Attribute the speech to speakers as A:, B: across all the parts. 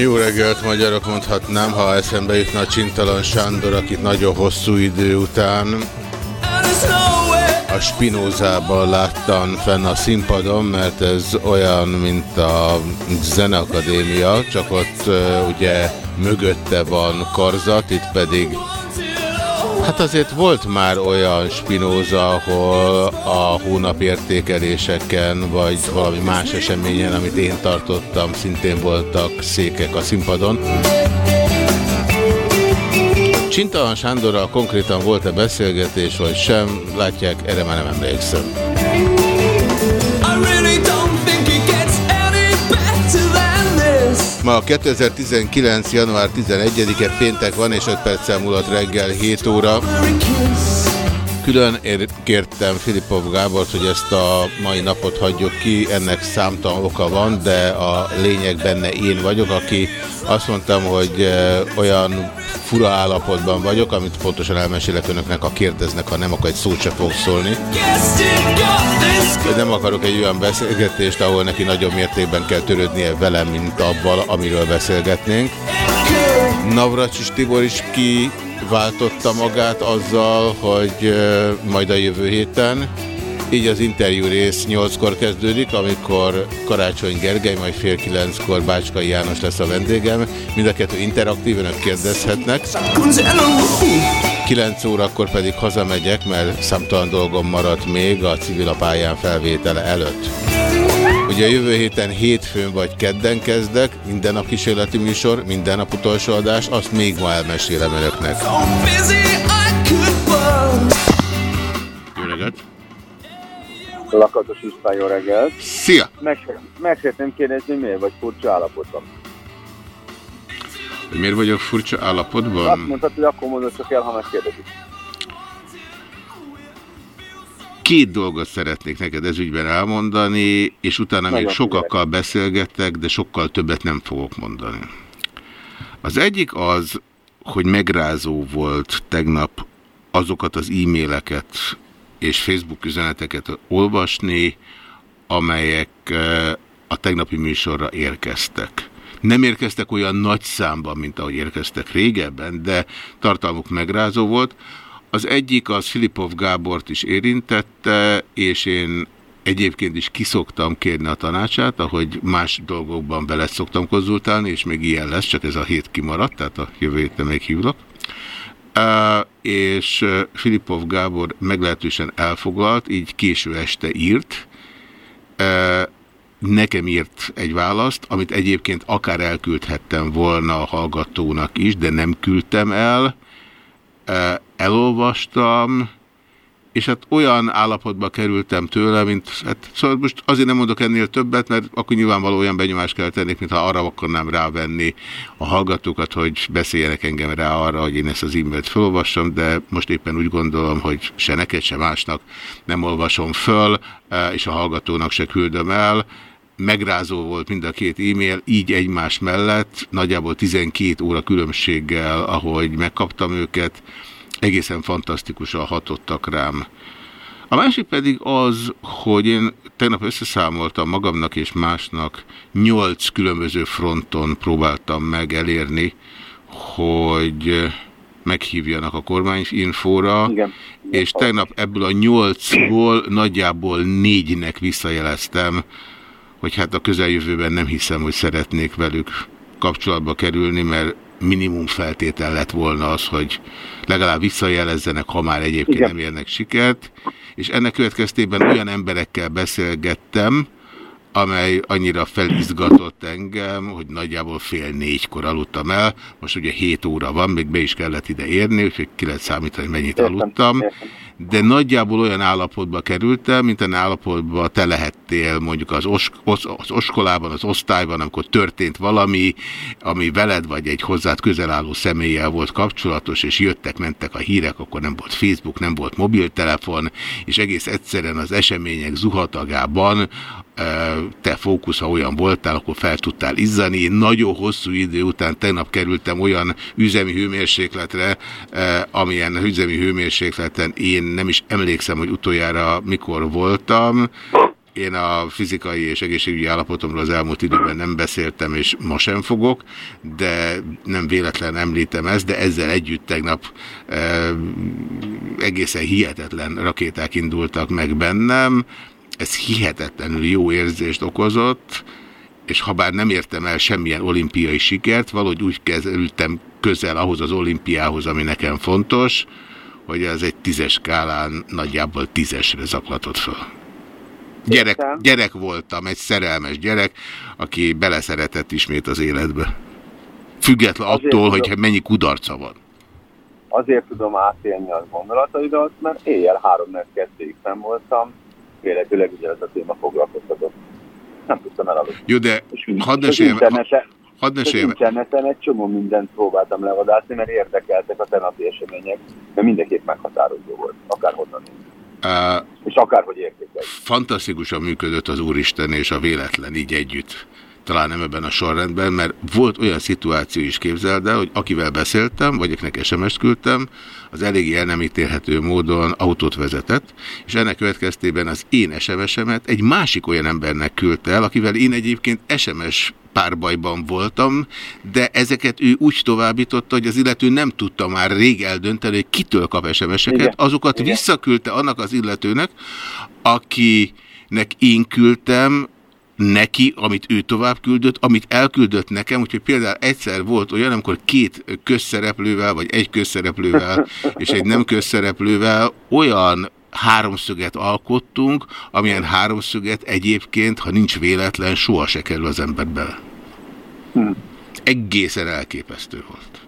A: Jó reggelt, magyarok mondhatnám, ha eszembe jutna a Csintalan Sándor, akit nagyon hosszú idő után a Spinózában láttam fenn a színpadon, mert ez olyan, mint a Zeneakadémia, csak ott ugye mögötte van karzat, itt pedig Hát azért volt már olyan Spinóza, ahol a hónapértékeléseken, vagy valami más eseményen, amit én tartottam, szintén voltak székek a színpadon. Csintalan Sándorral konkrétan volt-e beszélgetés, vagy sem, látják, erre már nem emlékszem. Ma 2019. január 11-e péntek van, és 5 perccel múlott reggel 7 óra. Külön kértem Filipov Gábort, hogy ezt a mai napot hagyjuk ki, ennek számtalan oka van, de a lényeg benne én vagyok, aki azt mondtam, hogy olyan fura állapotban vagyok, amit pontosan elmesélek önöknek, ha kérdeznek, ha nem, akkor egy szót se fog szólni. De nem akarok egy olyan beszélgetést, ahol neki nagyobb mértékben kell törődnie velem, mint abban, amiről beszélgetnénk. Navracsis Tibor is kiváltotta magát azzal, hogy majd a jövő héten így az interjú rész 8-kor kezdődik, amikor Karácsony Gergely, majd fél 9-kor Bácskai János lesz a vendégem. Mind a kettő interaktív, önök kérdezhetnek. 9 órakor pedig hazamegyek, mert számtalan dolgom maradt még a civil pályán felvétele előtt. Ugye a jövő héten hétfőn vagy kedden kezdek, minden nap kísérleti műsor, minden nap utolsó adás, azt még ma elmesélem önöknek. Jó reggelt!
B: Lakatos István, jó reggelt!
A: Szia!
B: Meg, meg szeretném kérdezni, miért vagy furcsa állapotban?
A: Hogy miért vagyok furcsa állapotban?
B: Azt mondtad, hogy akkor mondod csak el, ha megkérdezik.
A: Két dolgot szeretnék neked ezügyben elmondani, és utána még
B: Nagyon
A: sokakkal beszélgettek, de sokkal többet nem fogok mondani. Az egyik az, hogy megrázó volt tegnap azokat az e-maileket és Facebook üzeneteket olvasni, amelyek eh, a tegnapi műsorra érkeztek. Nem érkeztek olyan nagy számban, mint ahogy érkeztek régebben, de tartalmuk megrázó volt. Az egyik az Filipov Gábort is érintette, és én egyébként is kiszoktam kérni a tanácsát, ahogy más dolgokban bele szoktam konzultálni, és még ilyen lesz, csak ez a hét kimaradt, tehát a jövő héten még hívlak. Uh, és Filipov Gábor meglehetősen elfoglalt, így késő este írt. Uh, nekem írt egy választ, amit egyébként akár elküldhettem volna a hallgatónak is, de nem küldtem el. Elolvastam, és hát olyan állapotba kerültem tőle, mint, hát szóval most azért nem mondok ennél többet, mert akkor nyilvánvaló olyan benyomást kell tennék, mintha arra akarnám rávenni a hallgatókat, hogy beszéljenek engem rá arra, hogy én ezt az e-mailt felolvassam, de most éppen úgy gondolom, hogy se neked, se másnak nem olvasom föl, és a hallgatónak se küldöm el. Megrázó volt mind a két e-mail, így egymás mellett, nagyjából 12 óra különbséggel, ahogy megkaptam őket, egészen fantasztikusan hatottak rám. A másik pedig az, hogy én tegnap összeszámoltam magamnak és másnak, nyolc különböző fronton próbáltam meg elérni, hogy meghívjanak a kormányinfóra, Igen. és tegnap ebből a nyolcból nagyjából négynek visszajeleztem, hogy hát a közeljövőben nem hiszem, hogy szeretnék velük kapcsolatba kerülni, mert minimum feltétel lett volna az, hogy legalább visszajelezzenek, ha már egyébként Igen. nem érnek sikert, és ennek következtében olyan emberekkel beszélgettem, amely annyira felizgatott engem, hogy nagyjából fél négykor aludtam el. Most ugye 7 óra van, még be is kellett ide érni, úgyhogy ki lehet számítani, hogy mennyit aludtam. De nagyjából olyan állapotba kerültem, mint olyan állapotba te lehettél mondjuk az, os os az oskolában, az osztályban, amikor történt valami, ami veled vagy egy hozzád közel álló személlyel volt kapcsolatos, és jöttek-mentek a hírek, akkor nem volt Facebook, nem volt mobiltelefon, és egész egyszerűen az események zuhatagában te fókusz, ha olyan voltál, akkor fel tudtál izzani. Én nagyon hosszú idő után tegnap kerültem olyan üzemi hőmérsékletre, amilyen üzemi hőmérsékleten én nem is emlékszem, hogy utoljára mikor voltam. Én a fizikai és egészségügyi állapotomról az elmúlt időben nem beszéltem, és ma sem fogok, de nem véletlen említem ezt, de ezzel együtt tegnap e, egészen hihetetlen rakéták indultak meg bennem, ez hihetetlenül jó érzést okozott, és ha bár nem értem el semmilyen olimpiai sikert, valahogy úgy kerültem közel ahhoz az olimpiához, ami nekem fontos, hogy ez egy tízes skálán nagyjából tízesre zaklatott föl. Gyerek, gyerek voltam, egy szerelmes gyerek, aki beleszeretett ismét az életbe. Független attól, tudom, hogy mennyi kudarca van.
B: Azért tudom átélni a gondolataidat, mert éjjel három 4 2 nem voltam, véletőleg ugye ez a téma foglalkoztatott. Nem tudtam elaludni.
A: Jó, de hadd meséljem... Hadd meséljem.
B: interneten egy csomó mindent próbáltam levadászni, mert érdekeltek a tenapi események, de mindenképp meghatározó volt, akárhonnan uh, És akárhogy értékeljük.
A: Fantasztikusan működött az Úristen és a véletlen így együtt talán nem ebben a sorrendben, mert volt olyan szituáció is képzeld el, hogy akivel beszéltem, vagy akinek SMS-t küldtem, az eléggé el nem ítélhető módon autót vezetett, és ennek következtében az én SMS-emet egy másik olyan embernek küldte el, akivel én egyébként SMS párbajban voltam, de ezeket ő úgy továbbította, hogy az illető nem tudta már rég eldönteni, hogy kitől kap SMS-eket, azokat Igen. visszaküldte annak az illetőnek, akinek én küldtem, neki, amit ő tovább küldött, amit elküldött nekem, úgyhogy például egyszer volt olyan, amikor két közszereplővel, vagy egy közszereplővel és egy nem közszereplővel olyan háromszöget alkottunk, amilyen háromszöget egyébként, ha nincs véletlen, soha se kerül az ember bele. Hm. Egészen elképesztő volt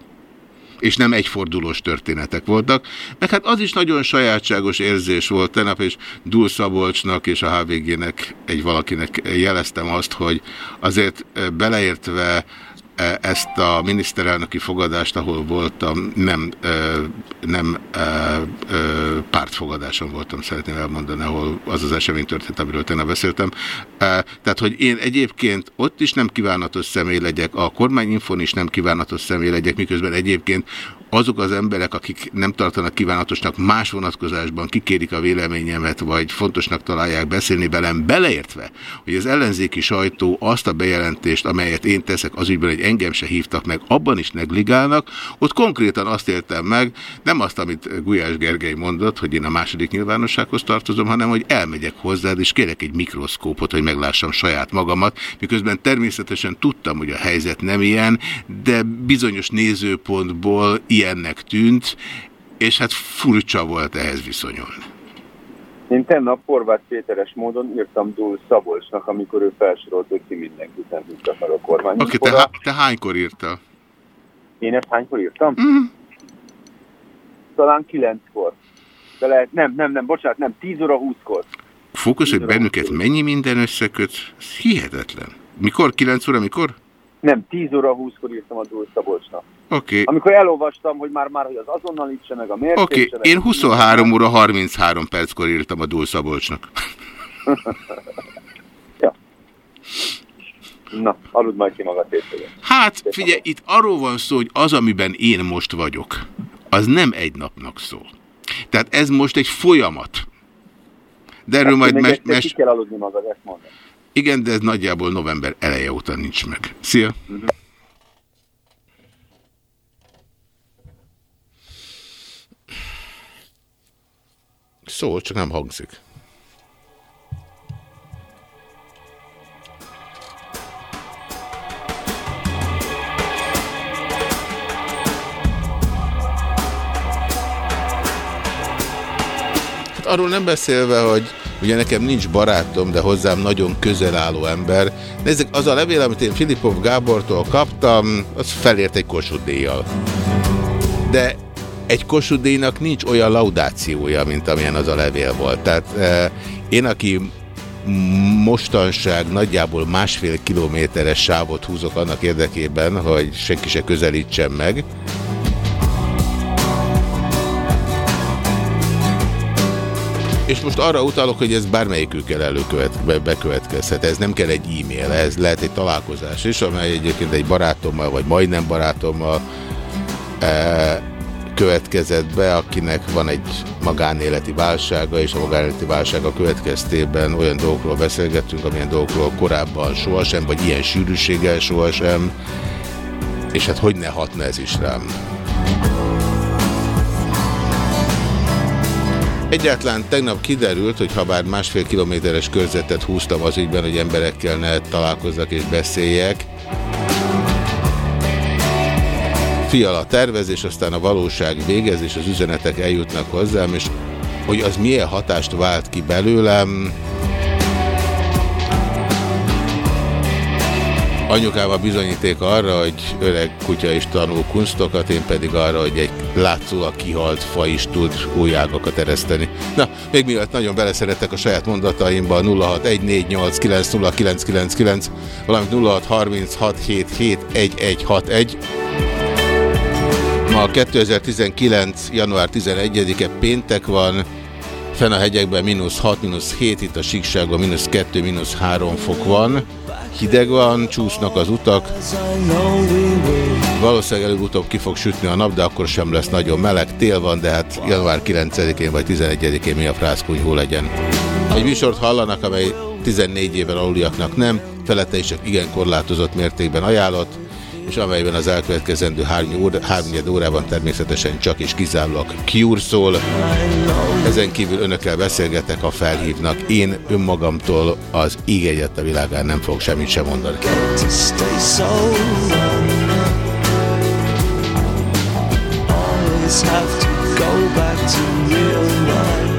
A: és nem egyfordulós történetek voltak. Meg hát az is nagyon sajátságos érzés volt tenap, és Dúl Szabolcsnak és a HVG-nek egy valakinek jeleztem azt, hogy azért beleértve E, ezt a miniszterelnöki fogadást, ahol voltam, nem, e, nem e, pártfogadáson voltam, szeretném elmondani, ahol az az esemény történt, amiről tényleg beszéltem. Tehát, hogy én egyébként ott is nem kívánatos személy legyek, a kormányinfon is nem kívánatos személy legyek, miközben egyébként azok az emberek, akik nem tartanak kívánatosnak más vonatkozásban kikérik a véleményemet, vagy fontosnak találják beszélni velem, beleértve, hogy az ellenzéki sajtó azt a bejelentést, amelyet én teszek az ügyben, hogy engem se hívtak meg, abban is negligálnak, ott konkrétan azt értem meg, nem azt, amit Gulyás Gergely mondott, hogy én a második nyilvánossághoz tartozom, hanem hogy elmegyek hozzád, és kérek egy mikroszkópot, hogy meglássam saját magamat, miközben természetesen tudtam, hogy a helyzet nem ilyen, de bizonyos nézőpontból ilyennek tűnt, és hát furcsa volt ehhez viszonyulni.
B: Én tennap Horváth Péteres módon írtam túl Szabolcsnak, amikor ő felsorolt, hogy ki mindenkit nem tudtak meg a kormány.
A: Oké, okay, te, te hánykor írtál?
B: Én ezt hánykor írtam? Mm. Talán kilenckor. De lehet, nem, nem, nem, bocsánat, nem, 10 óra 20-kor.
A: Fókusz, hogy bennünket mennyi minden összeköt? Ez hihetetlen. Mikor? 9 óra, mikor?
B: Nem, 10 óra 20-kor írtam a Dúl Szabolcsnak.
A: Okay.
B: Amikor elolvastam, hogy már, már hogy az azonnalítse meg a mértése.
A: Oké, okay. én 23 óra 33 perckor írtam a Dúl Szabolcsnak.
B: ja. Na, aludd majd ki magad hétvégén.
A: Hát, figyelj, itt arról van szó, hogy az, amiben én most vagyok, az nem egy napnak szól. Tehát ez most egy folyamat. De erről hát, majd... Mes, mes...
B: Ki kell aludni magad, ezt mondom.
A: Igen, de ez nagyjából november eleje óta nincs meg. Szia! Uh -huh. Szól, csak nem hangzik. Hát arról nem beszélve, hogy Ugye nekem nincs barátom, de hozzám nagyon közel álló ember. Nézzük, az a levél, amit én Filipov Gábortól kaptam, az felért egy kosudéjjal. De egy kosudéjnak nincs olyan laudációja, mint amilyen az a levél volt. Tehát eh, én, aki mostanság nagyjából másfél kilométeres sávot húzok annak érdekében, hogy senki se közelítsen meg, És most arra utalok, hogy ez bármelyikükkel előkövet, bekövetkezhet. Ez nem kell egy e-mail, ez lehet egy találkozás is, amely egyébként egy barátommal, vagy majdnem barátommal e, következett be, akinek van egy magánéleti válsága, és a magánéleti válsága következtében olyan dolgokról beszélgettünk, amilyen dolgokról korábban sohasem, vagy ilyen sűrűséggel sohasem, és hát hogy ne hatna ez is rám. Egyáltalán tegnap kiderült, hogy ha bár másfél kilométeres körzetet húztam az ügyben, hogy emberekkel ne találkozzak és beszéljek, fiala tervez, és aztán a valóság végez, és az üzenetek eljutnak hozzám, és hogy az milyen hatást vált ki belőlem, Anyukával bizonyíték arra, hogy öreg kutya is tanul kunstokat, én pedig arra, hogy egy látszólag kihalt fa is tud új ágakat ereszteni. Na, még mielőtt nagyon beleszerettek a saját mondataimba 0614890999, valamint 0636771161. Ma 2019. január 11-e péntek van, fenn a hegyekben mínusz 6, mínusz 7, itt a síkságban mínusz 2, mínusz 3 fok van. Hideg van, csúsznak az utak. Valószínűleg előbb-utóbb ki fog sütni a nap, de akkor sem lesz nagyon meleg. Tél van, de hát január 9-én vagy 11-én mi a frászkunyhó legyen. Egy műsort hallanak, amely 14 éven aluliaknak nem, felette is csak igen korlátozott mértékben ajánlott és amelyben az elkövetkezendő háromnyed órában természetesen csak és kizárólag Cure szól. Ezen kívül önökkel beszélgetek, ha felhívnak. Én önmagamtól az íg a világán nem fogok semmit sem mondani. have to go back to real life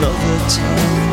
A: another time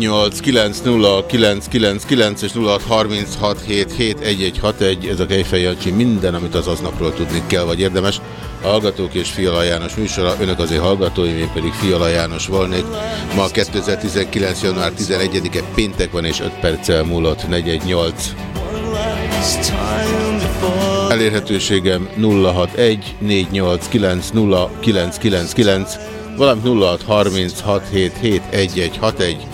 A: 06148909999 és 0636771161, ez a Kejfej Jancsi, minden, amit az aznapról tudni kell, vagy érdemes. A Hallgatók és Fiala János műsora, önök azért hallgatóim, én pedig Fiala János volnék. Ma 2019. január 11-e péntek van, és 5 perccel múlott 418. Elérhetőségem 061 489 0999 valamint 0636771161.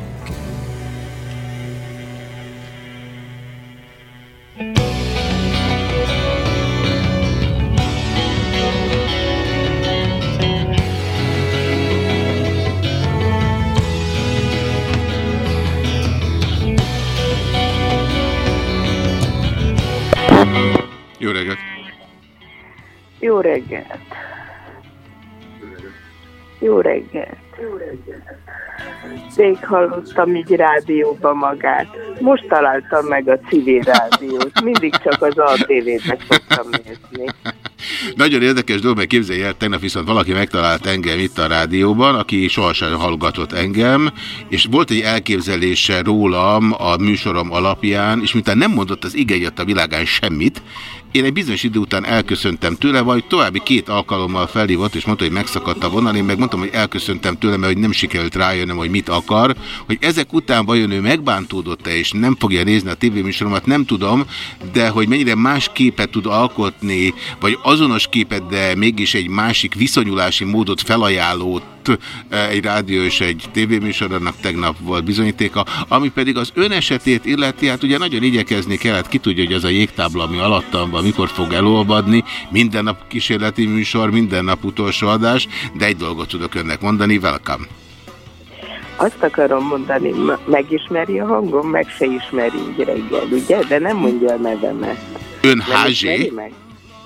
C: Rég hallottam így rádióba magát. Most találtam meg a civil rádiót. Mindig csak az ATV-be szoktam nézni.
A: Nagyon érdekes dolog, mert képzelj el, tegnap viszont valaki megtalált engem itt a rádióban, aki sohasem hallgatott engem, és volt egy elképzelése rólam a műsorom alapján, és mintha nem mondott az igényet a világán semmit, én egy bizonyos idő után elköszöntem tőle, vagy további két alkalommal felhívott, és mondta, hogy megszakadt a vonal. Én megmondtam, hogy elköszöntem tőle, mert hogy nem sikerült rájönnöm, hogy mit akar. Hogy ezek után vajon ő megbántódott-e, és nem fogja nézni a tévéműsoromat, nem tudom, de hogy mennyire más képet tud alkotni, vagy azonos képet, de mégis egy másik viszonyulási módot felajánlót egy rádió és egy tévéműsor, annak tegnap volt bizonyítéka, ami pedig az ön esetét illeti, hát ugye nagyon igyekezni kellett, ki tudja, hogy az a jégtábla, ami alattam van, mikor fog elolvadni, minden nap kísérleti műsor, minden nap utolsó adás, de egy dolgot tudok önnek mondani, welcome!
C: Azt akarom mondani, megismeri a hangom, meg se ismeri így reggel, ugye? De nem mondja a nevemet.
A: Ön házé?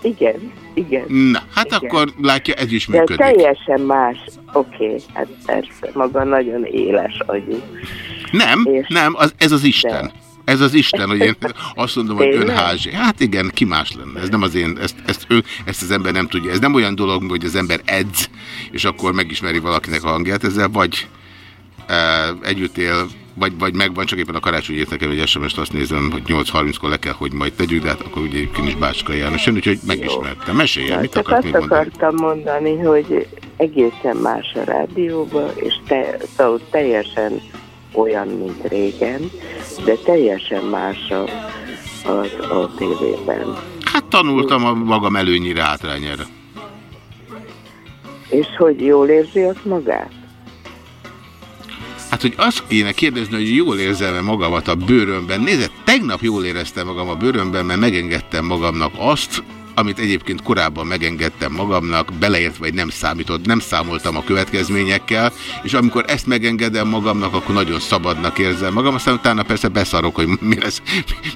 C: Igen, igen.
A: Na, hát igen. akkor látja, ez is működik.
C: De teljesen más. Oké, okay, hát persze, maga nagyon éles agyú.
A: Nem, és nem, az, ez az Isten. De. Ez az Isten, hogy én azt mondom, hogy ön házé. Hát igen, ki más lenne. Ez nem az én, ezt, ezt, ő, ezt az ember nem tudja. Ez nem olyan dolog, hogy az ember edz, és akkor megismeri valakinek a hangját. Ezzel vagy e, együtt él, vagy, vagy megvan, csak éppen a karácsony írt nekem egy SMS-t, azt nézem, hogy 8.30-kor le kell, hogy majd tegyük, de hát akkor ugye egyébként is Bácska János jön, úgyhogy megismertem. Meséljen, mit
C: akart még mondani? Akartam mondani, hogy egészen más a rádióban, és te, szóval teljesen olyan, mint régen, de teljesen más a, az a tévében.
A: Hát tanultam a magam előnyire, hátrányára.
C: És hogy jól érzi azt magát?
A: Hát, hogy azt kéne kérdezni, hogy jól érzem-e magamat a bőrömben. Nézd, tegnap jól éreztem magam a bőrömben, mert megengedtem magamnak azt, amit egyébként korábban megengedtem magamnak, beleért vagy nem számított, nem számoltam a következményekkel, és amikor ezt megengedem magamnak, akkor nagyon szabadnak érzem magam, aztán utána persze beszarok, hogy mi lesz,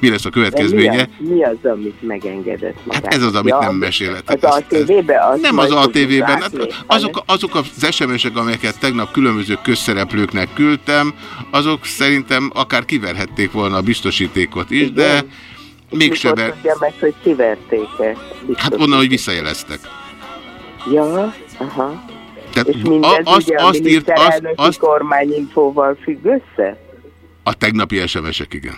A: mi lesz a következménye.
C: Mi, mi az, amit megengedett magát?
A: Hát ez az, amit ja, nem mesélhet.
C: Az ATV-ben? Az
A: nem az ATV-ben. Hát azok, azok az SMS-ek, amelyeket tegnap különböző közszereplőknek küldtem, azok szerintem akár kiverhették volna a biztosítékot is, Igen. de Mégsem.
C: Mikor tudja meg, hogy kiverték-e?
A: Hát onnan, hogy visszajeleztek.
C: Ja, aha.
A: Tehát És mindez a, azt, ugye a azt írt, azt, azt,
C: kormányinfóval függ össze?
A: A tegnapi SMS-ek, igen.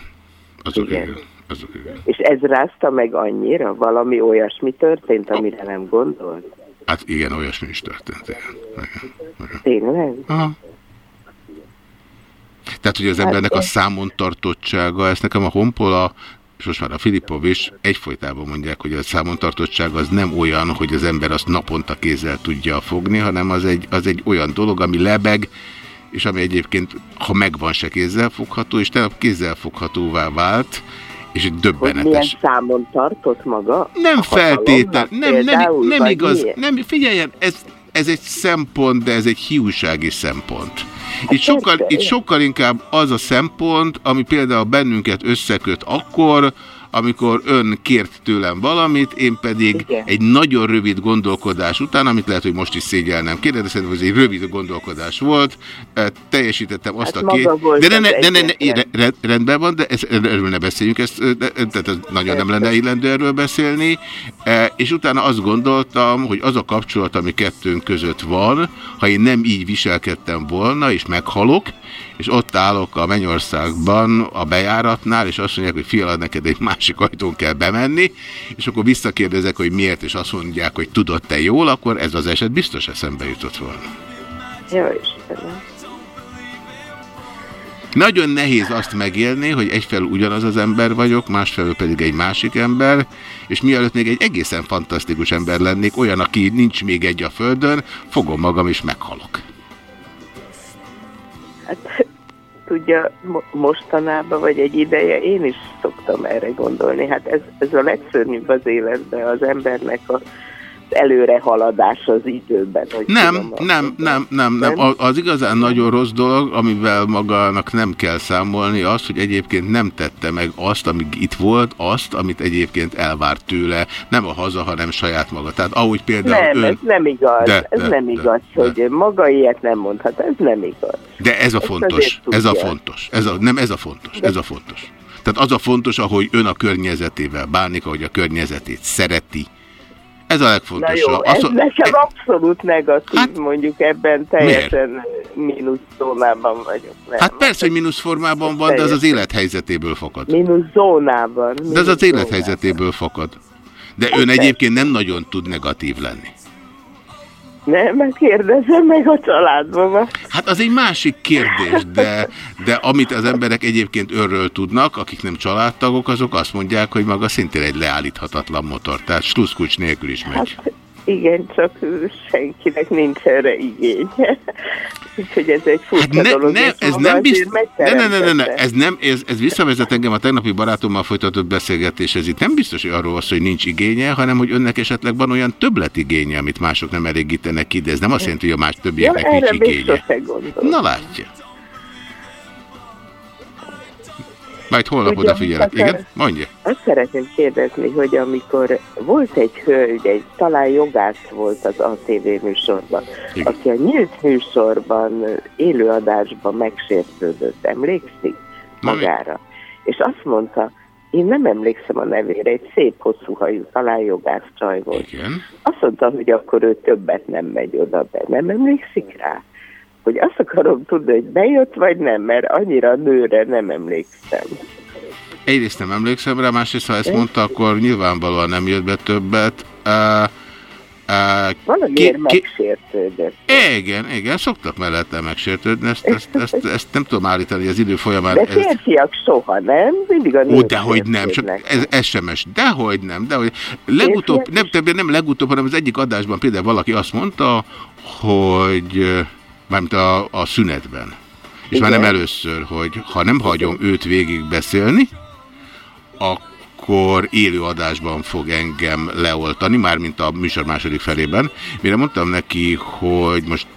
A: Azok igen. igen.
C: Azok igen. És ez rázta meg annyira? Valami olyasmi történt, amire nem gondolt?
A: Hát igen, olyasmi is történt, igen. igen.
C: igen. Tényleg?
A: Aha. Tehát, hogy az hát embernek a számon tartottsága, ezt nekem a Honpola és most már a Filipov is egyfolytában mondják, hogy a számontartottság az nem olyan, hogy az ember azt naponta kézzel tudja fogni, hanem az egy, az egy olyan dolog, ami lebeg, és ami egyébként, ha megvan, se kézzel fogható, és tegnap kézzel foghatóvá vált, és döbbenetes. Hogy milyen
C: számon tartott maga?
A: Nem feltétel, nem, nem, nem igaz, nem, figyeljen, ez, ez egy szempont, de ez egy hiúsági szempont. Itt sokkal, itt sokkal inkább az a szempont, ami például bennünket összeköt akkor, amikor ön kért tőlem valamit, én pedig
C: Igen.
A: egy nagyon rövid gondolkodás után, amit lehet, hogy most is szégyelnem kéne, de szerintem ez egy rövid gondolkodás volt, eh, teljesítettem azt
C: Hát
A: a két... De ne, ne, ne, ne, ne, rendben van, de ez, erről ne beszéljünk, ezt, eh, de, tehát ez nagyon nem lenne illendő erről beszélni, Eh, és utána azt gondoltam, hogy az a kapcsolat, ami kettőnk között van, ha én nem így viselkedtem volna, és meghalok, és ott állok a Mennyországban a bejáratnál, és azt mondják, hogy fiala, neked egy másik ajtón kell bemenni, és akkor visszakérdezek, hogy miért, és azt mondják, hogy tudod te jól, akkor ez az eset biztos eszembe jutott volna.
C: Jó Istenem.
A: Nagyon nehéz azt megélni, hogy egyfelől ugyanaz az ember vagyok, másfelől pedig egy másik ember, és mielőtt még egy egészen fantasztikus ember lennék, olyan, aki nincs még egy a földön, fogom magam és meghalok.
C: Hát tudja, mo- mostanában vagy egy ideje én is szoktam erre gondolni. Hát ez, ez a legszörnyűbb az életben az embernek a az előre haladás az időben. Hogy
A: Nem,
C: finoman
A: nem, nem, nem, nem. A- Az igazán nagyon rossz dolog, amivel magának nem kell számolni, az, hogy egyébként nem tette meg azt, amíg itt volt, azt, amit egyébként elvárt tőle, nem a haza, hanem saját maga. Tehát ahogy például
C: Nem,
A: ön...
C: ez nem igaz.
A: De,
C: ez
A: de,
C: nem
A: de,
C: igaz,
A: de.
C: hogy maga ilyet nem mondhat. Ez nem igaz.
A: De ez a
C: Ezt
A: fontos, ez a fontos, ez a, nem ez a fontos, ez a fontos. Tehát az a fontos, ahogy ön a környezetével bánik, ahogy a környezetét szereti. Ez a
C: Na
A: legfontosabb.
C: jó,
A: Az,
C: ez
A: hogy-
C: nekem abszolút negatív,
A: Hát-
C: mondjuk ebben teljesen mínusz zónában vagyok. Nem.
A: Hát persze, hogy mínusz formában van, de az az élethelyzetéből fakad.
C: Mínusz zónában.
A: De az
C: mínusz
A: az élethelyzetéből fakad. De ön egyébként nem nagyon tud negatív lenni.
C: Nem, mert kérdezem meg a családban.
A: Hát az egy másik kérdés, de, de amit az emberek egyébként önről tudnak, akik nem családtagok, azok azt mondják, hogy maga szintén egy leállíthatatlan motor, tehát sluszkulcs nélkül is megy.
C: Hát igen, csak senkinek nincs erre igénye. Úgyhogy ez egy furcsa
A: Hát ne,
C: dolog.
A: ne,
C: és
A: ez nem biztos, ne, ne, ne, ne, ne, ez nem, ez, ez visszavezet engem a tegnapi barátommal folytatott beszélgetéshez. Itt nem biztos, hogy arról szó, hogy nincs igénye, hanem hogy önnek esetleg van olyan többletigénye, amit mások nem elégítenek ki, de ez nem azt jelenti, hogy a más
C: Ja,
A: többieknek
C: erre
A: nincs igénye. Na látja. Majd holnap
C: Tudja,
A: odafigyelek. Igen? Mondja.
C: Azt szeretném kérdezni, hogy amikor volt egy hölgy, egy talán jogász volt az ATV műsorban,
A: Igen.
C: aki a nyílt műsorban, élőadásban megsértődött, emlékszik magára? És azt mondta, én nem emlékszem a nevére, egy szép hosszú hajú, talán jogász csaj volt.
A: Igen.
C: Azt mondta, hogy akkor ő többet nem megy oda be. Nem emlékszik rá? Hogy azt akarom tudni, hogy bejött vagy nem, mert annyira nőre nem emlékszem.
A: Egyrészt nem emlékszem rá, másrészt ha ezt mondta, akkor nyilvánvalóan nem jött be többet. Uh, uh,
C: Valamiért megsértődött.
A: Igen, igen, szoktak mellette megsértődni, ezt, ezt, ezt, ezt nem tudom állítani az idő folyamán.
C: De
A: Ez,
C: férfiak soha nem, mindig a
A: ó,
C: nők
A: dehogy nem, csak ez SMS, dehogy nem, dehogy. Legutóbb, nem, nem legutóbb, hanem az egyik adásban például valaki azt mondta, hogy mármint a, a szünetben, és már
C: Igen.
A: nem először, hogy ha nem hagyom őt végig beszélni, akkor élő adásban fog engem leoltani, mármint a műsor második felében. Mire mondtam neki, hogy most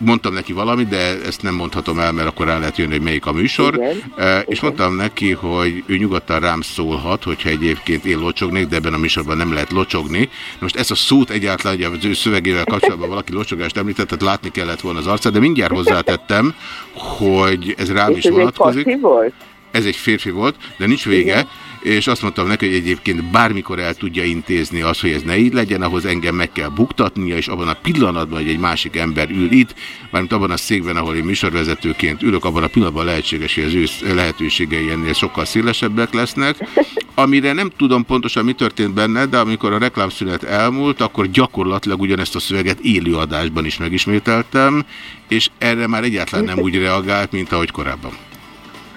A: mondtam neki valamit, de ezt nem mondhatom el, mert akkor rá lehet jönni, hogy melyik a műsor.
C: Igen.
A: Ö, És mondtam neki, hogy ő nyugodtan rám szólhat, hogyha egyébként én locsognék, de ebben a műsorban nem lehet locsogni. Most ezt a szót egyáltalán, hogy az ő szövegével kapcsolatban valaki locsogást említett, tehát látni kellett volna az arcát, de mindjárt hozzátettem, hogy ez rám
C: És
A: is
C: ez egy
A: vonatkozik.
C: paszi volt?
A: Ez egy férfi volt, de nincs vége, és azt mondtam neki, hogy egyébként bármikor el tudja intézni azt, hogy ez ne így legyen, ahhoz engem meg kell buktatnia, és abban a pillanatban, hogy egy másik ember ül itt, mármint abban a székben, ahol én műsorvezetőként ülök, abban a pillanatban lehetséges, hogy az ő lehetőségei ennél sokkal szélesebbek lesznek, amire nem tudom pontosan mi történt benne, de amikor a reklámszünet elmúlt, akkor gyakorlatilag ugyanezt a szöveget élőadásban is megismételtem, és erre már egyáltalán nem úgy reagált, mint ahogy korábban.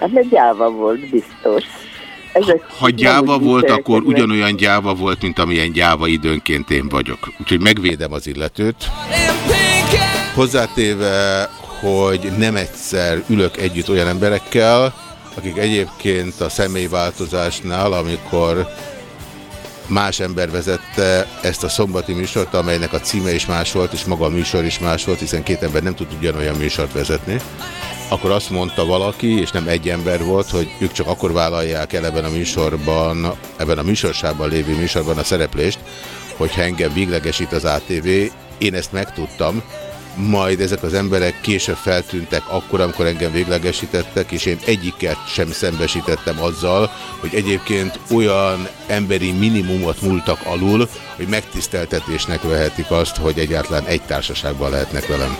C: Hát mert gyáva volt, biztos.
A: Ha gyáva volt, akkor ugyanolyan gyáva volt, mint amilyen gyáva időnként én vagyok. Úgyhogy megvédem az illetőt. Hozzátéve, hogy nem egyszer ülök együtt olyan emberekkel, akik egyébként a személyváltozásnál, amikor más ember vezette ezt a szombati műsort, amelynek a címe is más volt, és maga a műsor is más volt, hiszen két ember nem tud ugyanolyan műsort vezetni. Akkor azt mondta valaki, és nem egy ember volt, hogy ők csak akkor vállalják el ebben a műsorban, ebben a műsorsában lévő műsorban a szereplést, hogyha engem véglegesít az ATV. Én ezt megtudtam, majd ezek az emberek később feltűntek akkor, amikor engem véglegesítettek, és én egyiket sem szembesítettem azzal, hogy egyébként olyan emberi minimumot múltak alul, hogy megtiszteltetésnek vehetik azt, hogy egyáltalán egy társaságban lehetnek velem.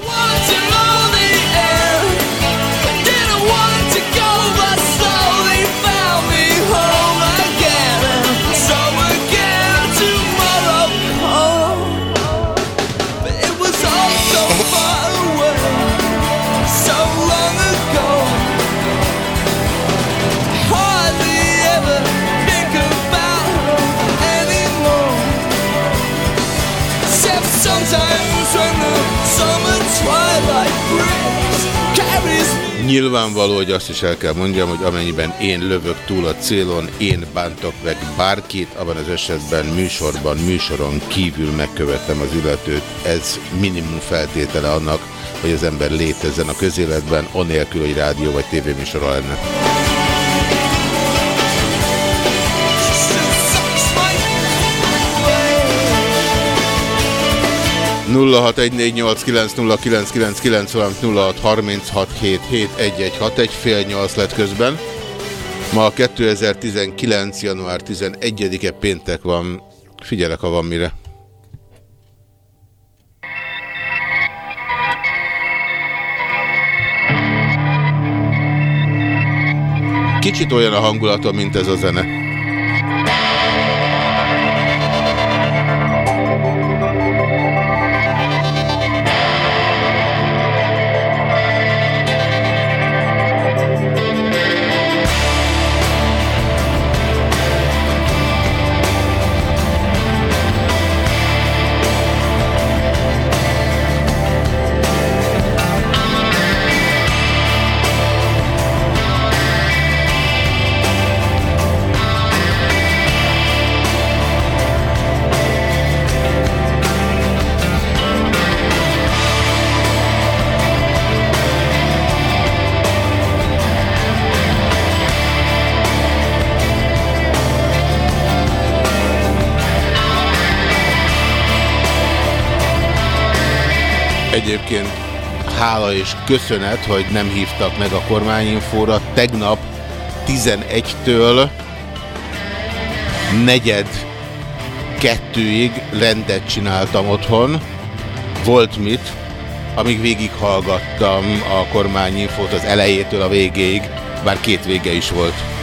A: Nyilvánvaló, hogy azt is el kell mondjam, hogy amennyiben én lövök túl a célon, én bántok meg bárkit, abban az esetben műsorban, műsoron kívül megkövettem az illetőt. Ez minimum feltétele annak, hogy az ember létezzen a közéletben, anélkül, hogy rádió vagy tévéműsora lenne. 0614890999, valamint 0636771161 fél nyolc lett közben. Ma 2019. január 11-e péntek van. Figyelek, ha van mire. Kicsit olyan a hangulatom, mint ez a zene. Egyébként hála és köszönet, hogy nem hívtak meg a kormányinfóra. Tegnap 11-től negyed kettőig rendet csináltam otthon. Volt mit, amíg végighallgattam a kormányinfót az elejétől a végéig, bár két vége is volt.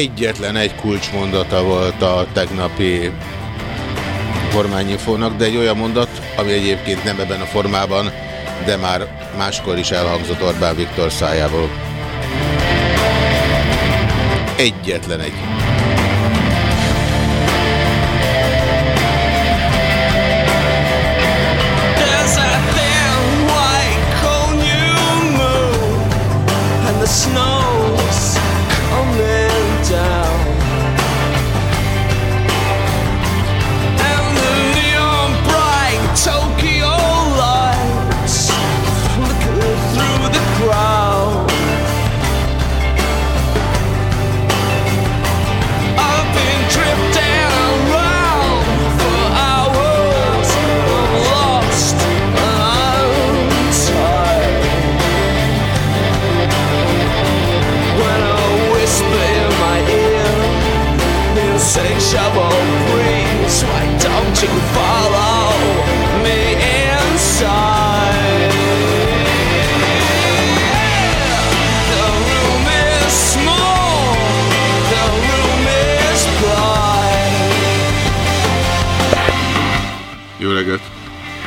A: Egyetlen egy kulcsmondata volt a tegnapi kormányinfónak, de egy olyan mondat, ami egyébként nem ebben a formában, de már máskor is elhangzott Orbán Viktor szájából. Egyetlen egy.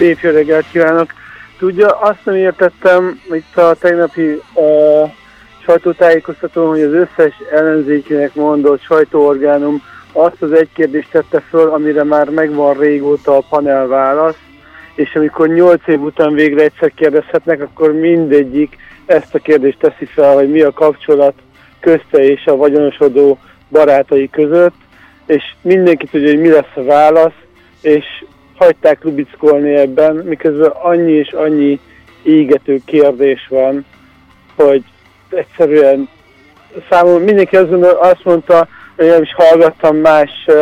D: Szép jó reggelt kívánok! Tudja, azt nem értettem itt a tegnapi uh, sajtótájékoztatón, hogy az összes ellenzékének mondott sajtóorgánum azt az egy kérdést tette föl, amire már megvan régóta a panel válasz, és amikor nyolc év után végre egyszer kérdezhetnek, akkor mindegyik ezt a kérdést teszi fel, hogy mi a kapcsolat közte és a vagyonosodó barátai között, és mindenki tudja, hogy mi lesz a válasz, és hagyták lubickolni ebben, miközben annyi és annyi égető kérdés van, hogy egyszerűen számomra mindenki azt mondta, hogy nem is hallgattam más uh,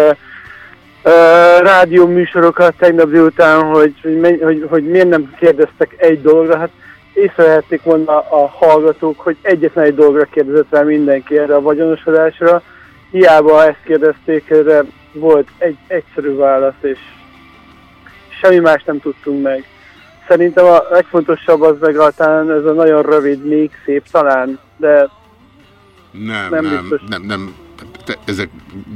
D: uh, rádió műsorokat tegnap délután, hogy, hogy, hogy, hogy miért nem kérdeztek egy dologra. Hát észrevehették volna a hallgatók, hogy egyetlen egy dologra kérdezett rá mindenki erre a vagyonosodásra. Hiába ezt kérdezték, erre volt egy egyszerű válasz, és semmi más nem tudtunk meg. Szerintem a legfontosabb az meg talán ez a nagyon rövid, még szép talán, de
A: nem, nem, nem, nem, nem, te, ezek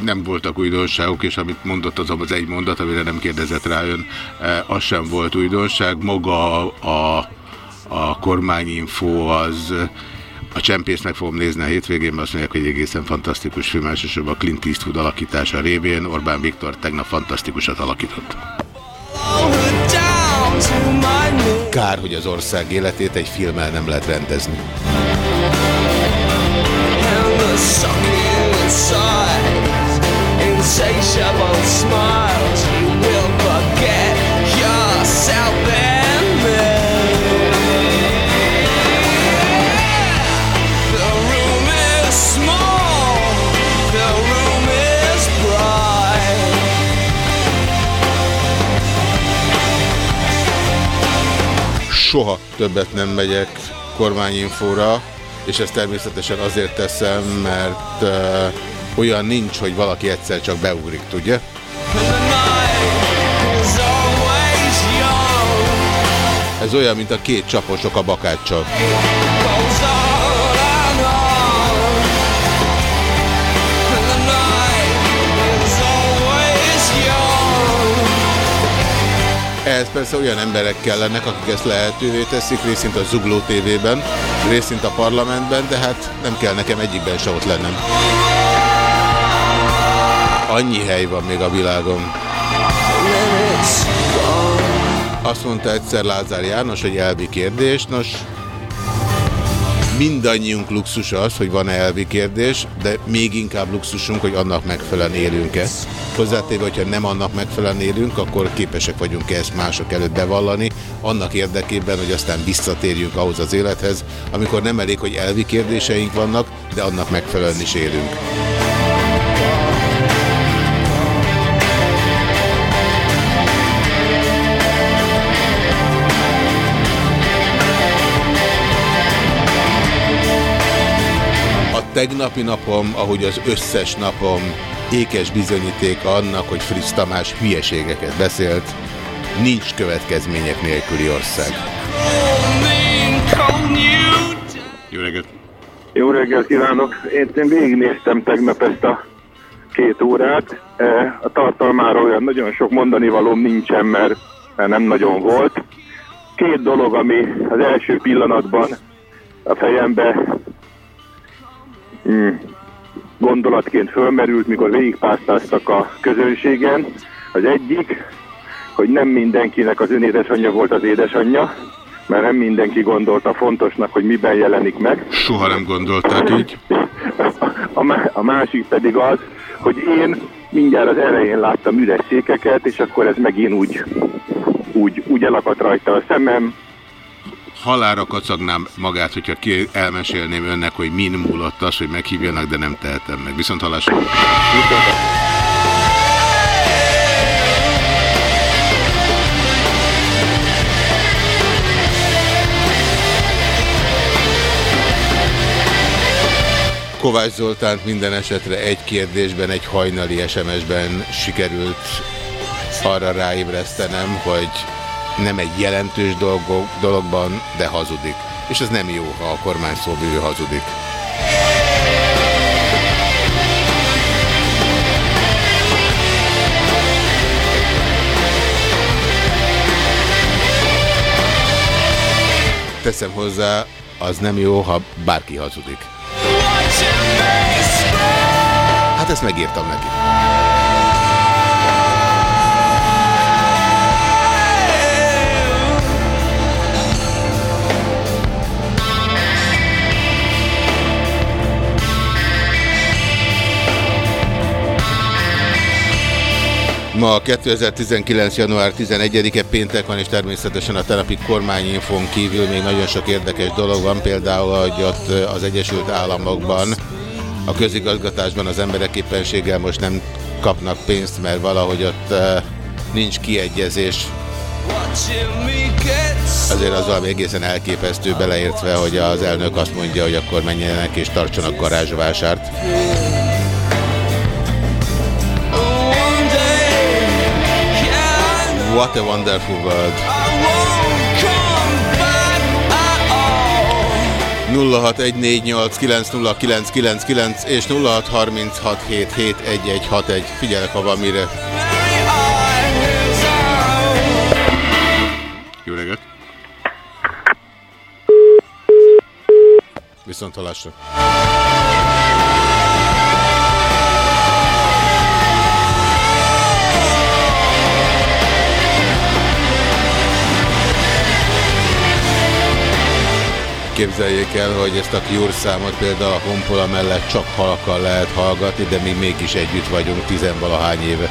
A: nem voltak újdonságok, és amit mondott az az egy mondat, amire nem kérdezett rá ön, e, az sem volt újdonság. Maga a, a kormányinfo az a csempészt meg fogom nézni a hétvégén, mert azt mondják, hogy egészen fantasztikus film, elsősorban a Clint Eastwood alakítása révén. Orbán Viktor tegnap fantasztikusat alakított. Kár, hogy az ország életét egy filmmel nem lehet rendezni. insatiable smiles Soha többet nem megyek kormányinfóra, és ezt természetesen azért teszem, mert uh, olyan nincs, hogy valaki egyszer csak beugrik, tudja? Ez olyan, mint a két csaposok a bakáccsal. Ehhez persze olyan emberek kellenek, akik ezt lehetővé teszik, részint a Zugló TV-ben, részint a parlamentben, de hát nem kell nekem egyikben se ott lennem. Annyi hely van még a világon. Azt mondta egyszer Lázár János, hogy elvi kérdés. Nos, mindannyiunk luxus az, hogy van-e elvi kérdés, de még inkább luxusunk, hogy annak megfelelően élünk-e. Hozzátéve, hogyha nem annak megfelelően élünk, akkor képesek vagyunk -e ezt mások előtt bevallani, annak érdekében, hogy aztán visszatérjünk ahhoz az élethez, amikor nem elég, hogy elvi kérdéseink vannak, de annak megfelelően is élünk. Tegnapi napom, ahogy az összes napom ékes bizonyíték annak, hogy Fritz Tamás hülyeségeket beszélt, nincs következmények nélküli ország. Jó reggelt!
E: Jó reggelt kívánok! Én, én végignéztem tegnap ezt a két órát. E, a tartalmára olyan nagyon sok mondani valóm nincsen, mert, nem nagyon volt. Két dolog, ami az első pillanatban a fejembe. Gondolatként fölmerült, mikor végigpásztáztak a közönségen. Az egyik, hogy nem mindenkinek az ön édesanyja volt az édesanyja, mert nem mindenki gondolta fontosnak, hogy miben jelenik meg.
A: Soha nem gondolták így.
E: A, a másik pedig az, hogy én mindjárt az elején láttam üres székeket, és akkor ez megint úgy, úgy, úgy elakadt rajta a szemem,
A: halára kacagnám magát, hogyha ki elmesélném önnek, hogy min múlott az, hogy meghívjanak, de nem tehetem meg. Viszont halásra. Kovács Zoltánt minden esetre egy kérdésben, egy hajnali SMS-ben sikerült arra ráébresztenem, hogy nem egy jelentős dolgok, dologban, de hazudik. És ez nem jó, ha a kormány szóvívő hazudik.
F: teszem hozzá, az nem jó, ha bárki hazudik. Hát ezt megírtam neki. Ma 2019. január 11-e péntek van, és természetesen a telepi kormányinfon kívül még nagyon sok érdekes dolog van, például, hogy ott az Egyesült Államokban a közigazgatásban az emberek éppenséggel most nem kapnak pénzt, mert valahogy ott nincs kiegyezés. Azért az valami egészen elképesztő beleértve, hogy az elnök azt mondja, hogy akkor menjenek és tartsanak garázsvásárt. What a wonderful world. 0614890999 és 0636771161. Figyelek, ha van mire. Jó reggelt! Viszont halásra. Képzeljék el, hogy ezt a Cure például a Honpola mellett csak halakkal lehet hallgatni, de mi mégis együtt vagyunk tizenvalahány éve.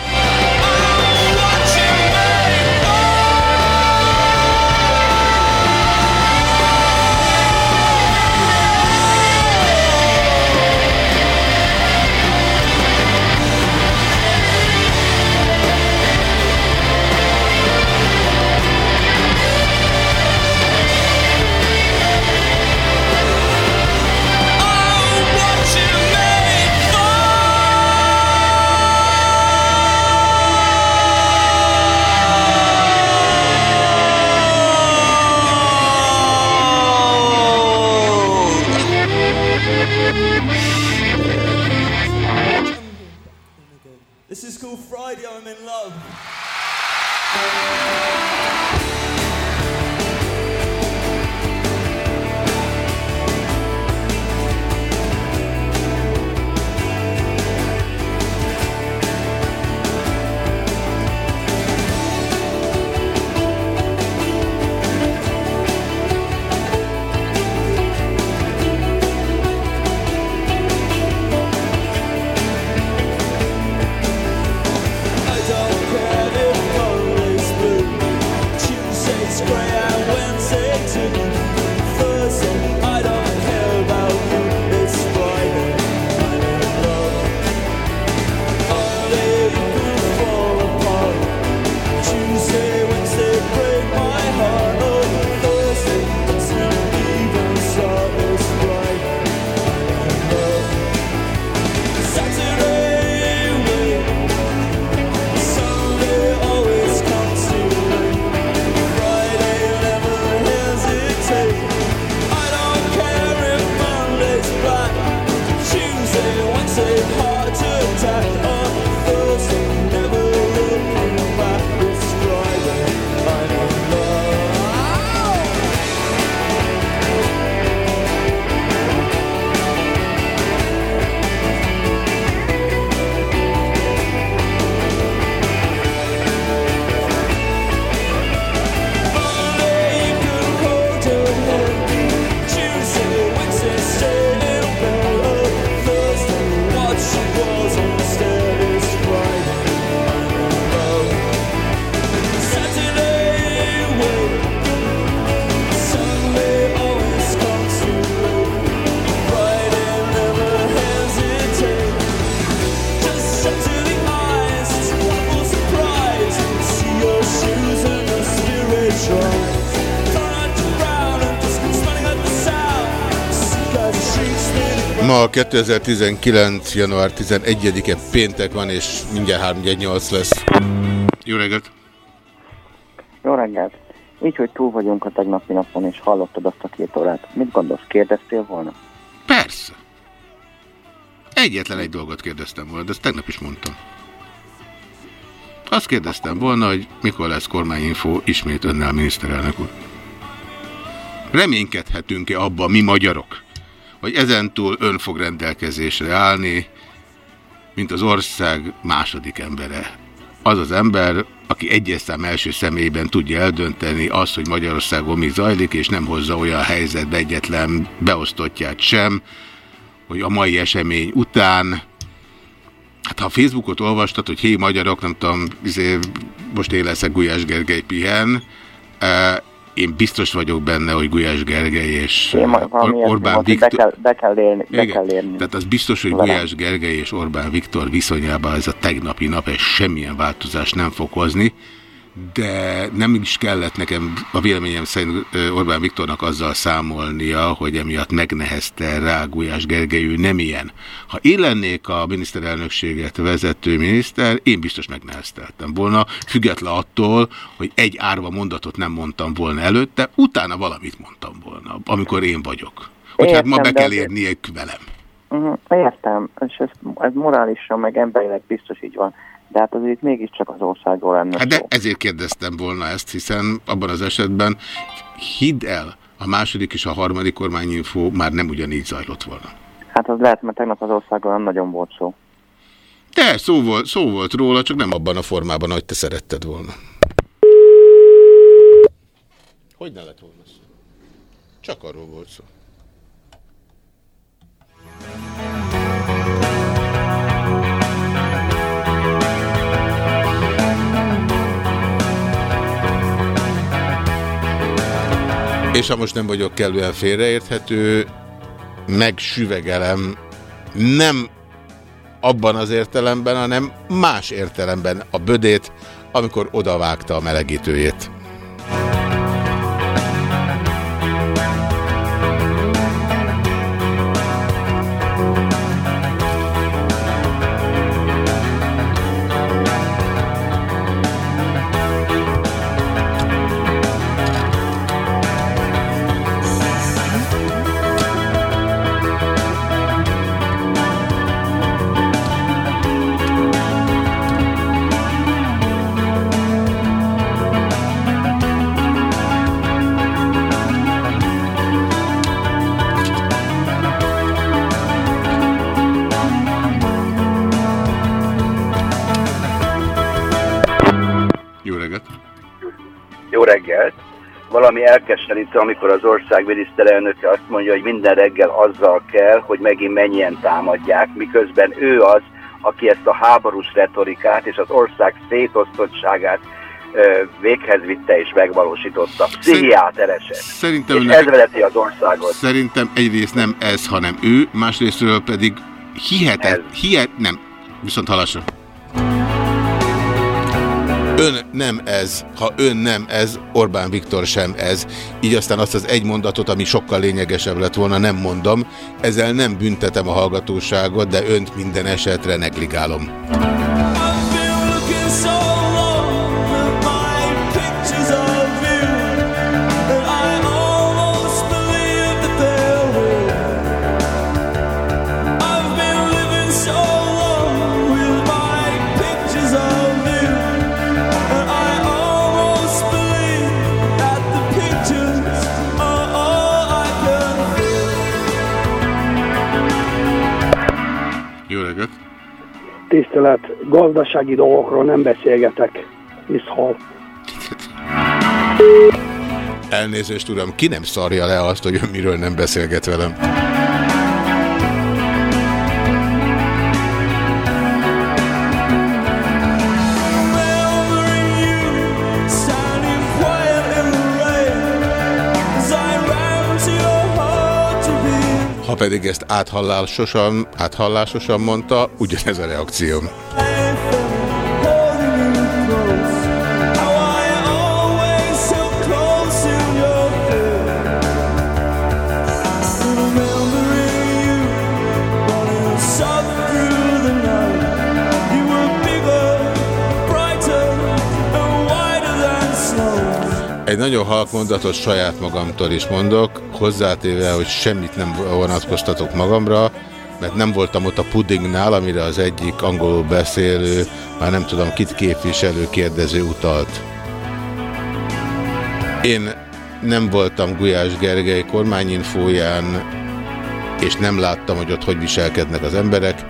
F: 2019. január 11-e péntek van, és mindjárt 318 lesz. Jó reggelt!
G: Jó reggelt! Így, hogy túl vagyunk a tegnapi napon, és hallottad azt a két órát, mit gondolsz, kérdeztél volna?
F: Persze. Egyetlen egy dolgot kérdeztem volna, de ezt tegnap is mondtam. Azt kérdeztem volna, hogy mikor lesz kormányinfo ismét önnel, miniszterelnök úr.
A: Reménykedhetünk-e abban mi magyarok, hogy ezentúl ön fog rendelkezésre állni, mint az ország második embere. Az az ember, aki egyes szám első személyben tudja eldönteni azt, hogy Magyarországon mi zajlik, és nem hozza olyan helyzetbe egyetlen beosztottját sem, hogy a mai esemény után Hát ha a Facebookot olvastad, hogy hé magyarok, nem tudom, izé, most én leszek Gulyás Gergely pihen, eh, én biztos vagyok benne, hogy Gulyás Gergely és
G: Én
A: Orbán
G: volt,
A: Viktor...
G: Be kell, be kell érni. Be kell érni.
A: Tehát az biztos, hogy. Gulyás Gergely és Orbán Viktor viszonyában ez a tegnapi nap ez semmilyen változást nem fog hozni, de nem is kellett nekem a véleményem szerint Orbán Viktornak azzal számolnia, hogy emiatt megnehezte rá Gulyás Gergely, ő nem ilyen. Ha én lennék a miniszterelnökséget vezető miniszter, én biztos megnehezteltem volna, független attól, hogy egy árva mondatot nem mondtam volna előtte, utána valamit mondtam volna, amikor én vagyok. Hogy hát ma
G: Értem,
A: be kell érnie velem.
G: Uh-huh, értem, és ez, ez morálisan, meg emberileg biztos így van. De hát azért mégiscsak az országról lenne
A: Hát de
G: szó.
A: ezért kérdeztem volna ezt, hiszen abban az esetben hidd el, a második és a harmadik kormányinfó már nem ugyanígy zajlott volna.
G: Hát az lehet, mert tegnap az országról nem nagyon volt szó.
A: De szó volt, szó volt róla, csak nem abban a formában, ahogy te szeretted volna. Hogy ne lett volna szó? Csak arról volt szó. És ha most nem vagyok kellően félreérthető, megsüvegelem nem abban az értelemben, hanem más értelemben a bödét, amikor odavágta a melegítőjét.
H: Valami elkeserítő, amikor az ország miniszterelnöke azt mondja, hogy minden reggel azzal kell, hogy megint mennyien támadják, miközben ő az, aki ezt a háborús retorikát és az ország szétosztottságát véghez vitte és megvalósította. Pszichiátereset.
A: Szerintem
H: És ez vezeti az országot.
A: Szerintem egyrészt nem ez, hanem ő, másrésztről pedig hihetet, hihet, nem, viszont halasra. Ön nem ez, ha ön nem ez, Orbán Viktor sem ez. Így aztán azt az egy mondatot, ami sokkal lényegesebb lett volna, nem mondom. Ezzel nem büntetem a hallgatóságot, de önt minden esetre negligálom.
I: Tisztelet, gazdasági dolgokról nem beszélgetek. Viszhal.
A: Elnézést, uram, ki nem szarja le azt, hogy ön miről nem beszélget velem? Ha pedig ezt áthallásosan, áthallásosan mondta, ugyanez a reakcióm. Egy nagyon halk mondatot saját magamtól is mondok, hozzátéve, hogy semmit nem vonatkoztatok magamra, mert nem voltam ott a puddingnál, amire az egyik angolul beszélő, már nem tudom kit képviselő kérdező utalt. Én nem voltam Gulyás Gergely kormányinfóján, és nem láttam, hogy ott hogy viselkednek az emberek.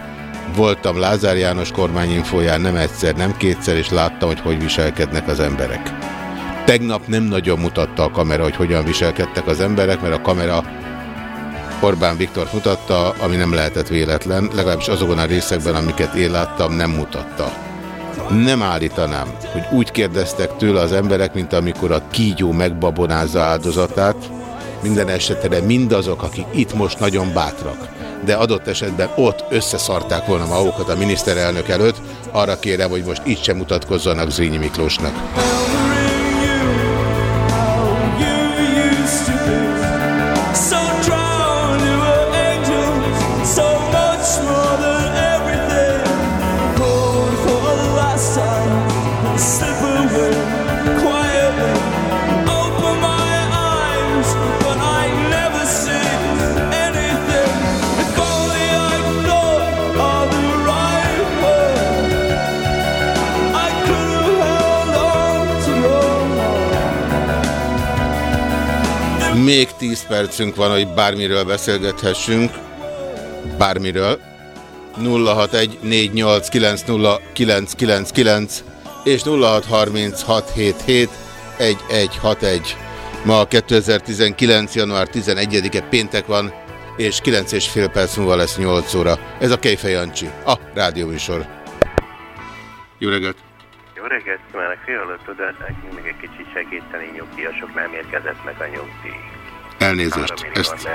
A: Voltam Lázár János kormányinfóján nem egyszer, nem kétszer, és láttam, hogy hogy viselkednek az emberek. Tegnap nem nagyon mutatta a kamera, hogy hogyan viselkedtek az emberek, mert a kamera Orbán Viktor mutatta, ami nem lehetett véletlen, legalábbis azokon a részekben, amiket én láttam, nem mutatta. Nem állítanám, hogy úgy kérdeztek tőle az emberek, mint amikor a kígyó megbabonázza áldozatát, minden esetre mindazok, akik itt most nagyon bátrak, de adott esetben ott összeszarták volna magukat a miniszterelnök előtt, arra kérem, hogy most itt sem mutatkozzanak Zrínyi Miklósnak. 10 percünk van, hogy bármiről beszélgethessünk. Bármiről. 0614890999 és 0636771161. Ma 2019. január 11-e péntek van, és 9 és fél perc múlva lesz 8 óra. Ez a Kejfej Jancsi, a rádióműsor. Jó reggelt!
J: Jó reggelt kívánok, félhalott, de nekünk még egy kicsit segíteni, nyugdíjasok nem érkezett meg a nyugdíj.
A: Elnézést, ezt,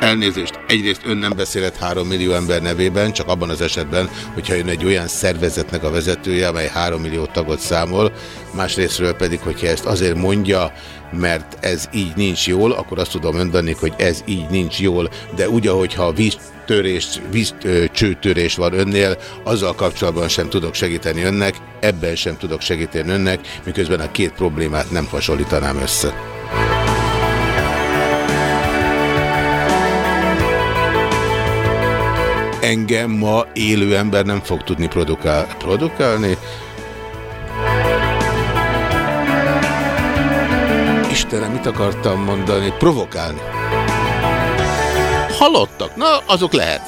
A: elnézést. Egyrészt ön nem beszélhet három millió ember nevében, csak abban az esetben, hogyha jön egy olyan szervezetnek a vezetője, amely három millió tagot számol, másrésztről pedig, hogyha ezt azért mondja, mert ez így nincs jól, akkor azt tudom mondani, hogy ez így nincs jól, de úgy, ahogyha a víztörés, vízcsőtörés van önnél, azzal kapcsolatban sem tudok segíteni önnek, ebben sem tudok segíteni önnek, miközben a két problémát nem hasonlítanám össze. Engem ma élő ember nem fog tudni produkál, produkálni. Istenem, mit akartam mondani? Provokálni. Halottak? Na, azok lehet.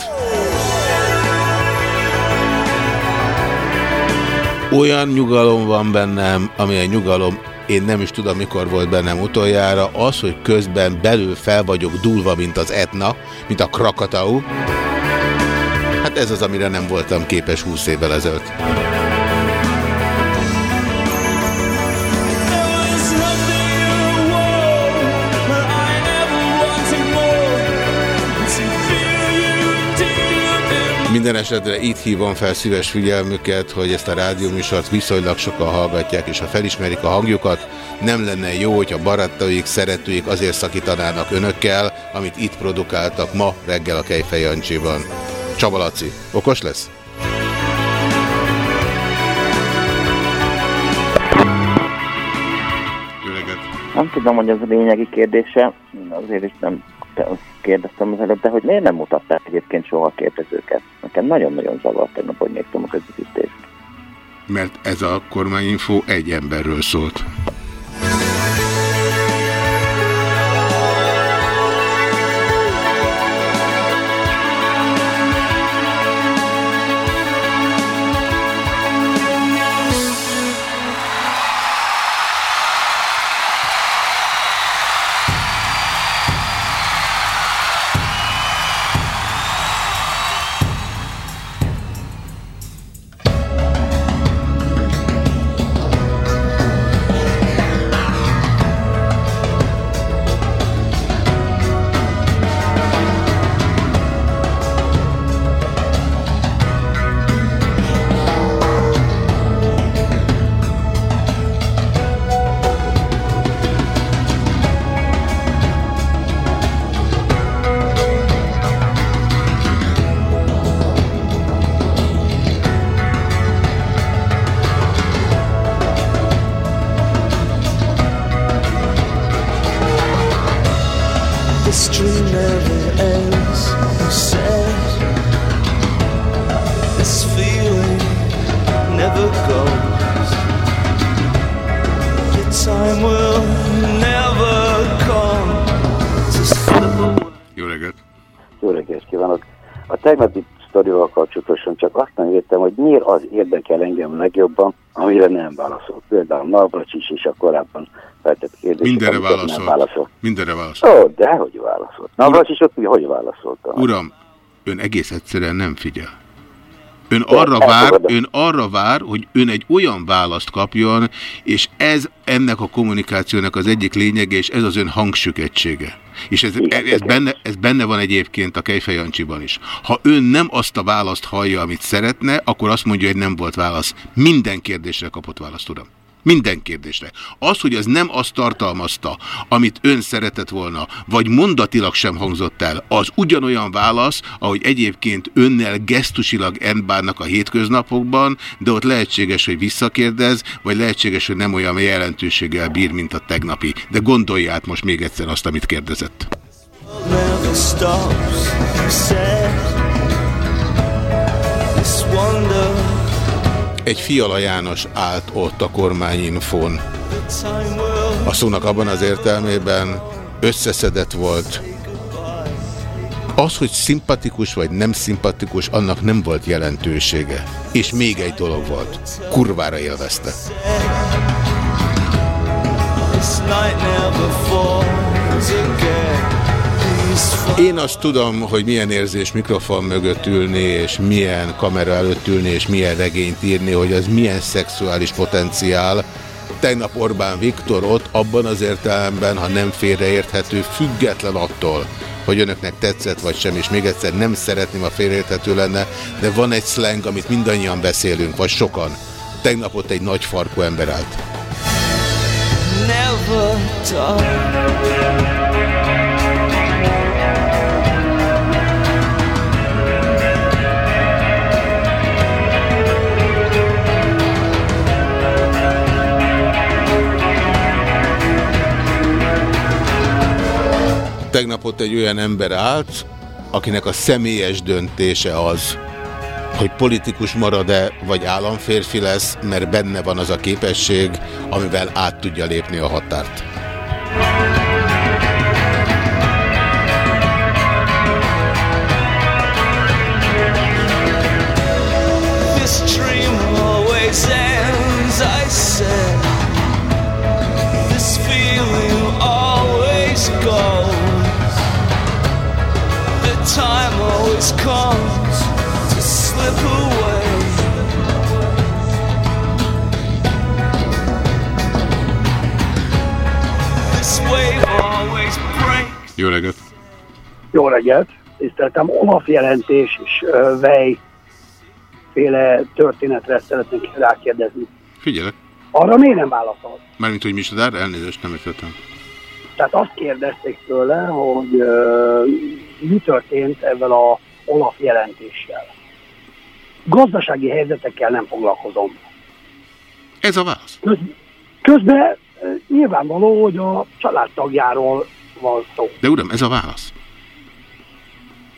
A: Olyan nyugalom van bennem, ami a nyugalom, én nem is tudom, mikor volt bennem utoljára, az, hogy közben belül fel vagyok dúlva, mint az Etna, mint a Krakatau. Hát ez az, amire nem voltam képes 20 évvel ezelőtt. Minden esetre itt hívom fel szíves figyelmüket, hogy ezt a rádióműsort viszonylag sokan hallgatják, és ha felismerik a hangjukat, nem lenne jó, hogy a barátaik, szeretőik azért szakítanának önökkel, amit itt produkáltak ma reggel a Kejfej Jancsiban. Csaba Laci, okos lesz?
G: Nem tudom, hogy ez a lényegi kérdése, azért is nem kérdeztem az előbb, de hogy miért nem mutatták egyébként soha a kérdezőket? Nekem nagyon-nagyon zavart tegnap, hogy néztem a közvetítést.
A: Mert ez a kormányinfó egy emberről szólt. Jó reggelt
K: kívánok! A tegnapi sztorival kapcsolatosan csak azt nem értem, hogy miért az érdekel engem legjobban, amire nem válaszolt. Például Navracsis is a korábban feltett kérdéseket.
A: Mindenre
K: amiket nem
A: válaszolt.
K: válaszolt.
A: Mindenre válaszolt.
K: Ó, de hogy válaszolt? Navracsis ott hogy válaszolta?
A: Uram, ön egész egyszerűen nem figyel. Ön arra, vár, ön arra vár, hogy ön egy olyan választ kapjon, és ez ennek a kommunikációnak az egyik lényege, és ez az ön hangsükegysége. És ez, ez, benne, ez benne van egyébként a Kejfej Jancsiban is. Ha ön nem azt a választ hallja, amit szeretne, akkor azt mondja, hogy nem volt válasz. Minden kérdésre kapott választ, uram. Minden kérdésre. Az, hogy az nem azt tartalmazta, amit ön szeretett volna, vagy mondatilag sem hangzott el, az ugyanolyan válasz, ahogy egyébként önnel gesztusilag elbánnak a hétköznapokban, de ott lehetséges, hogy visszakérdez, vagy lehetséges, hogy nem olyan jelentőséggel bír, mint a tegnapi. De gondolja át most még egyszer azt, amit kérdezett.
F: stops.
A: Egy Fiala János állt ott a kormányinfón. A szónak abban az értelmében összeszedett volt. Az, hogy szimpatikus vagy nem szimpatikus, annak nem volt jelentősége. És még egy dolog volt. Kurvára élvezte.
F: this night never. These
A: Én azt tudom, hogy milyen érzés mikrofon mögött ülni, és milyen kamera előtt ülni, és milyen regényt írni, hogy az milyen szexuális potenciál. Tegnap Orbán Viktor ott abban az értelemben, ha nem félreérthető, független attól, hogy önöknek tetszett vagy sem, és még egyszer nem szeretném, a félreérthető lenne, de van egy slang, amit mindannyian beszélünk, vagy sokan. Tegnap ott egy nagy farkú ember állt.
F: never done.
A: Tegnap ott egy olyan ember állt, akinek a személyes döntése az, hogy politikus marad-e, vagy államférfi lesz, mert benne van az a képesség, amivel át tudja lépni a határt. Jó reggelt!
I: Jó reggelt! Tiszteltem, Olaf jelentés és uh, Vej féle történetre szeretnék rákérdezni.
A: Figyelek.
I: Arra miért nem válaszolt?
A: Mármint, hogy micsodár, elnézést, nem értettem.
I: Tehát azt kérdezték tőle, hogy uh, mi történt ezzel a Olaf jelentéssel. Gazdasági helyzetekkel nem foglalkozom.
A: Ez a válasz.
I: Köz, közben uh, nyilvánvaló, hogy a családtagjáról van szó.
A: De uram, ez a válasz.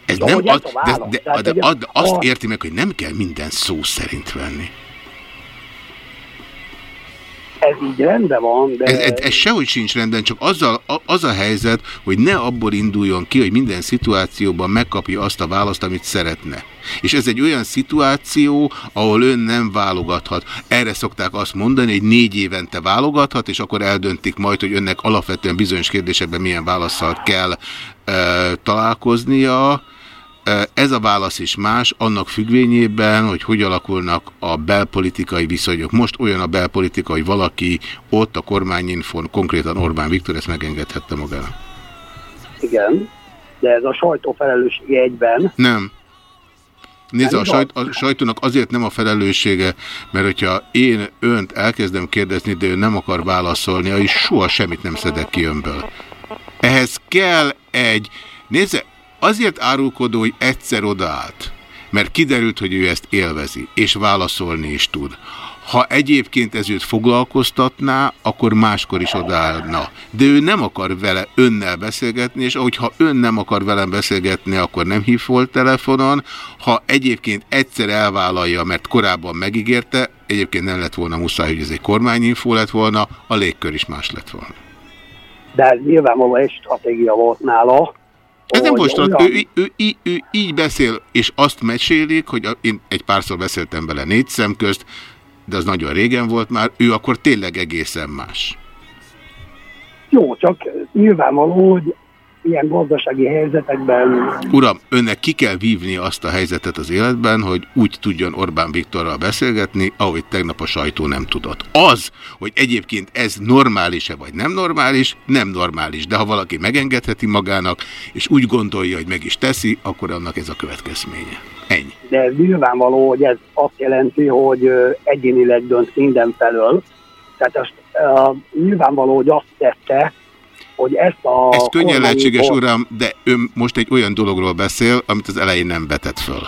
A: Ez
I: De
A: nem
I: hogy ez
A: ad,
I: a
A: de,
I: válasz?
A: de,
I: Tehát,
A: de,
I: hogy
A: ad, azt érti meg, hogy nem kell minden szó szerint venni.
I: Ez így rendben van, de...
A: Ez, ez, ez sehogy sincs rendben, csak azzal, a, az a helyzet, hogy ne abból induljon ki, hogy minden szituációban megkapja azt a választ, amit szeretne. És ez egy olyan szituáció, ahol ön nem válogathat. Erre szokták azt mondani, hogy négy évente válogathat, és akkor eldöntik majd, hogy önnek alapvetően bizonyos kérdésekben milyen válaszsal kell e, találkoznia. Ez a válasz is más, annak függvényében, hogy hogy alakulnak a belpolitikai viszonyok. Most olyan a belpolitika, hogy valaki ott a kormányinfon, konkrétan Orbán Viktor ezt megengedhette magának.
I: Igen, de ez a sajtó felelőssége egyben.
A: Nem. Nézd, a, sajt, a sajtónak azért nem a felelőssége, mert hogyha én önt elkezdem kérdezni, de ő nem akar válaszolni, és soha semmit nem szedek ki önből. Ehhez kell egy... Nézze, azért árulkodó, hogy egyszer odaállt, mert kiderült, hogy ő ezt élvezi, és válaszolni is tud. Ha egyébként ez őt foglalkoztatná, akkor máskor is odaállna. De ő nem akar vele önnel beszélgetni, és ahogyha ön nem akar velem beszélgetni, akkor nem hív telefonon. Ha egyébként egyszer elvállalja, mert korábban megígérte, egyébként nem lett volna muszáj, hogy ez egy kormányinfó lett volna, a légkör is más lett volna.
I: De nyilvánvalóan egy stratégia volt nála,
A: Ez nem
I: hogy
A: most,
I: olyan-
A: ő, ő, ő, ő így beszél, és azt mesélik, hogy a, én egy párszor beszéltem vele négy szem közt, de az nagyon régen volt már, ő akkor tényleg egészen más.
I: Jó, csak nyilvánvaló, hogy ilyen gazdasági helyzetekben
A: Uram, önnek ki kell vívni azt a helyzetet az életben, hogy úgy tudjon Orbán Viktorral beszélgetni, ahogy tegnap a sajtó nem tudott. Az, hogy egyébként ez normális-e vagy nem normális, nem normális, de ha valaki megengedheti magának, és úgy gondolja, hogy meg is teszi, akkor annak ez a következménye. Ennyi.
I: de ez nyilvánvaló, hogy ez azt jelenti, hogy egyénileg dönt mindenfelől. Tehát azt, uh, nyilvánvaló, hogy azt tette, hogy ezt a...
A: Ez könnyen lehetséges, uram, de ön most egy olyan dologról beszél, amit az elején nem vetett föl.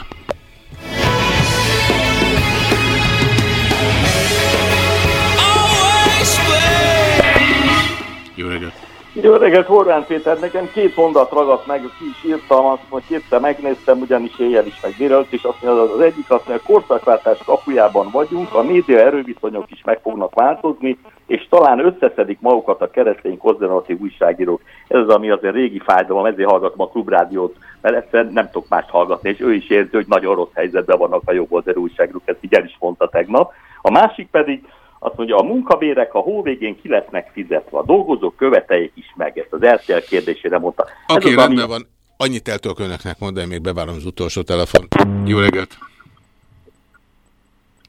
A: Jó reggelt,
L: Horváth Péter, nekem két mondat ragadt meg, ki is írtam, azt hogy kétszer megnéztem, ugyanis éjjel is meg délelőtt, és azt mondja, az egyik azt mondja, a korszakváltás kapujában vagyunk, a média erőviszonyok is meg fognak változni, és talán összeszedik magukat a keresztény konzervatív újságírók. Ez az, ami azért régi fájdalom, ezért hallgatom a klubrádiót, mert egyszerűen nem tudok mást hallgatni, és ő is érzi, hogy nagyon rossz helyzetben vannak a jobboldali újságírók, ezt így el is mondta tegnap. A másik pedig, azt mondja, a munkabérek a hó végén ki lesznek fizetve, a dolgozók követeljék is meg, ezt az RTL kérdésére mondta.
A: Oké, okay,
L: ami-
A: rendben van. Annyit el tudok önöknek mondani, még bevárom az utolsó telefon. Jó reggelt!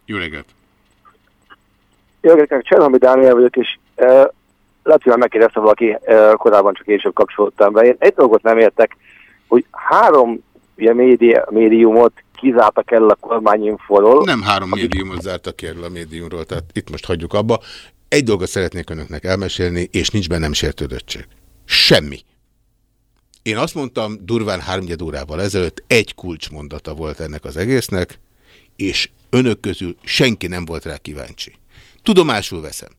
A: Jó reggelt!
M: Jó reggelt, Csernomi Dániel vagyok, és uh, lehet, hogy megkérdezte valaki, uh, korábban csak később kapcsolódtam be. Én egy dolgot nem értek, hogy három ugye, média, médiumot kizártak el a kormányinforról.
A: Nem három médiumot zártak ki erről a médiumról, tehát itt most hagyjuk abba. Egy dolgot szeretnék önöknek elmesélni, és nincs bennem sértődöttség. Semmi. Én azt mondtam durván háromnyed órával ezelőtt, egy kulcsmondata volt ennek az egésznek, és önök közül senki nem volt rá kíváncsi. Tudomásul veszem.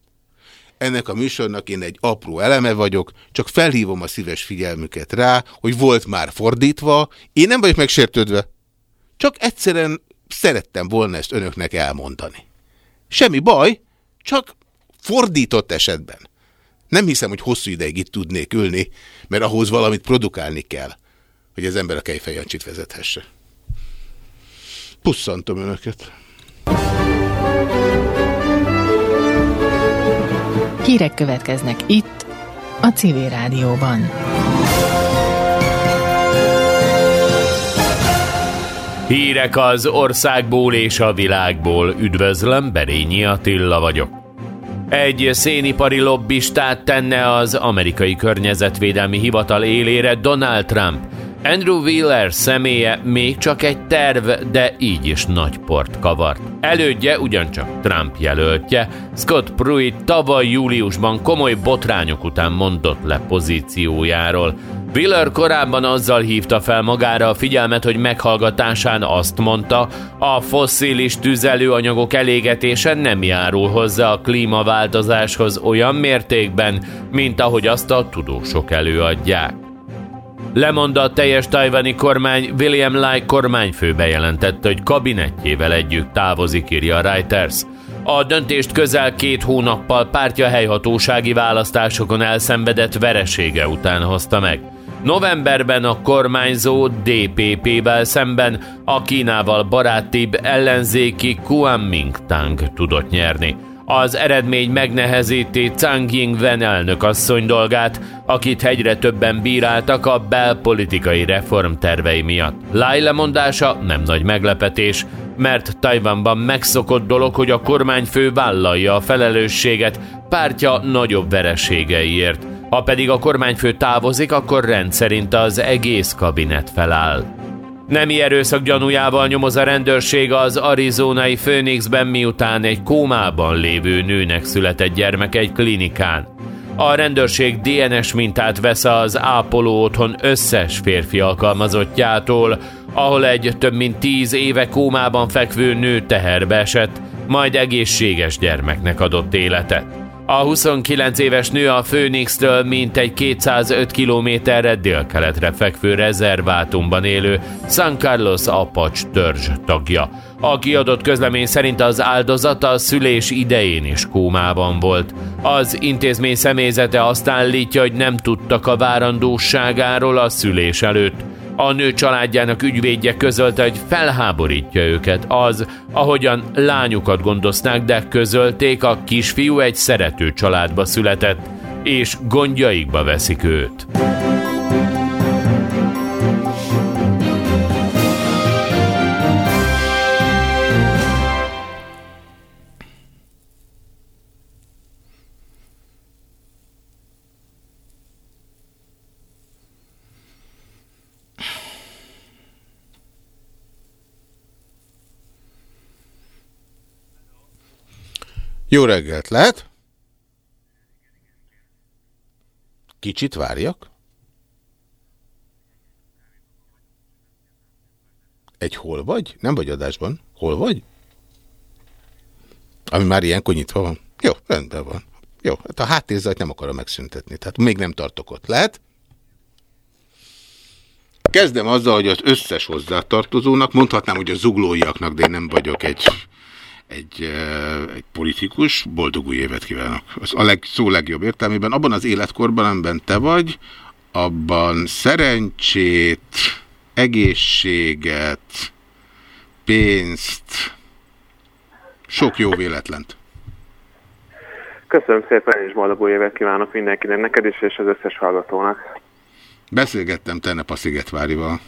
A: Ennek a műsornak én egy apró eleme vagyok, csak felhívom a szíves figyelmüket rá, hogy volt már fordítva, én nem vagyok megsértődve. Csak egyszerűen szerettem volna ezt önöknek elmondani. Semmi baj, csak fordított esetben. Nem hiszem, hogy hosszú ideig itt tudnék ülni, mert ahhoz valamit produkálni kell, hogy az ember a Kejfejancsit vezethesse. Pusszantom önöket.
N: Hírek következnek itt, a Civil Rádióban.
O: Hírek az országból és a világból. Üdvözlöm, Berényi Attila vagyok. Egy szénipari lobbistát tenne az amerikai környezetvédelmi hivatal élére Donald Trump. Andrew Wheeler személye még csak egy terv, de így is nagy port kavart. Elődje ugyancsak Trump jelöltje, Scott Pruitt tavaly júliusban komoly botrányok után mondott le pozíciójáról. Wheeler korábban azzal hívta fel magára a figyelmet, hogy meghallgatásán azt mondta, a fosszilis tüzelőanyagok elégetése nem járul hozzá a klímaváltozáshoz olyan mértékben, mint ahogy azt a tudósok előadják. Lemond a teljes tajvani kormány, William Lai kormányfő bejelentette, hogy kabinetjével együtt távozik, írja a Reuters. A döntést közel két hónappal pártja helyhatósági választásokon elszenvedett veresége után hozta meg. Novemberben a kormányzó DPP-vel szemben a Kínával barátibb ellenzéki Kuomintang tudott nyerni. Az eredmény megnehezíti Zhang Ying-wen elnökasszony dolgát, akit egyre többen bíráltak a belpolitikai reformtervei miatt. Lai lemondása nem nagy meglepetés, mert Tajvanban megszokott dolog, hogy a kormányfő vállalja a felelősséget pártja nagyobb vereségeiért. Ha pedig a kormányfő távozik, akkor rendszerint az egész kabinet feláll. Nemi erőszak gyanújával nyomoz a rendőrség az arizonai Phoenixben, miután egy kómában lévő nőnek született gyermek egy klinikán. A rendőrség DNS mintát vesz az ápoló otthon összes férfi alkalmazottjától, ahol egy több mint tíz éve kómában fekvő nő teherbe esett, majd egészséges gyermeknek adott életet. A 29 éves nő a Phoenix-től mintegy 205 kilométerre délkeletre fekvő rezervátumban élő San Carlos Apache törzs tagja. A kiadott közlemény szerint az áldozat a szülés idején is kómában volt. Az intézmény személyzete azt állítja, hogy nem tudtak a várandóságáról a szülés előtt. A nő családjának ügyvédje közölte, hogy felháborítja őket az, ahogyan lányukat gondozták, de közölték, a kisfiú egy szerető családba született, és gondjaikba veszik őt.
A: Jó reggelt, lehet? Kicsit várjak. Egy hol vagy? Nem vagy adásban. Hol vagy? Ami már ilyenkor nyitva van. Jó, rendben van. Jó, hát a háttérzajt nem akarom megszüntetni, tehát még nem tartok ott. Lehet? Kezdem azzal, hogy az összes hozzátartozónak, mondhatnám, hogy a zuglóiaknak, de én nem vagyok egy egy, egy politikus, boldog új évet kívánok. Az a leg, szó legjobb értelmében. Abban az életkorban, amiben te vagy, abban szerencsét, egészséget, pénzt, sok jó véletlent.
P: Köszönöm szépen, és boldog új évet kívánok mindenkinek, neked is, és az összes hallgatónak.
A: Beszélgettem tegnap a Szigetvárival.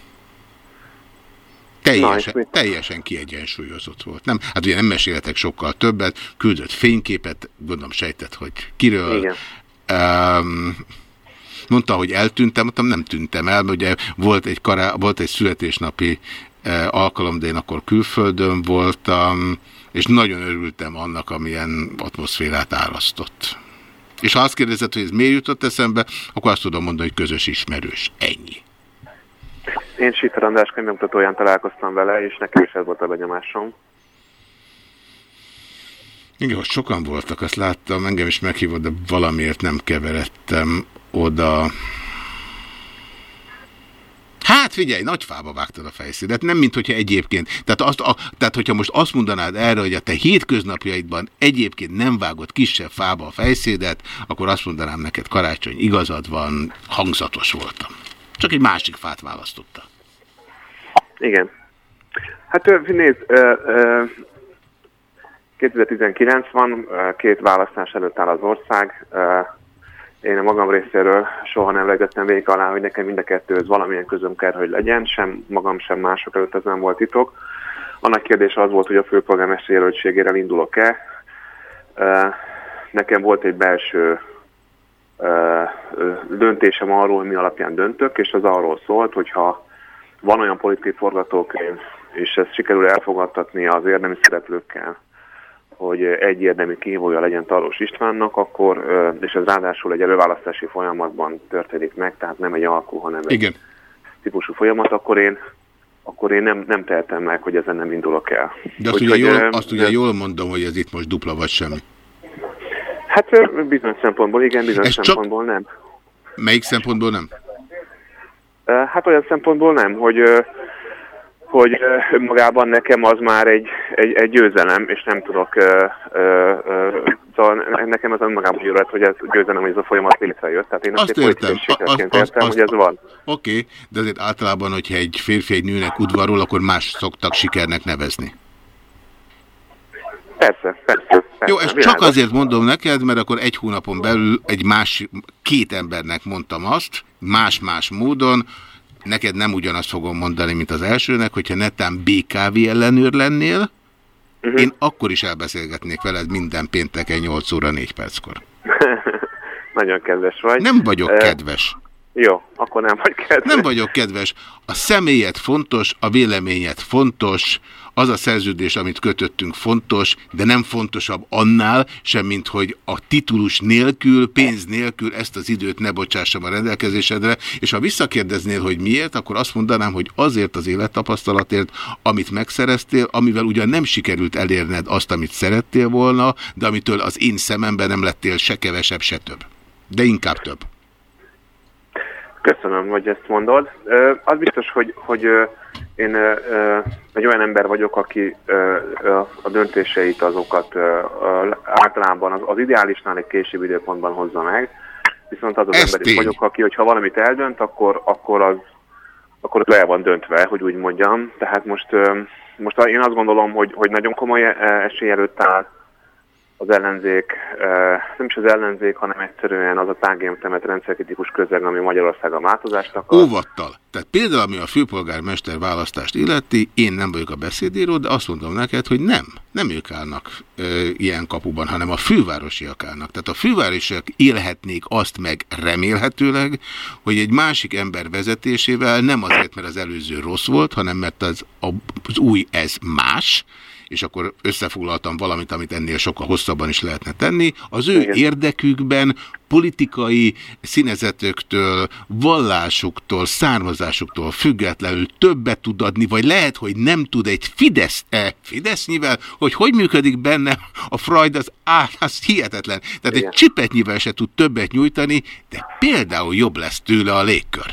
A: Teljesen, nice. teljesen kiegyensúlyozott volt. Nem, hát ugye nem mesélhetek sokkal többet, küldött fényképet, gondolom sejtett, hogy kiről.
P: Igen.
A: Um, mondta, hogy eltűntem, mondtam, nem tűntem el, mert ugye volt egy, kará, volt egy születésnapi uh, alkalom, de én akkor külföldön voltam, és nagyon örültem annak, amilyen atmoszférát árasztott. És ha azt kérdezett, hogy ez miért jutott eszembe, akkor azt tudom mondani, hogy közös ismerős. Ennyi.
P: Én Sitter András könyvemutatóján találkoztam vele, és nekem is ez volt a benyomásom.
A: Igen, hogy sokan voltak, azt láttam, engem is meghívott, de valamiért nem keveredtem oda. Hát figyelj, nagy fába vágtad a fejszédet, nem mint hogyha egyébként. Tehát, azt, a, tehát hogyha most azt mondanád erre, hogy a te hétköznapjaidban egyébként nem vágott kisebb fába a fejszédet, akkor azt mondanám neked, karácsony igazad van, hangzatos voltam. Csak egy másik fát választotta.
P: Igen. Hát nézd, 2019 van, két választás előtt áll az ország. Én a magam részéről soha nem legettem végig alá, hogy nekem mind a kettőhöz valamilyen közöm kell, hogy legyen, sem magam, sem mások előtt ez nem volt titok. Annak kérdése az volt, hogy a főpolgármester jelöltségére indulok-e. Nekem volt egy belső döntésem arról, mi alapján döntök, és az arról szólt, hogyha van olyan politikai forgatókönyv, és ezt sikerül elfogadtatni az érdemi szereplőkkel, hogy egy érdemi kihívója legyen Talós Istvánnak, akkor, és ez ráadásul egy előválasztási folyamatban történik meg, tehát nem egy alkú, hanem egy
A: Igen.
P: típusú folyamat, akkor én akkor én nem, nem tehetem meg, hogy ezen nem indulok el.
A: De azt, ugye, jól, azt ugye jól mondom, hogy ez itt most dupla vagy semmi.
P: Hát bizonyos szempontból igen, bizonyos
A: Ez
P: szempontból csak... nem.
A: Melyik szempontból nem?
P: Hát olyan szempontból nem, hogy hogy magában nekem az már egy, egy, egy győzelem, és nem tudok, szóval nekem az önmagában gyűlölet, hogy ez győzelem, hogy ez a folyamat létrejött. Tehát én azt, azt értem, azt, azt, értem, hogy ez van.
A: Oké, okay, de azért általában, hogyha egy férfi egy nőnek udvarul, akkor más szoktak sikernek nevezni.
P: Persze, persze. persze
A: Jó, ezt csak azért mondom neked, mert akkor egy hónapon belül egy más, két embernek mondtam azt, más-más módon, neked nem ugyanazt fogom mondani, mint az elsőnek, hogyha netán BKV ellenőr lennél, uh -huh. én akkor is elbeszélgetnék veled minden pénteken 8 óra 4 perckor.
P: Nagyon kedves vagy.
A: Nem vagyok uh, kedves.
P: Jó, akkor nem vagy kedves.
A: Nem vagyok kedves. A személyed fontos, a véleményed fontos, az a szerződés, amit kötöttünk fontos, de nem fontosabb annál, sem mint hogy a titulus nélkül, pénz nélkül ezt az időt ne bocsássam a rendelkezésedre, és ha visszakérdeznél, hogy miért, akkor azt mondanám, hogy azért az élettapasztalatért, amit megszereztél, amivel ugyan nem sikerült elérned azt, amit szerettél volna, de amitől az én szememben nem lettél se kevesebb, se több. De inkább több.
P: Köszönöm, hogy ezt mondod. Az biztos, hogy, hogy én egy olyan ember vagyok, aki a döntéseit azokat általában az, az ideálisnál egy később időpontban hozza meg, viszont az az
A: Ez
P: ember is vagyok, aki, hogyha valamit eldönt, akkor, akkor az akkor le van döntve, hogy úgy mondjam. Tehát most, most én azt gondolom, hogy, hogy nagyon komoly esély előtt áll az ellenzék, nem is az ellenzék, hanem egyszerűen az a tágémtemet rendszerkritikus közeg, ami Magyarországon változást akar.
A: Óvattal. Tehát például, ami a főpolgármester választást illeti, én nem vagyok a beszédíró, de azt mondom neked, hogy nem. Nem ők állnak ö, ilyen kapuban, hanem a fővárosiak állnak. Tehát a fővárosiak élhetnék azt meg remélhetőleg, hogy egy másik ember vezetésével nem azért, mert az előző rossz volt, hanem mert az, az új ez más, és akkor összefoglaltam valamit, amit ennél sokkal hosszabban is lehetne tenni, az ő érdekükben politikai színezetöktől, vallásuktól, származásuktól függetlenül többet tud adni, vagy lehet, hogy nem tud egy Fidesz, e, Fidesznyivel, hogy hogy működik benne a Freud, az, á, az hihetetlen. Tehát egy csipetnyivel se tud többet nyújtani, de például jobb lesz tőle a légkör.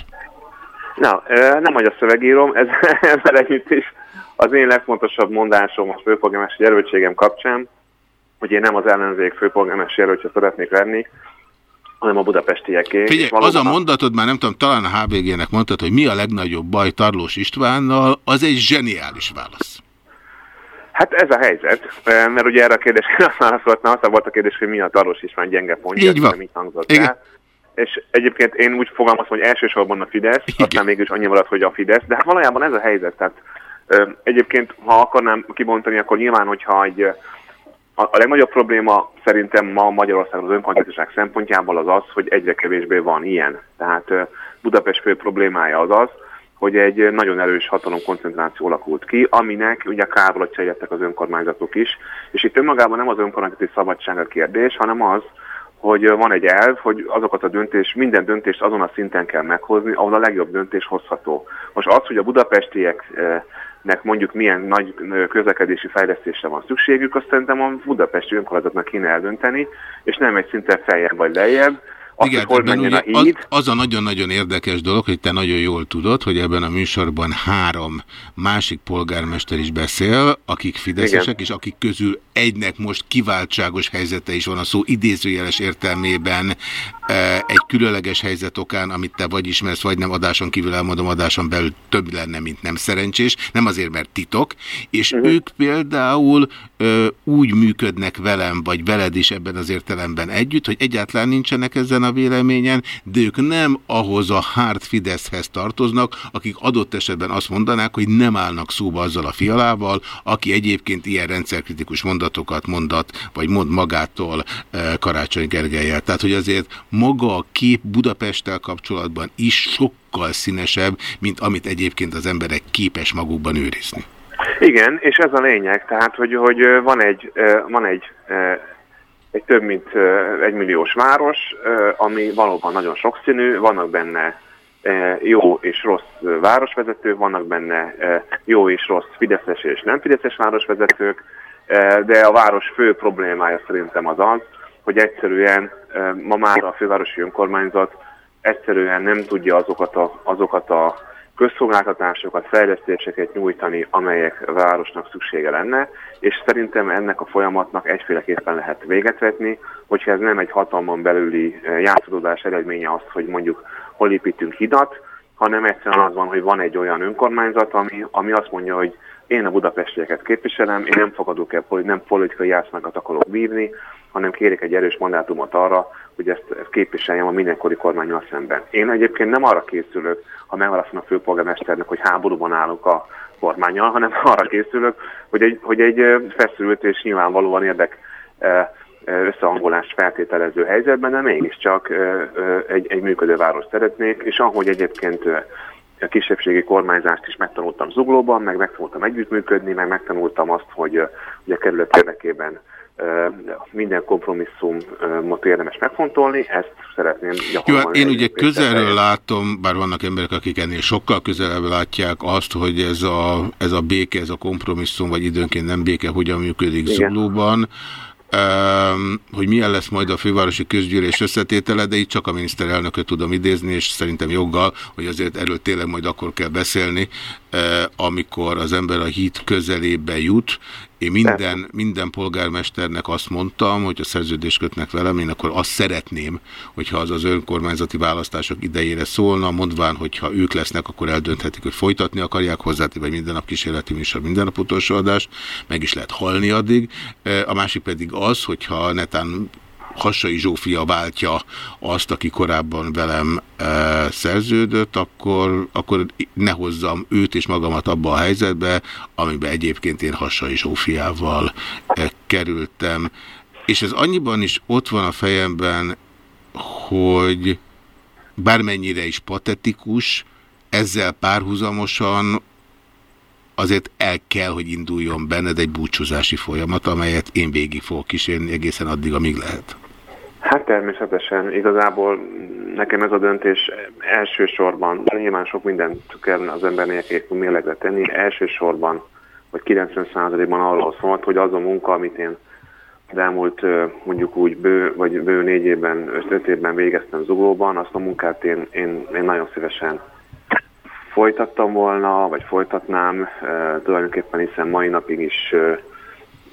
P: Na, nem vagy a szövegírom, ez, ezzel együtt is az én legfontosabb mondásom a főpolgármester jelöltségem kapcsán, hogy én nem az ellenzék főpolgármester jelöltje szeretnék lenni, hanem a budapestieké.
A: Figyelj,
P: valóban
A: az a mondatod, már nem tudom, talán a HVG-nek mondtad, hogy mi a legnagyobb baj Tarlós Istvánnal, az egy zseniális válasz.
P: Hát ez a helyzet, mert ugye erre a kérdésre azt válaszoltam, az volt a kérdés, hogy mi a Tarlós István gyenge pontja,
A: Így van.
P: nem így hangzott
A: Igen.
P: el. És egyébként én úgy fogalmazom, hogy elsősorban a Fidesz, aztán mégis annyi maradt, hogy a Fidesz, de hát valójában ez a helyzet. Tehát egyébként, ha akarnám kibontani, akkor nyilván, hogyha egy a, legnagyobb probléma szerintem ma Magyarországon az önkormányzatiság szempontjából az az, hogy egyre kevésbé van ilyen. Tehát Budapest fő problémája az az, hogy egy nagyon erős hatalomkoncentráció alakult ki, aminek ugye kárvalotja jöttek az önkormányzatok is, és itt önmagában nem az önkormányzati szabadság a kérdés, hanem az, hogy van egy elv, hogy azokat a döntés, minden döntést azon a szinten kell meghozni, ahol a legjobb döntés hozható. Most az, hogy a budapestieknek mondjuk milyen nagy közlekedési fejlesztésre van szükségük, azt szerintem a budapesti önkormányzatnak kéne eldönteni, és nem egy szinten feljebb vagy lejjebb, azt,
A: Igen,
P: hogy hol a
A: ugye
P: híd,
A: az, az a nagyon-nagyon érdekes dolog, hogy te nagyon jól tudod, hogy ebben a műsorban három másik polgármester is beszél, akik fideszesek,
P: Igen.
A: és akik közül egynek most kiváltságos helyzete is van a szó idézőjeles értelmében e, egy különleges helyzet okán, amit te vagy ismersz, vagy nem adáson kívül elmondom, adáson belül több lenne, mint nem szerencsés, nem azért, mert titok, és
P: Mhm.
A: ők például ö, úgy működnek velem, vagy veled is ebben az értelemben együtt, hogy egyáltalán nincsenek ezen a véleményen, de ők nem ahhoz a hard Fideszhez tartoznak, akik adott esetben azt mondanák, hogy nem állnak szóba azzal a fialával, aki egyébként ilyen rendszerkritikus mondatokat mondat, vagy mond magától ö, Karácsony Gergelyel. Tehát, hogy azért maga a kép Budapesttel kapcsolatban is sokkal színesebb, mint amit egyébként az emberek képes magukban őrizni.
P: Igen, és ez a lényeg, tehát hogy, hogy ö, van egy, ö, van egy, egy több mint ö, egy milliós város, ami valóban nagyon sokszínű, vannak benne jó és rossz városvezetők, vannak benne jó és rossz fideszes és nem fideszes városvezetők, de a város fő problémája szerintem az az, hogy egyszerűen ö, ma már a fővárosi önkormányzat egyszerűen nem tudja azokat a, azokat a közszolgáltatásokat, fejlesztéseket nyújtani, amelyek a városnak szüksége lenne, és szerintem ennek a folyamatnak egyféleképpen lehet véget vetni, hogyha ez nem egy hatalmon belüli eh, játszódás eredménye az, hogy mondjuk hol építünk hidat, hanem egyszerűen az van, hogy van egy olyan önkormányzat, ami, ami azt mondja, hogy én a budapestieket képviselem, én nem fogadok el, poli- nem politikai játszmákat akarok bírni, hanem kérek egy erős mandátumot arra, hogy ezt, ezt képviseljem a mindenkori kormányjal szemben. Én egyébként nem arra készülök, ha megválasztom a főpolgármesternek, hogy háborúban állok a kormányjal, hanem arra készülök, hogy egy, hogy egy feszült és nyilvánvalóan érdek összehangolást feltételező helyzetben, de mégiscsak egy, egy működő város szeretnék, és ahogy egyébként a kisebbségi kormányzást is megtanultam zuglóban, meg megtanultam együttműködni, meg megtanultam azt, hogy, hogy a kerület érdekében minden kompromisszumot érdemes megfontolni, ezt szeretném
A: Jó, hát én ugye közelről látom, bár vannak emberek, akik ennél sokkal közelebb látják azt, hogy ez a, ez a béke, ez a kompromisszum, vagy időnként nem béke, hogyan működik
P: Igen.
A: Zuglóban, hogy milyen lesz majd a fővárosi közgyűlés összetétele, de itt csak a miniszterelnököt tudom idézni, és szerintem joggal, hogy azért erről tényleg majd akkor kell beszélni, amikor az ember a híd közelébe jut. Én minden, minden polgármesternek azt mondtam, hogy a szerződést kötnek velem, én akkor azt szeretném, hogyha az az önkormányzati választások idejére szólna, mondván, hogyha ők lesznek, akkor eldönthetik, hogy folytatni akarják hozzá, vagy minden nap kísérleti műsor, minden nap utolsó adás, meg is lehet halni addig. Eh, A másik pedig az, hogyha netán Hassai Zsófia váltja azt, aki korábban velem e, szerződött, akkor, akkor ne hozzam őt és magamat abba a helyzetbe, amiben egyébként én Hassai Zsófiával e, kerültem. És ez annyiban is ott van a fejemben, hogy bármennyire is patetikus, ezzel párhuzamosan azért el kell, hogy induljon benned egy búcsúzási folyamat, amelyet én végig fogok kísérni egészen addig, amíg lehet.
P: Hát természetesen, igazából nekem ez a döntés elsősorban, nyilván sok mindent kellene az embernek egy mérlegre tenni, elsősorban, vagy 90%-ban arról szólt, hogy az a munka, amit én az elmúlt mondjuk úgy bő, vagy bő négy évben, öt évben végeztem zuglóban, azt a munkát én, én, én nagyon szívesen folytattam volna, vagy folytatnám, tulajdonképpen hiszen mai napig is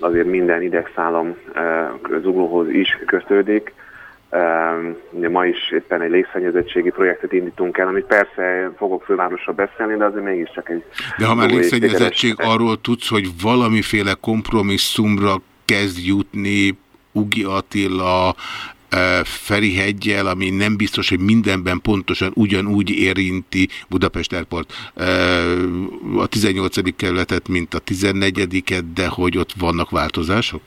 P: azért minden idegszállam e, zuglóhoz is kötődik. E, ugye ma is éppen egy légszennyezettségi projektet indítunk el, amit persze fogok fővárosra beszélni, de azért mégiscsak egy...
A: De ha már légszennyezettség, arról tudsz, hogy valamiféle kompromisszumra kezd jutni Ugi Attila, Feriheggyel, ami nem biztos, hogy mindenben pontosan ugyanúgy érinti Budapest Airport a 18. kerületet, mint a 14 de hogy ott vannak változások?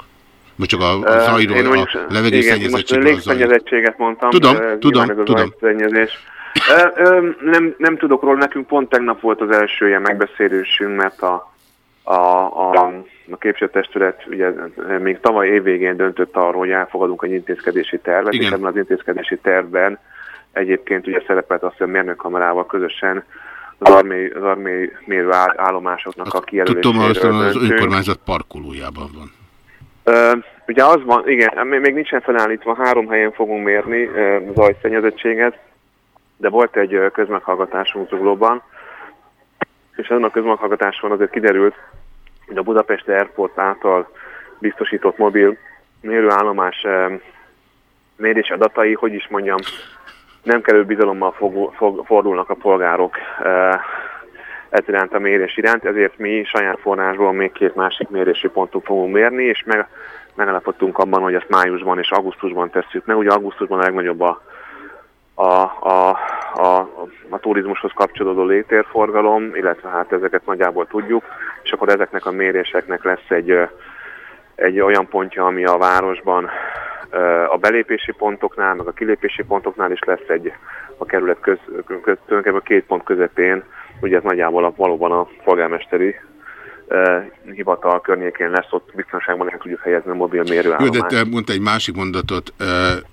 A: Vagy csak a, zajról,
P: én
A: a
P: mondjuk- most
A: levegőszennyezettségről zajról?
P: légszennyezettséget mondtam.
A: Tudom, tudom, tudom.
P: nem, nem tudok róla, nekünk pont tegnap volt az első ilyen megbeszélésünk, mert a, a, a, a képviselőtestület ugye még tavaly évvégén döntött arról, hogy elfogadunk egy intézkedési tervet,
A: Igen.
P: és ebben az intézkedési tervben egyébként ugye szerepelt azt, hogy a mérnökkamerával közösen az armé, az armé mérő áll- állomásoknak a
A: Tudom,
P: kijelöléséről
A: hogy az önkormányzat parkolójában van.
P: Ö, ugye az van, igen, még nincsen felállítva, három helyen fogunk mérni ö, zajszennyezettséget, de volt egy közmeghallgatásunk Zuglóban, és ezen a közmeghallgatáson azért kiderült, hogy a Budapest Airport által biztosított mobil mérőállomás ö, mérés adatai, hogy is mondjam, nem kellő bizalommal fog, fog, fordulnak a polgárok ö, ez iránt a mérés iránt, ezért mi saját forrásból még két másik mérési pontot fogunk mérni, és meg, megállapodtunk abban, hogy ezt májusban és augusztusban tesszük meg. Ugye augusztusban a legnagyobb a, a, a, a, a turizmushoz kapcsolódó légtérforgalom, illetve hát ezeket nagyjából tudjuk, akkor ezeknek a méréseknek lesz egy, egy olyan pontja, ami a városban a belépési pontoknál, meg a kilépési pontoknál is lesz egy a kerület köz, köz, a két pont közepén, ugye ez nagyjából a, valóban a polgármesteri uh, hivatal környékén lesz, ott biztonságban el tudjuk helyezni a mobil
A: Jó, de te mondta egy másik mondatot,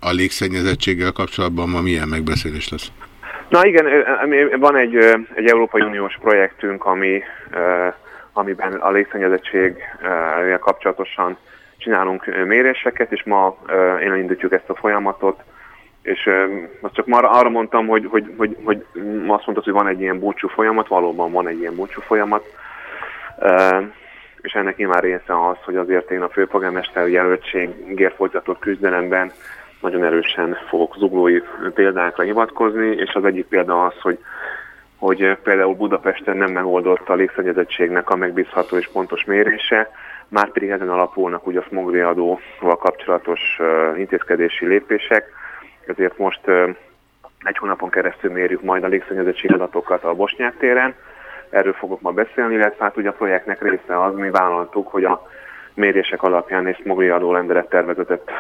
A: a légszennyezettséggel kapcsolatban ma milyen megbeszélés lesz?
P: Na igen, van egy, egy Európai Uniós projektünk, ami, ö, amiben a légszennyezettséggel kapcsolatosan csinálunk ö, méréseket, és ma ö, én indítjuk ezt a folyamatot, és azt csak már arra mondtam, hogy, hogy, hogy, hogy ma azt mondtad, hogy van egy ilyen búcsú folyamat, valóban van egy ilyen búcsú folyamat, és ennek nyilván része az, hogy azért én a főpolgármester jelöltségért folytatott küzdelemben nagyon erősen fogok zuglói példákra hivatkozni, és az egyik példa az, hogy hogy például Budapesten nem megoldott a légszennyezettségnek a megbízható és pontos mérése, már pedig ezen alapulnak ugye a smogri adóval kapcsolatos intézkedési lépések, ezért most egy hónapon keresztül mérjük majd a légszennyezettség adatokat a Bosnyák téren, erről fogok ma beszélni, illetve hát ugye a projektnek része az, mi vállaltuk, hogy a mérések alapján és mogli adó rendelet tervezetet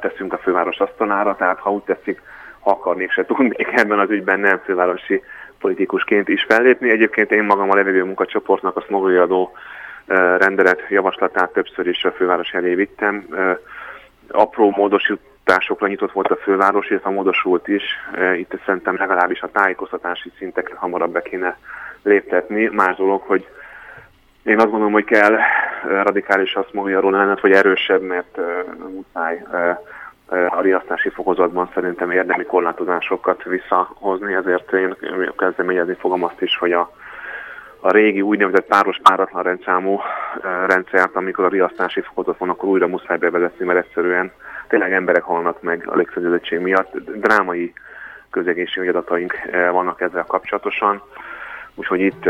P: teszünk a főváros asztalára, tehát ha úgy tetszik, ha akarnék se tudnék ebben az ügyben nem fővárosi politikusként is fellépni. Egyébként én magam a levegő munkacsoportnak a e, rendelet javaslatát többször is a főváros elé vittem. Apró módosításokra nyitott volt a főváros, illetve módosult is. Itt szerintem legalábbis a tájékoztatási szinteket hamarabb be kéne léptetni. Más dolog, hogy én azt gondolom, hogy kell radikális azt mondja róla, vagy erősebb, mert muszáj uh, a riasztási fokozatban szerintem érdemi korlátozásokat visszahozni, ezért én kezdeményezni fogom azt is, hogy a, a régi úgynevezett páros páratlan rendszámú rendszert, amikor a riasztási fokozat van, akkor újra muszáj bevezetni, mert egyszerűen tényleg emberek halnak meg a légszennyezettség miatt. Drámai közegészségügyi adataink vannak ezzel kapcsolatosan. Úgyhogy itt,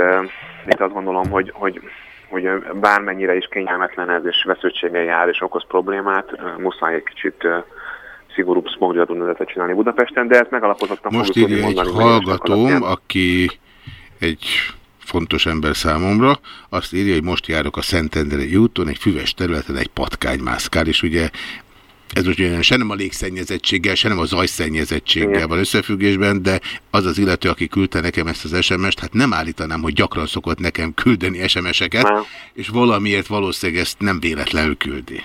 P: itt azt gondolom, hogy, hogy, hogy bármennyire is kényelmetlen ez, és vesződtséggel jár, és okoz problémát, muszáj egy kicsit szigorúbb smogriadónezetet csinálni Budapesten, de ezt megalapozottan
A: Most
P: fogjuk tudni mondani.
A: hallgatóm, aki egy fontos ember számomra, azt írja, hogy most járok a Szentendrei úton, egy füves területen egy patkány mászkál, és ugye ez most olyan, se nem a légszennyezettséggel, se nem a zajszennyezettséggel van összefüggésben, de az az illető, aki küldte nekem ezt az SMS-t, hát nem állítanám, hogy gyakran szokott nekem küldeni SMS-eket, és valamiért valószínűleg ezt nem véletlenül küldi.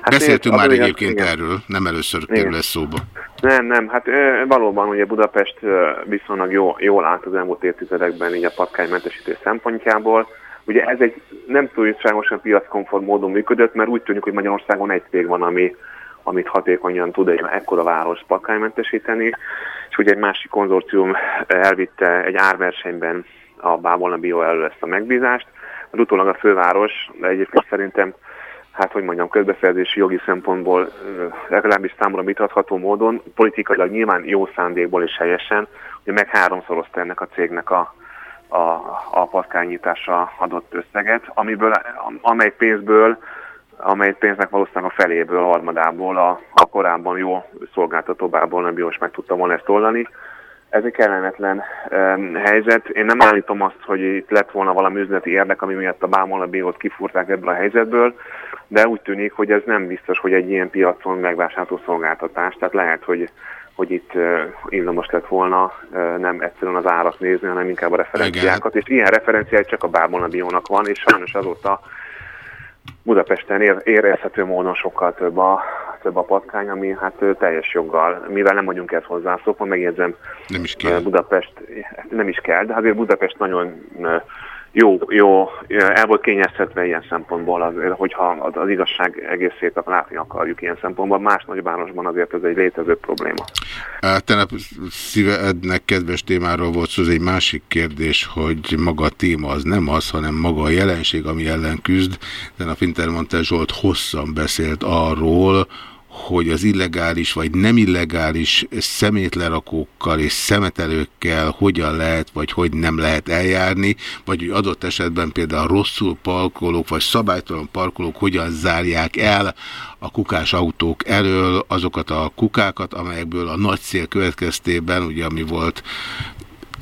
A: Hát Beszéltünk
P: az
A: már egyébként
P: igen.
A: erről, nem először
P: Igen.
A: kerül ez szóba.
P: Nem, nem, hát ö, valóban ugye Budapest ö, viszonylag jó, jól állt az elmúlt évtizedekben így a patkánymentesítés szempontjából. Ugye ez egy nem túlságosan piackonform módon működött, mert úgy tűnik, hogy Magyarországon egy cég van, ami, amit hatékonyan tud egy ekkora város patkánymentesíteni, és ugye egy másik konzorcium elvitte egy árversenyben a Bábolna Bio elő ezt a megbízást, mert utólag a főváros, de egyébként szerintem hát hogy mondjam, közbeszerzési jogi szempontból legalábbis számomra vitatható módon, politikailag nyilván jó szándékból és helyesen, hogy meg háromszorozta ennek a cégnek a, a, a patkányításra adott összeget, amiből, amely pénzből, amely pénznek valószínűleg a feléből, a harmadából a, a korábban jó szolgáltató bából nem is meg tudta volna ezt oldani. Ez egy kellemetlen um, helyzet. Én nem állítom azt, hogy itt lett volna valami üzleti érdek, ami miatt a Bámol a Biót kifúrták ebből a helyzetből, de úgy tűnik, hogy ez nem biztos, hogy egy ilyen piacon megvásárló szolgáltatás. Tehát lehet, hogy, hogy itt uh, illamos lett volna uh, nem egyszerűen az árat nézni, hanem inkább a referenciákat, és ilyen referenciák csak a Bámol a Biónak van, és sajnos azóta Budapesten ér, érezhető módon sokkal több a, több a patkány, ami hát teljes joggal, mivel nem vagyunk ezt hozzászokva, megjegyzem,
A: nem is
P: kell. Budapest nem is kell, de azért Budapest nagyon jó, jó, el volt kényeztetve ilyen szempontból, az, hogyha az, az igazság egészét látni akarjuk ilyen szempontból. Más nagyvárosban azért ez egy létező probléma.
A: Tegnap szívednek kedves témáról volt szó, ez egy másik kérdés, hogy maga a téma az nem az, hanem maga a jelenség, ami ellen küzd. Tegnap Intermontel Zsolt hosszan beszélt arról, hogy az illegális vagy nem illegális szemétlerakókkal és szemetelőkkel hogyan lehet, vagy hogy nem lehet eljárni, vagy hogy adott esetben például rosszul parkolók, vagy szabálytalan parkolók hogyan zárják el a kukás autók elől azokat a kukákat, amelyekből a nagy szél következtében, ugye ami volt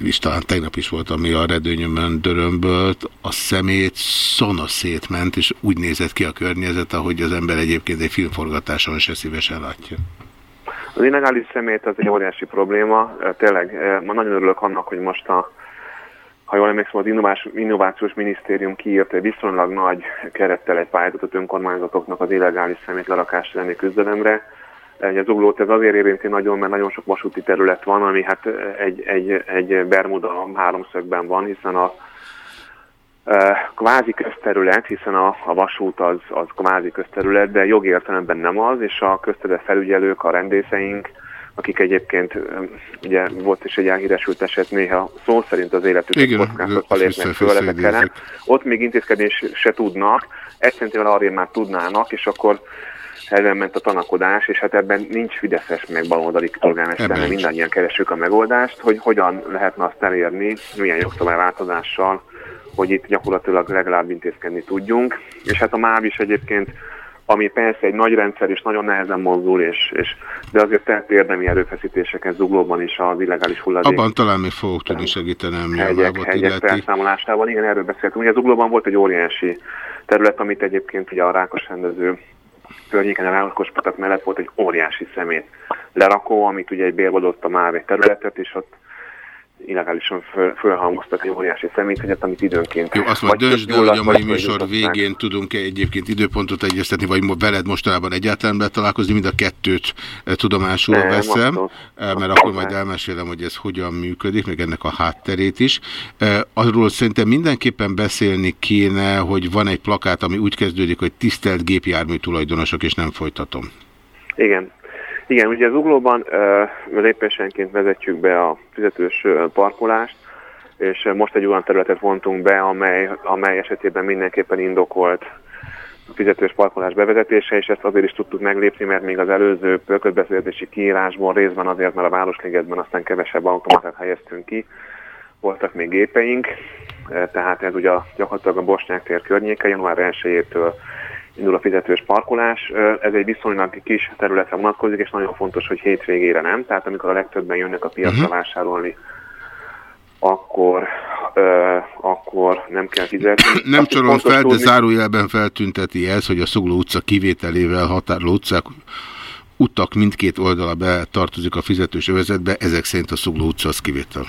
A: és talán tegnap is volt, ami a redőnyömön dörömbölt, a szemét szona szétment, és úgy nézett ki a környezet, ahogy az ember egyébként egy filmforgatáson se szívesen látja.
P: Az illegális szemét az egy óriási probléma. Tényleg, ma nagyon örülök annak, hogy most a ha jól emlékszem, az Innovációs, Innovációs Minisztérium kiírt egy viszonylag nagy kerettel egy pályázatot önkormányzatoknak az illegális szemétlerakás elleni küzdelemre. Egy zuglót ez azért érinti nagyon, mert nagyon sok vasúti terület van, ami hát egy, egy, egy Bermuda háromszögben van, hiszen a kvázi közterület, hiszen a, a vasút az, az kvázi közterület, de jogi értelemben nem az, és a közterület felügyelők, a rendészeink, akik egyébként ugye volt is egy elhíresült eset, néha szó szerint az életüket kockáztatva lépnek föl ezek ellen. Ott még intézkedés se tudnak, egy centivel arrébb már tudnának, és akkor ebben ment a tanakodás, és hát ebben nincs fideszes meg baloldali polgármester, mindannyian keresünk a megoldást, hogy hogyan lehetne azt elérni, milyen jogszabályváltozással, hogy itt gyakorlatilag legalább intézkedni tudjunk. És hát a MÁV is egyébként, ami persze egy nagy rendszer, és nagyon nehezen mozdul, és, és, de azért tett érdemi erőfeszítéseket zuglóban is az illegális hulladék
A: Abban talán még fogok tudni segíteni, ami a
P: hegyek,
A: mávot
P: hegyek
A: illeti.
P: felszámolásával. Igen, erről beszéltünk. Ugye Zuglóban volt egy óriási terület, amit egyébként ugye a rákos rendező környéken a rákos patak mellett volt egy óriási szemét lerakó, amit ugye egy bérvadott már egy területet, és ott illegálisan föl, fölhalmoztak egy óriási szeméthegyet, amit időnként...
A: Jó, azt majd döntsd el, hogy a mai műsor végén tudunk-e egyébként időpontot egyeztetni, vagy veled mostanában egyáltalán betalálkozni, mind a kettőt e, tudomásul
P: Nem,
A: veszem,
P: abszolút.
A: e, mert akkor majd elmesélem, hogy ez hogyan működik, meg ennek a hátterét is. E, Arról szerintem mindenképpen beszélni kéne, hogy van egy plakát, ami úgy kezdődik, hogy tisztelt gépjármű tulajdonosok, és nem folytatom.
P: Igen. Igen, ugye az uglóban uh, lépésenként vezetjük be a fizetős parkolást, és most egy olyan területet vontunk be, amely, amely esetében mindenképpen indokolt fizetős parkolás bevezetése, és ezt azért is tudtuk meglépni, mert még az előző pörkötbeszélgetési kiírásból részben azért, mert a Városligetben aztán kevesebb automatát helyeztünk ki, voltak még gépeink, eh, tehát ez ugye gyakorlatilag a Bosnyák tér környéke, január 1-től indul a fizetős parkolás. Ez egy viszonylag kis területre vonatkozik, és nagyon fontos, hogy hétvégére nem. Tehát amikor a legtöbben jönnek a piacra
A: Mhm.
P: vásárolni, akkor, ö, akkor nem kell fizetni.
A: Nem csorol fel, de
P: tudni-
A: zárójelben feltünteti ez, hogy a Szugló utca kivételével határoló utcák utak mindkét oldala be tartozik a fizetős övezetbe, ezek szerint a Szugló utca az kivétel.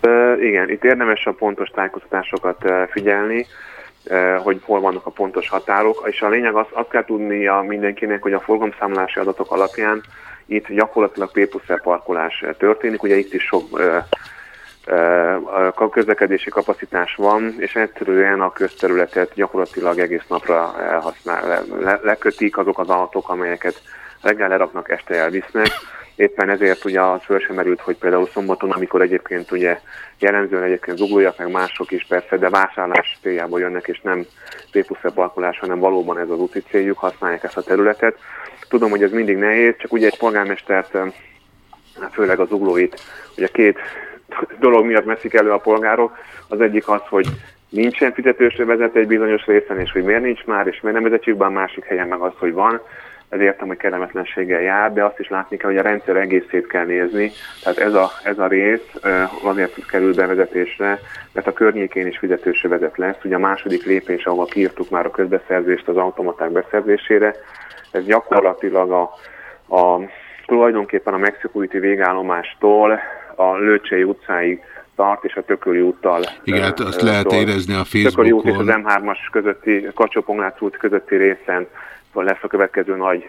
P: Ö, igen, itt érdemes a pontos tájékoztatásokat figyelni, hogy hol vannak a pontos határok, és a lényeg az, azt kell tudnia mindenkinek, hogy a forgalomszámlási adatok alapján itt gyakorlatilag P parkolás ö, történik, ugye itt is sok ö, a közlekedési kapacitás van, és egyszerűen a közterületet gyakorlatilag egész napra elhasznál, le, le, lekötik azok az autók, amelyeket reggel leraknak, este elvisznek. Éppen ezért ugye az föl sem merült, hogy például szombaton, amikor egyébként ugye jellemzően egyébként zuglóiak, meg mások is persze, de vásárlás céljából jönnek, és nem P parkolás, hanem valóban ez az úti céljuk, használják ezt a területet. Tudom, hogy ez mindig nehéz, csak ugye egy polgármestert, főleg az uglóit, ugye két dolog miatt veszik elő a polgárok. Az egyik az, hogy nincsen fizetős vezet egy bizonyos részen, és hogy miért nincs már, és miért nem vezetjük be a másik helyen meg az, hogy van. Ez értem, hogy kellemetlenséggel jár, de azt is látni kell, hogy a rendszer egészét kell nézni. Tehát ez a, ez a rész azért kerül bevezetésre, mert a környékén is fizetős vezet lesz. Ugye a második lépés, ahol kiírtuk már a közbeszerzést az automaták beszerzésére, ez gyakorlatilag a, a tulajdonképpen a Mexikóiti végállomástól a Lőcsei utcáig tart, és a Tököli úttal.
A: Igen, hát azt
P: ö,
A: lehet érezni a
P: Tököli út és az
A: Facebookon.
P: M3-as közötti, kacsó út közötti részen lesz a következő nagy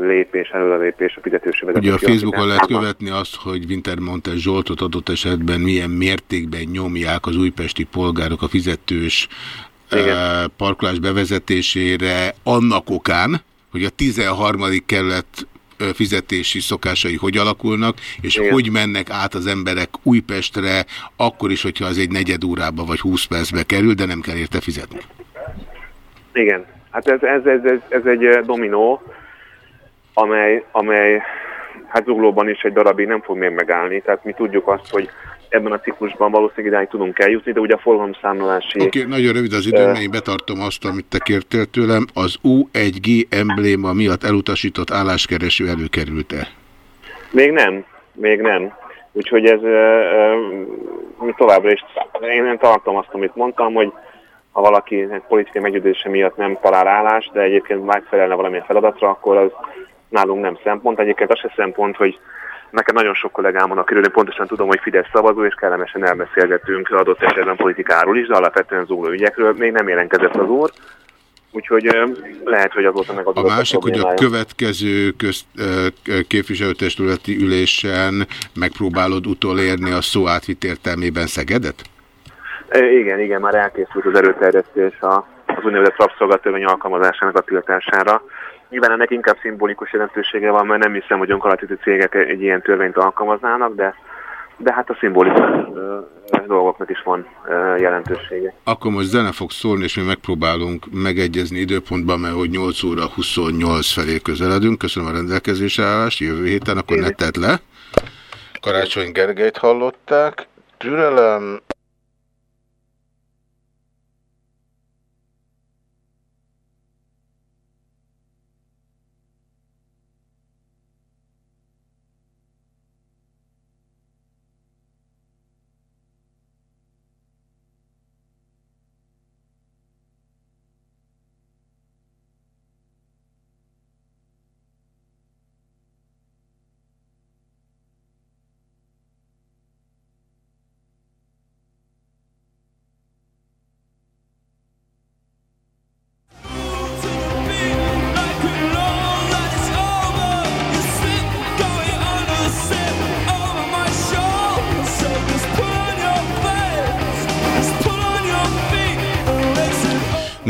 P: lépés, előrelépés a fizetős vezető
A: Ugye a Facebookon lehet követni azt, hogy Wintermonte Zsoltot adott esetben milyen mértékben nyomják az újpesti polgárok a fizetős eh, parkolás bevezetésére annak okán, hogy a 13. kerület fizetési szokásai hogy alakulnak, és
P: Igen.
A: hogy mennek át az emberek Újpestre, akkor is, hogyha az egy negyed órába vagy 20 percbe kerül, de nem kell érte fizetni.
P: Igen, hát ez, ez, ez, ez, ez egy eh, dominó, amely, amely hát zuglóban is egy darabig nem fog még megállni. Tehát mi tudjuk azt, hogy ebben a ciklusban valószínűleg idáig tudunk eljutni, de ugye a forgalomszámlálási...
A: Oké, okay, nagyon rövid az időm, mert én betartom azt, amit te kértél tőlem. Az U1G embléma miatt elutasított álláskereső előkerült-e?
P: Még nem, még nem. Úgyhogy ez ö, mi továbbra is, én nem tartom azt, amit mondtam, hogy ha valaki politikai meggyőzése miatt nem talál állást, de egyébként megfelelne valamilyen feladatra, akkor az nálunk nem szempont. Egyébként az se szempont, hogy nekem nagyon sok kollégám van, akiről én pontosan tudom, hogy Fidesz szavazó, és kellemesen elbeszélgetünk adott esetben politikáról is, de alapvetően zugló ügyekről még nem jelentkezett az úr. Úgyhogy lehet, hogy azóta meg
A: A másik, hogy a következő közt, képviselőtestületi ülésen megpróbálod utolérni a szó átvitt értelmében Szegedet?
P: Igen, igen, már elkészült az erőterjesztés a, az úgynevezett rabszolgatörvény alkalmazásának a tiltására. Nyilván ennek inkább szimbolikus jelentősége van, mert nem hiszem, hogy önkormányzati cégek egy ilyen törvényt alkalmaznának, de, de hát a szimbolikus dolgoknak is van jelentősége.
A: Akkor most zene fog szólni, és mi megpróbálunk megegyezni időpontban, mert hogy 8 óra 28 felé közeledünk. Köszönöm a rendelkezésre állást, jövő héten, akkor ne tedd le. Karácsony Gergelyt hallották. Türelem,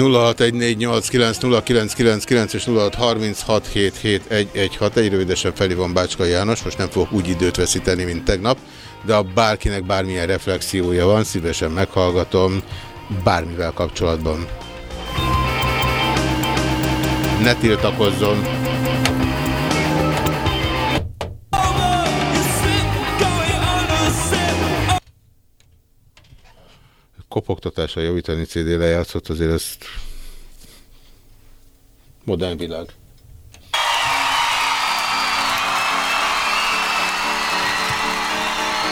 A: 0614890999 és 0636771161. Egy rövidesen felhívom Bácska János, most nem fogok úgy időt veszíteni, mint tegnap, de ha bárkinek bármilyen reflexiója van, szívesen meghallgatom bármivel kapcsolatban. Ne tiltakozzon! Kopogtatással javítani CD lejátszott, azért ezt modern világ.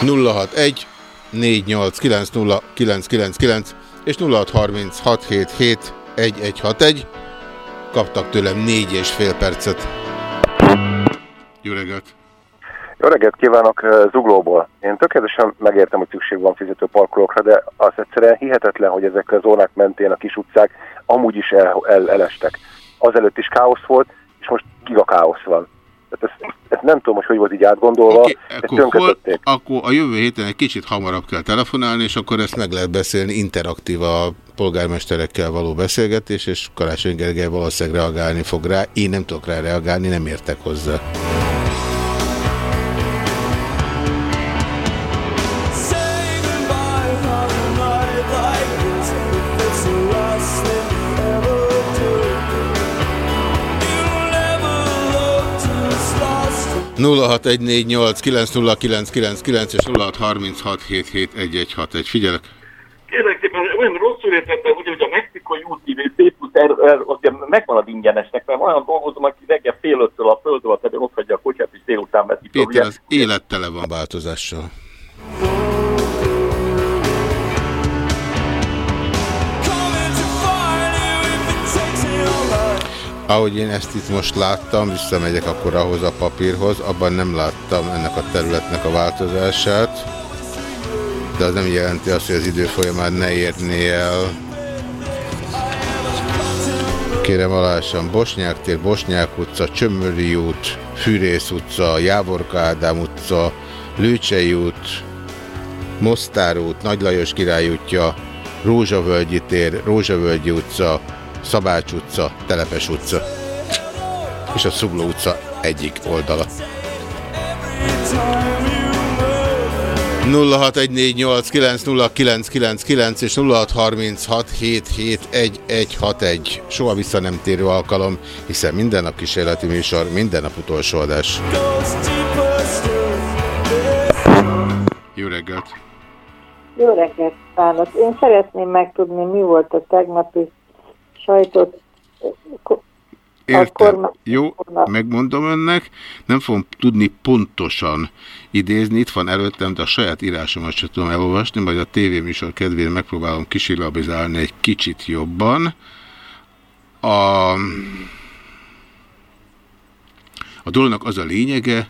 A: nulla hat egy négy nyolc kilenc nulla kilenc kilenc kilenc és nulla hat harminc hat hét hét egy egy hat egy kaptak tőlem négy és fél percet. Jó reggelt!
M: Jó reggelt kívánok eh, Zuglóból. Én tökéletesen megértem, hogy szükség van fizető parkolókra, de az egyszerűen hihetetlen, hogy ezek a zónák mentén a kis utcák amúgy is el, el, elestek. Azelőtt is káosz volt, és most gigakáosz van. Tehát ezt, ezt nem tudom, hogy hogy volt így átgondolva, ezt
A: akkor, hol, akkor a jövő héten egy kicsit hamarabb kell telefonálni, és akkor ezt meg lehet beszélni interaktív a polgármesterekkel való beszélgetés, és Karácsony Gergely valószínűleg reagálni fog rá. Én nem tudok rá reagálni, nem értek hozzá. Nulla és 0636771161. Figyelek!
L: Kérlek szépen, olyan rosszul értettem, ugye, hogy a mexikai úti C plusz R, az ingyenesnek, mert olyan dolgozom, aki reggel fél öttől a földről, tehát ott hagyja a kocsát, és délután veszi föl,
A: Péter, az élet tele van változással. Ahogy én ezt itt most láttam, visszamegyek akkor ahhoz a papírhoz, abban nem láttam ennek a területnek a változását, de az nem jelenti azt, hogy az idő folyamán ne érné el. Kérem alássam, Bosnyák tér, Bosnyák utca, Csömöri út, Fűrész utca, Jávorka Ádám utca, Lőcsei út, Mostár út, Nagy Lajos király útja, Rózsavölgyi tér, Rózsavölgyi utca, Szabács utca, Telepes utca és a Szugló utca egyik oldala. 0614890999 és 0636771161. Soha vissza nem térő alkalom, hiszen minden nap kísérleti műsor, minden nap utolsó adás. Jó reggelt!
Q: Jó reggelt kívánok! Én szeretném megtudni, mi volt a tegnapi sajtot.
A: Értem. Jó, megmondom önnek. Nem fogom tudni pontosan idézni. Itt van előttem, de a saját írásomat sem tudom elolvasni, majd a tévéműsor kedvére megpróbálom kisilabizálni egy kicsit jobban. A, a dolognak az a lényege,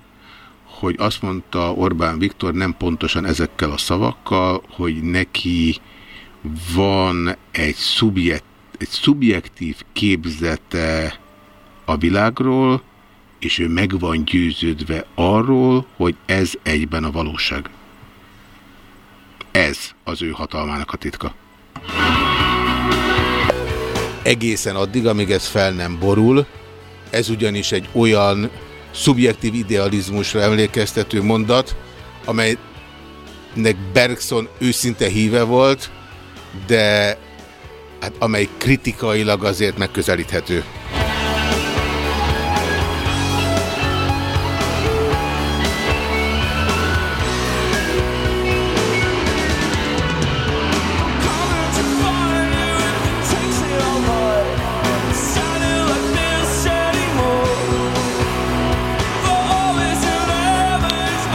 A: hogy azt mondta Orbán Viktor nem pontosan ezekkel a szavakkal, hogy neki van egy, szubjekt, egy szubjektív képzete a világról, és ő meg van győződve arról, hogy ez egyben a valóság. Ez az ő hatalmának a titka. Egészen addig, amíg ez fel nem borul, ez ugyanis egy olyan szubjektív idealizmusra emlékeztető mondat, amelynek Bergson őszinte híve volt, de hát amely kritikailag azért megközelíthető.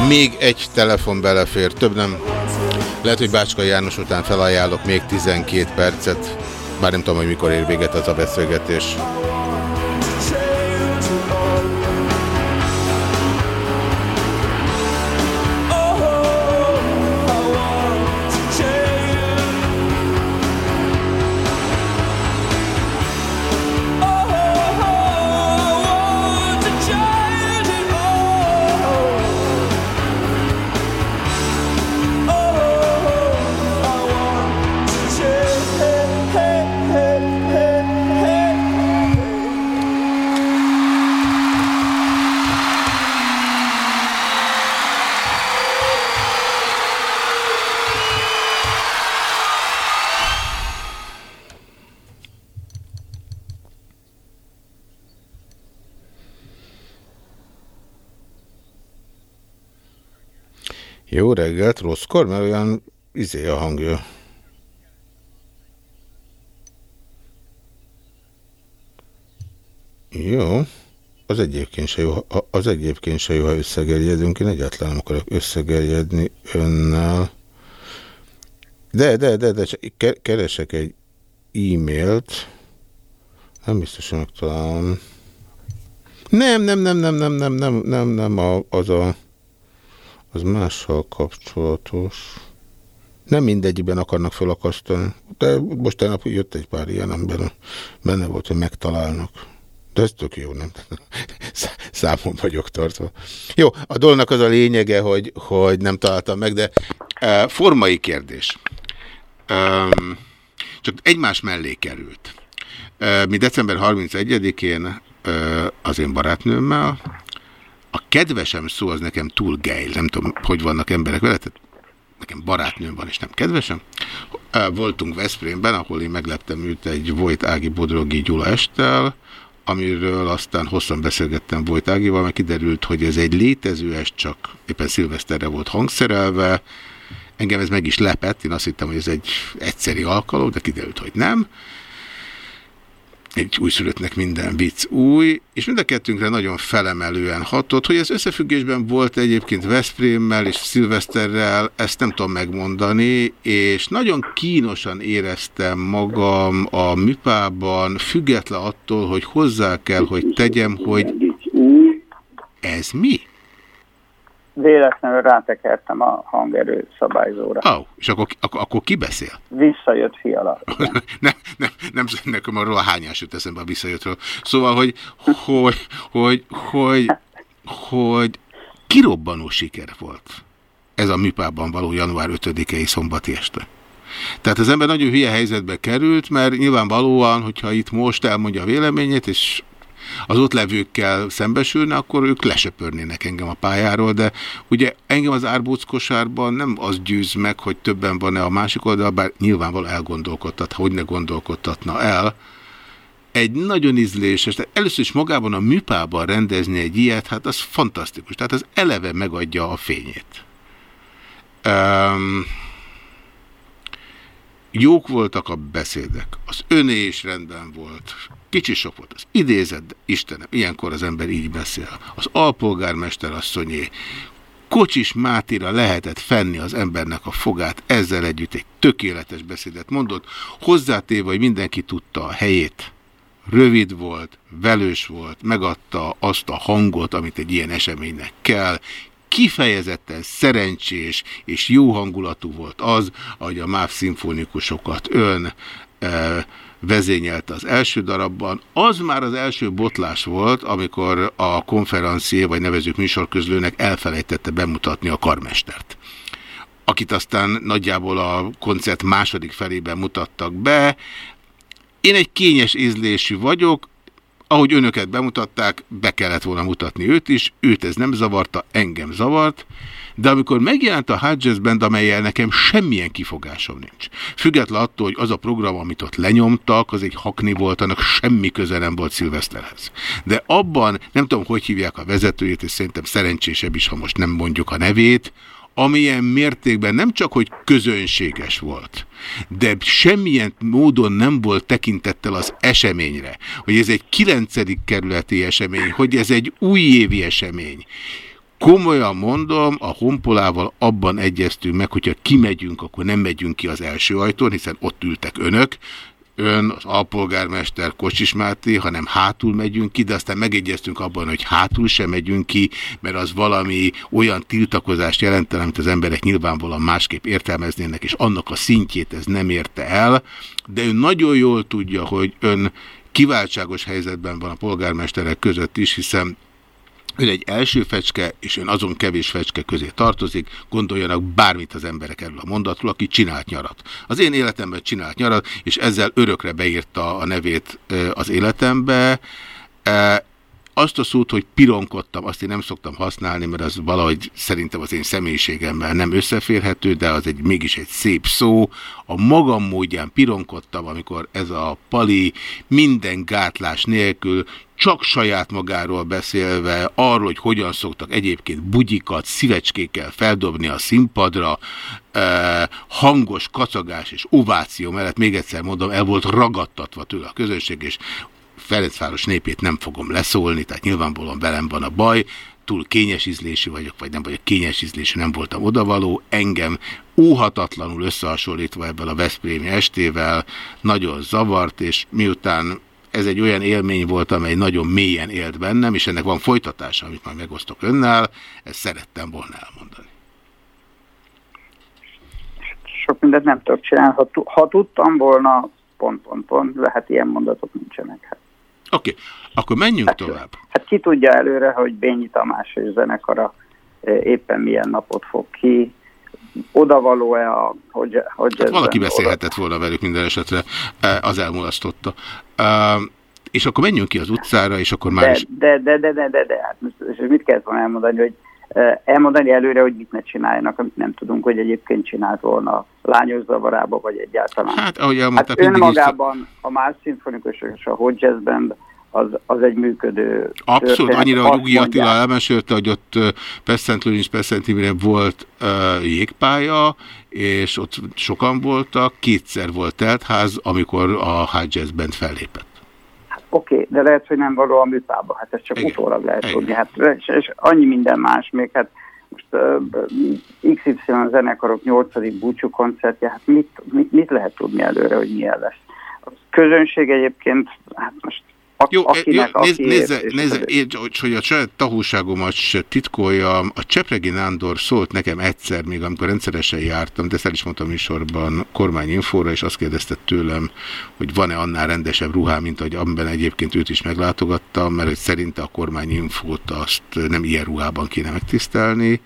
A: Még egy telefon belefér, több nem. Lehet, hogy Bácska János után felajánlok még 12 percet, bár nem tudom, hogy mikor ér véget az a beszélgetés. Jó reggelt, rosszkor, mert olyan izé a hangja. Jó. Az egyébként se jó, az egyébként se jó, ha összegerjedünk. Én egyáltalán nem akarok összegerjedni önnel. De, de, de, de, keresek egy e-mailt. Nem biztos, hogy megtalálom. Nem, nem, nem, nem, nem, nem, nem, nem, nem, az a, az mással kapcsolatos. Nem mindegyikben akarnak felakasztani, de most tegnap jött egy pár ilyen, amiben benne volt, hogy megtalálnak. De ez tök jó, nem? Szá- Számon vagyok tartva. Jó, a dolognak az a lényege, hogy, hogy nem találtam meg, de uh, formai kérdés. Um, csak egymás mellé került. Uh, mi december 31-én uh, az én barátnőmmel, kedvesem szó az nekem túl gejl, nem tudom, hogy vannak emberek vele, nekem barátnőm van, és nem kedvesem. Voltunk Veszprémben, ahol én megleptem őt egy Vojt Ági Bodrogi Gyula esttel, amiről aztán hosszan beszélgettem Vojt Ágival, mert kiderült, hogy ez egy létező est, csak éppen szilveszterre volt hangszerelve. Engem ez meg is lepett, én azt hittem, hogy ez egy egyszeri alkalom, de kiderült, hogy nem egy újszülöttnek minden vicc új, és mind a kettőnkre nagyon felemelően hatott, hogy ez összefüggésben volt egyébként Veszprémmel és Szilveszterrel, ezt nem tudom megmondani, és nagyon kínosan éreztem magam a műpában, független attól, hogy hozzá kell, hogy tegyem, hogy ez mi?
R: Véletlenül rátekertem a hangerő szabályzóra.
A: Oh, és akkor, akkor, akkor ki beszél?
R: Visszajött fiala.
A: nem, nem, nem, nekem arról a hányás jut eszembe a visszajöttről. Szóval, hogy, hogy, hogy, hogy, hogy kirobbanó siker volt ez a műpában való január 5-i szombati este. Tehát az ember nagyon hülye helyzetbe került, mert nyilvánvalóan, hogyha itt most elmondja a véleményét, és az ott levőkkel szembesülne, akkor ők lesöpörnének engem a pályáról, de ugye engem az árbóc kosárban nem az győz meg, hogy többen van-e a másik oldal, bár nyilvánvalóan elgondolkodtat, hogy ne gondolkodtatna el. Egy nagyon ízléses, tehát először is magában a műpában rendezni egy ilyet, hát az fantasztikus, tehát az eleve megadja a fényét. Um, Jók voltak a beszédek, az öné is rendben volt, kicsi sok volt az idézet, Istenem, ilyenkor az ember így beszél. Az alpolgármester asszonyé, Kocsis Mátira lehetett fenni az embernek a fogát, ezzel együtt egy tökéletes beszédet mondott, hozzátéve, hogy mindenki tudta a helyét. Rövid volt, velős volt, megadta azt a hangot, amit egy ilyen eseménynek kell, kifejezetten szerencsés és jó hangulatú volt az, ahogy a MÁV szimfonikusokat ön e, vezényelte az első darabban. Az már az első botlás volt, amikor a konferencié, vagy nevezők műsorközlőnek elfelejtette bemutatni a karmestert akit aztán nagyjából a koncert második felében mutattak be. Én egy kényes ízlésű vagyok, ahogy önöket bemutatták, be kellett volna mutatni őt is, őt ez nem zavarta, engem zavart, de amikor megjelent a Jazz Band, amelyel nekem semmilyen kifogásom nincs. Független attól, hogy az a program, amit ott lenyomtak, az egy hakni volt, annak semmi köze nem volt Szilveszterhez. De abban, nem tudom, hogy hívják a vezetőjét, és szerintem szerencsésebb is, ha most nem mondjuk a nevét, amilyen mértékben nem csak, hogy közönséges volt, de semmilyen módon nem volt tekintettel az eseményre, hogy ez egy kilencedik kerületi esemény, hogy ez egy újévi esemény. Komolyan mondom, a honpolával abban egyeztünk meg, hogyha kimegyünk, akkor nem megyünk ki az első ajtón, hiszen ott ültek önök, ön, az alpolgármester Kocsis Máté, hanem hátul megyünk ki, de aztán megegyeztünk abban, hogy hátul sem megyünk ki, mert az valami olyan tiltakozást jelentene, amit az emberek nyilvánvalóan másképp értelmeznének, és annak a szintjét ez nem érte el, de ön nagyon jól tudja, hogy ön kiváltságos helyzetben van a polgármesterek között is, hiszen Ön egy első fecske, és ön azon kevés fecske közé tartozik, gondoljanak bármit az emberek erről a mondatról, aki csinált nyarat. Az én életemben csinált nyarat, és ezzel örökre beírta a nevét az életembe. Azt a szót, hogy pironkodtam, azt én nem szoktam használni, mert az valahogy szerintem az én személyiségemmel nem összeférhető, de az egy mégis egy szép szó. A magam módján pironkodtam, amikor ez a pali minden gátlás nélkül csak saját magáról beszélve, arról, hogy hogyan szoktak egyébként bugyikat szívecskékkel feldobni a színpadra, eh, hangos kacagás és ováció mellett, még egyszer mondom, el volt ragadtatva tőle a közönség, és Ferencváros népét nem fogom leszólni, tehát nyilvánvalóan velem van a baj, túl kényes ízlésű vagyok, vagy nem vagyok kényes ízlésű, nem voltam odavaló, engem óhatatlanul összehasonlítva ebből a Veszprémi estével nagyon zavart, és miután ez egy olyan élmény volt, amely nagyon mélyen élt bennem, és ennek van folytatása, amit majd megosztok önnel, ezt szerettem volna elmondani.
R: Sok mindent nem tudok csinálni. Ha, ha tudtam volna, pont, pont, pont, de hát ilyen mondatok nincsenek. Hát,
A: Oké, okay. akkor menjünk tovább.
R: hát ki tudja előre, hogy Bényi Tamás és zenekara eh, éppen milyen napot fog ki, odavaló-e a, hogy, hogy
A: Hát valaki beszélhetett volna velük minden esetre, eh, az elmulasztotta. Uh, és akkor menjünk ki az utcára, és akkor már
R: de,
A: is...
R: de, de, de, de, de, de, hát most, és mit kellett volna elmondani, hogy elmondani előre, hogy mit ne csináljanak, amit nem tudunk, hogy egyébként csinált volna lányos zavarába, vagy egyáltalán.
A: Hát, ahogy
R: hát
A: elmondták, mindig is-
R: önmagában a más szimfonikus és a Hot Jazz Band az, az egy működő
A: Abszolút,
R: történet.
A: annyira, hogy
R: Azt
A: Ugi Attila elmesélte, hogy ott Pesszentről és Pesszentimiren volt uh, jégpálya, és ott sokan voltak, kétszer volt teltház, amikor a High Jazz Band fellépett.
R: Oké, okay, de lehet, hogy nem való a műpába, hát ez csak Igen. utólag lehet Igen. tudni. Hát, és, és annyi minden más még, hát most uh, XY zenekarok 8. búcsú koncertje, hát mit, mit, mit lehet tudni előre, hogy milyen lesz? A közönség egyébként, hát most
A: Jó,
R: akinek,
A: jó nézz,
R: aki
A: nézze, nézze hogy, hogy a saját tahóságomat se titkoljam, a Csepregi Nándor szólt nekem egyszer, még amikor rendszeresen jártam, de ezt el is mondtam műsorban kormányinfóra, és azt kérdezte tőlem, hogy van-e annál rendesebb ruhám, mint hogy amiben egyébként őt is meglátogattam, mert hogy szerinte a kormányinfót azt nem ilyen ruhában kéne megtisztelni,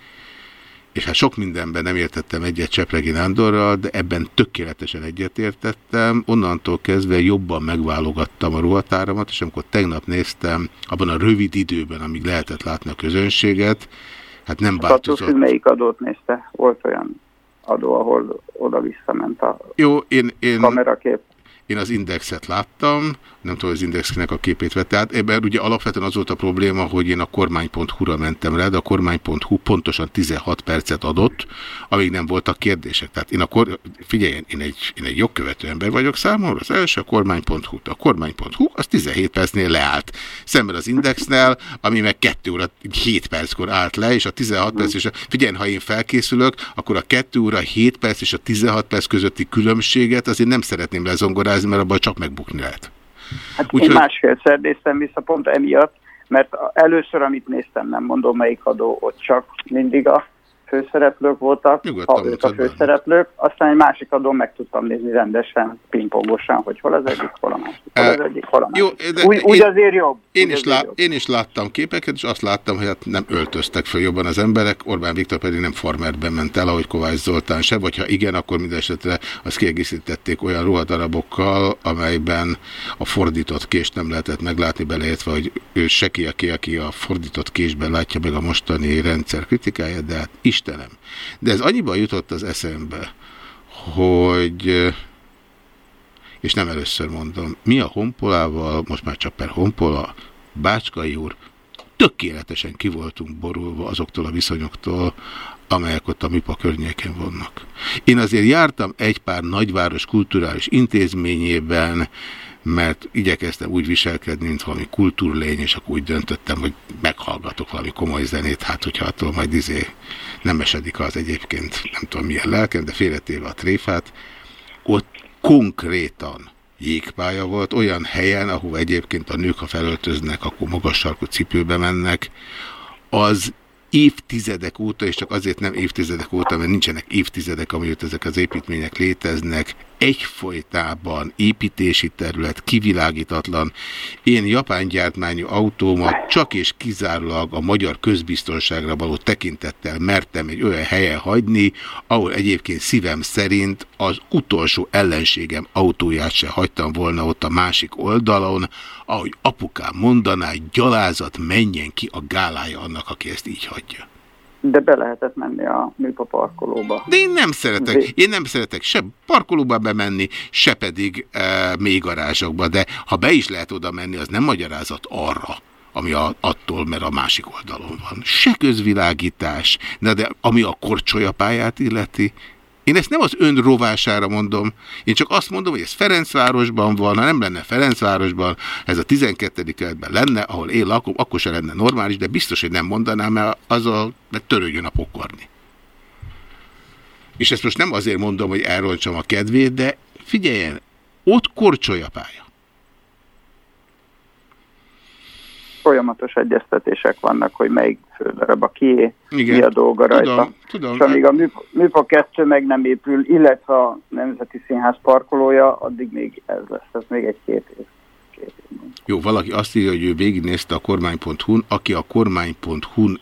A: és hát sok mindenben nem értettem egyet Csepregi Nándorral, de ebben tökéletesen egyetértettem. Onnantól kezdve jobban megválogattam a ruhatáramat, és amikor tegnap néztem, abban a rövid időben, amíg lehetett látni a közönséget, hát nem
R: Attól
A: változott.
R: függ, melyik adót nézte. Volt olyan adó, ahol oda-visszament a
A: Jó, én, én,
R: kamerakép.
A: én az indexet láttam, nem tudom, az indexnek a képét vette át. Ebben ugye alapvetően az volt a probléma, hogy én a kormány.hu-ra mentem rá, de a kormány.hu pontosan 16 percet adott, amíg nem voltak kérdések. Tehát én a kor... figyeljen, én egy, én egy jogkövető ember vagyok számomra, az első a kormány.hu, a kormány.hu az 17 percnél leállt. Szemben az indexnel, ami meg 2 óra 7 perckor állt le, és a 16 perc, és a, figyelj, ha én felkészülök, akkor a 2 óra 7 perc és a 16 perc közötti különbséget azért nem szeretném lezongorázni, mert abban csak megbukni lehet.
R: Hát
A: Úgyhogy-
R: én másfélszer néztem vissza pont emiatt, mert először, amit néztem, nem mondom melyik adó, ott csak mindig a főszereplők voltak,
A: Nyugodtan
R: ha ők a főszereplők, aztán egy másik adón meg tudtam nézni rendesen, pingpongosan, hogy hol az egyik, hol a másik, hol az egyik, hol a
A: Jó,
R: másik.
A: de
R: úgy, úgy
A: én-
R: azért jobb.
A: Én is, lá,
R: jobb.
A: én is láttam képeket, és azt láttam, hogy hát nem öltöztek föl jobban az emberek, Orbán Viktor pedig nem farmerben ment el, ahogy Kovács Zoltán se, vagy ha igen, akkor mindesetre azt kiegészítették olyan ruhadarabokkal, amelyben a fordított kést nem lehetett meglátni, beleértve, hogy ő se ki, aki, aki a fordított késben látja meg a mostani rendszer kritikáját, de hát Istenem. De ez annyiban jutott az eszembe, hogy és nem először mondom, mi a honpolával, most már csak per honpola, Bácskai úr, tökéletesen ki voltunk borulva azoktól a viszonyoktól, amelyek ott a MIPA környéken vannak. Én azért jártam egy pár nagyváros kulturális intézményében, mert igyekeztem úgy viselkedni, mint valami kultúrlény, és akkor úgy döntöttem, hogy meghallgatok valami komoly zenét, hát hogyha attól majd izé nem esedik az egyébként, nem tudom milyen lelkem, de félretéve a tréfát, ott konkrétan jégpálya volt, olyan helyen, ahol egyébként a nők, ha felöltöznek, akkor magas sarkú cipőbe mennek, az évtizedek óta, és csak azért nem évtizedek óta, mert nincsenek évtizedek, amióta ezek az építmények léteznek, egyfolytában építési terület, kivilágítatlan. Én japán gyártmányú autómat csak és kizárólag a magyar közbiztonságra való tekintettel mertem egy olyan helyen hagyni, ahol egyébként szívem szerint az utolsó ellenségem autóját se hagytam volna ott a másik oldalon, ahogy apukám mondaná, gyalázat menjen ki a gálája annak, aki ezt így hagyja.
R: De be lehetett menni a műpa parkolóba.
A: De én nem szeretek, én nem szeretek se parkolóba bemenni, se pedig e, mély garázsokba, de ha be is lehet oda menni, az nem magyarázat arra, ami a, attól, mert a másik oldalon van. Se közvilágítás, de, de ami a korcsolyapályát illeti, én ezt nem az ön rovására mondom, én csak azt mondom, hogy ez Ferencvárosban van, ha nem lenne Ferencvárosban, ez a 12. keletben lenne, ahol én lakom, akkor se lenne normális, de biztos, hogy nem mondanám, mert az a, mert törődjön a pokorni. És ezt most nem azért mondom, hogy elrontsam a kedvét, de figyeljen, ott korcsolja pálya.
R: Folyamatos egyeztetések vannak, hogy melyik földarab a kié,
A: Igen.
R: mi a dolga
A: Tudom,
R: rajta.
A: tudom.
R: És amíg a műpa 2 meg nem épül, illetve a Nemzeti Színház parkolója, addig még ez lesz, ez még egy-két év.
A: Jó, valaki azt írja, hogy ő végignézte a kormány.hu-n, aki a kormány.hu-n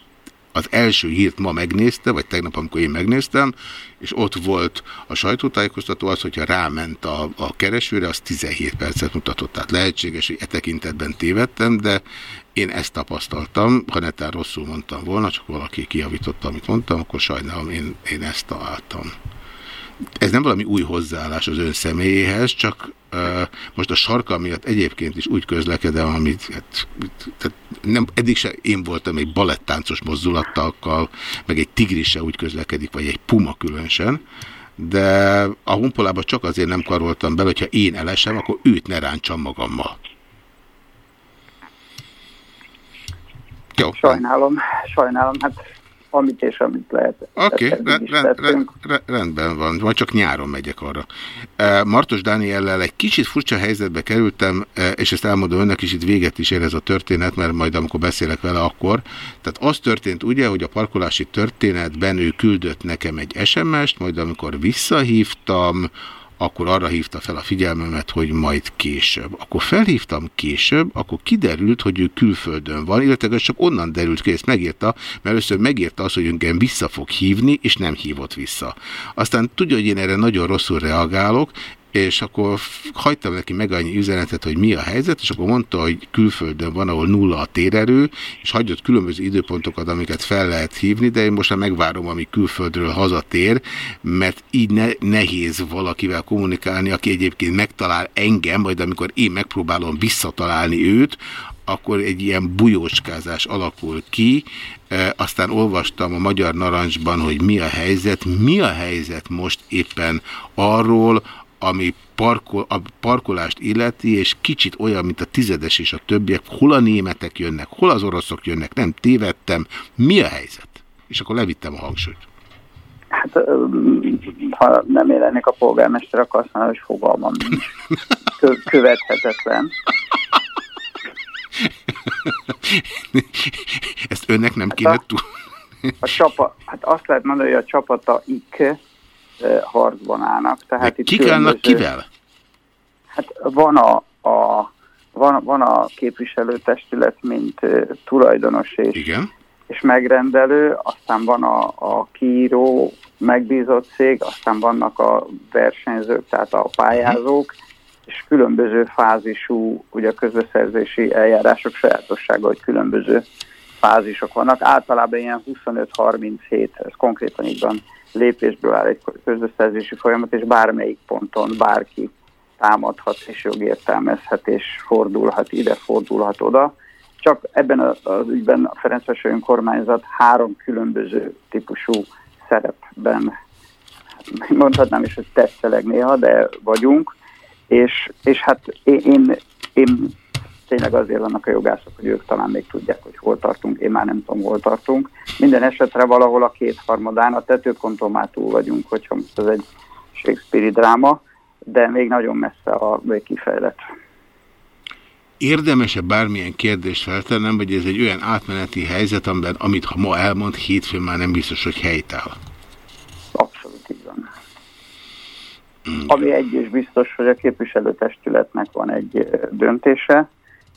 A: az első hírt ma megnézte, vagy tegnap, amikor én megnéztem, és ott volt a sajtótájékoztató, az, hogyha ráment a, a keresőre, az 17 percet mutatott. Tehát lehetséges, hogy e tekintetben tévedtem, de én ezt tapasztaltam, ha netán rosszul mondtam volna, csak valaki kijavította, amit mondtam, akkor sajnálom, én, én ezt találtam. Ez nem valami új hozzáállás az ön személyéhez, csak uh, most a sarka miatt egyébként is úgy közlekedem, amit hát, tehát nem, eddig se én voltam egy balettáncos mozdulattakkal, meg egy tigris úgy közlekedik, vagy egy puma különösen, de a honpolába csak azért nem karoltam bele, hogyha én elesem, akkor őt ne ráncsam magammal. Jó.
R: Sajnálom, sajnálom, hát amit és amit lehet.
A: Oké, okay, rend,
R: tettünk.
A: rend, rendben van, majd csak nyáron megyek arra. Eh, Martos Dániellel egy kicsit furcsa helyzetbe kerültem, eh, és ezt elmondom önnek is, itt véget is ér ez a történet, mert majd amikor beszélek vele, akkor. Tehát az történt ugye, hogy a parkolási történetben ő küldött nekem egy SMS-t, majd amikor visszahívtam, akkor arra hívta fel a figyelmemet, hogy majd később. Akkor felhívtam később, akkor kiderült, hogy ő külföldön van, illetve csak onnan derült ki, ezt megírta, mert először megírta azt, hogy engem vissza fog hívni, és nem hívott vissza. Aztán tudja, hogy én erre nagyon rosszul reagálok, és akkor hagytam neki meg annyi üzenetet, hogy mi a helyzet, és akkor mondta, hogy külföldön van, ahol nulla a térerő, és hagyott különböző időpontokat, amiket fel lehet hívni, de én most már megvárom, ami külföldről hazatér, mert így ne, nehéz valakivel kommunikálni, aki egyébként megtalál engem, majd amikor én megpróbálom visszatalálni őt, akkor egy ilyen bujóskázás alakul ki, e, aztán olvastam a Magyar Narancsban, hogy mi a helyzet, mi a helyzet most éppen arról, ami parkol, a parkolást illeti, és kicsit olyan, mint a tizedes és a többiek, hol a németek jönnek, hol az oroszok jönnek, nem tévedtem, mi a helyzet? És akkor levittem a hangsúlyt.
R: Hát, ha nem élennék a polgármester, akkor azt mondom, hogy fogalmam nincs. Kö követhetetlen.
A: Ezt önnek nem kéne túl.
R: A csapa, hát azt lehet mondani, hogy a csapataik harcban állnak. Tehát itt
A: Kik állnak
R: különböző-
A: kivel?
R: Hát van a, a, van, van a képviselőtestület, mint tulajdonos és,
A: Igen.
R: és megrendelő, aztán van a, a kiíró megbízott cég, aztán vannak a versenyzők, tehát a pályázók, és különböző fázisú, ugye a közbeszerzési eljárások sajátossága, hogy különböző fázisok vannak. Általában ilyen 25-37, ez konkrétan így van, lépésből áll egy közbeszerzési folyamat, és bármelyik ponton bárki támadhat és jogértelmezhet és fordulhat ide, fordulhat oda. Csak ebben az ügyben a Ferencvárosi önkormányzat három különböző típusú szerepben, mondhatnám is, hogy tetszeleg néha, de vagyunk, és, és hát én, én tényleg azért vannak a jogászok, hogy ők talán még tudják, hogy hol tartunk, én már nem tudom, hol tartunk. Minden esetre valahol a kétharmadán, a tetőponton már túl vagyunk, hogyha most ez egy Shakespeare-i dráma, de még nagyon messze a kifejlett.
A: Érdemese bármilyen kérdést feltennem, vagy ez egy olyan átmeneti helyzet, amiben, amit ha ma elmond, hétfőn már nem biztos, hogy helytáll.
R: Abszolút így van. Ami egy is biztos, hogy a képviselőtestületnek van egy döntése,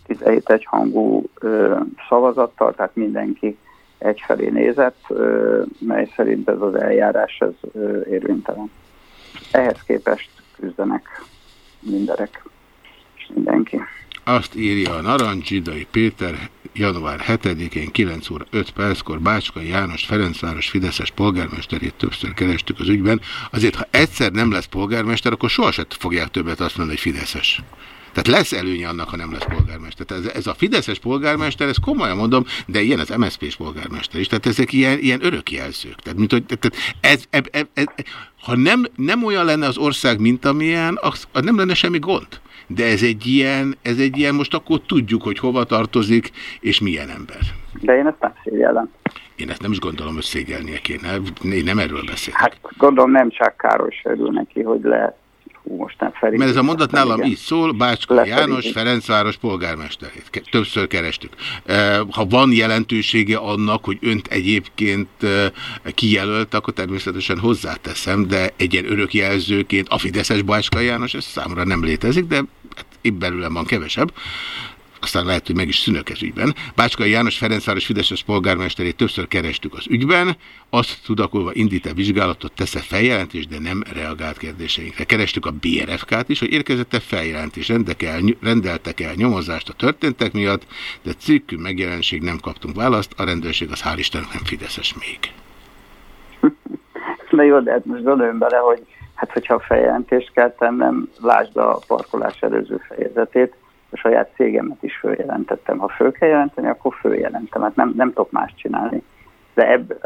R: 17 egyhangú ö, szavazattal, tehát mindenki egyfelé nézett, ö, mely szerint ez az eljárás ez ö, érvénytelen. Ehhez képest küzdenek mindenek, és mindenki.
A: Azt írja a Narancsidai Péter január 7-én 9 óra 5 perckor Bácskai János Ferencváros Fideszes polgármesterét többször kerestük az ügyben. Azért, ha egyszer nem lesz polgármester, akkor sohasem fogják többet azt mondani, hogy Fideszes. Tehát lesz előnye annak, ha nem lesz polgármester. Tehát ez, ez a Fideszes polgármester, ez komolyan mondom, de ilyen az MSZP-s polgármester is. Tehát ezek ilyen, ilyen örökjelzők. Tehát, mint, hogy, tehát ez, ez, ez, ez, ha nem, nem olyan lenne az ország, mint amilyen, az, az nem lenne semmi gond. De ez egy ilyen, ez egy ilyen, most akkor tudjuk, hogy hova tartozik, és milyen ember.
R: De én ezt nem szégyellem.
A: Én ezt nem is gondolom, hogy szégyelnie kéne. Én nem erről beszélek.
R: Hát gondolom nem csak Károly örül neki, hogy lehet hú, most nem Feri.
A: Mert ez a mondat nálam
R: Igen.
A: így szól, Bácska
R: Lefelé.
A: János Ferencváros polgármesterét. Többször kerestük. Ha van jelentősége annak, hogy önt egyébként kijelölt, akkor természetesen hozzáteszem, de egy ilyen örökjelzőként a Fideszes Bácska János, ez számomra nem létezik, de hát itt belőlem van kevesebb aztán lehet, hogy meg is szűnök ez ügyben. Bácskai János Ferencváros Fideszes polgármesterét többször kerestük az ügyben, azt tudakolva indít-e vizsgálatot, tesz-e feljelentést, de nem reagált kérdéseinkre. Kerestük a BRFK-t is, hogy érkezett-e feljelentés, rendeltek el nyomozást a történtek miatt, de cikkű megjelenség nem kaptunk választ, a rendőrség az hál' Istennek nem Fideszes még.
R: Na jó, de hát most gondoljunk bele, hogy hát hogyha feljelentést kell tennem, lásd a parkolás előző fejezetét, a saját cégemet is följelentettem. Ha föl kell jelenteni, akkor följelentem. Hát nem, nem tudok más csinálni. De ebb,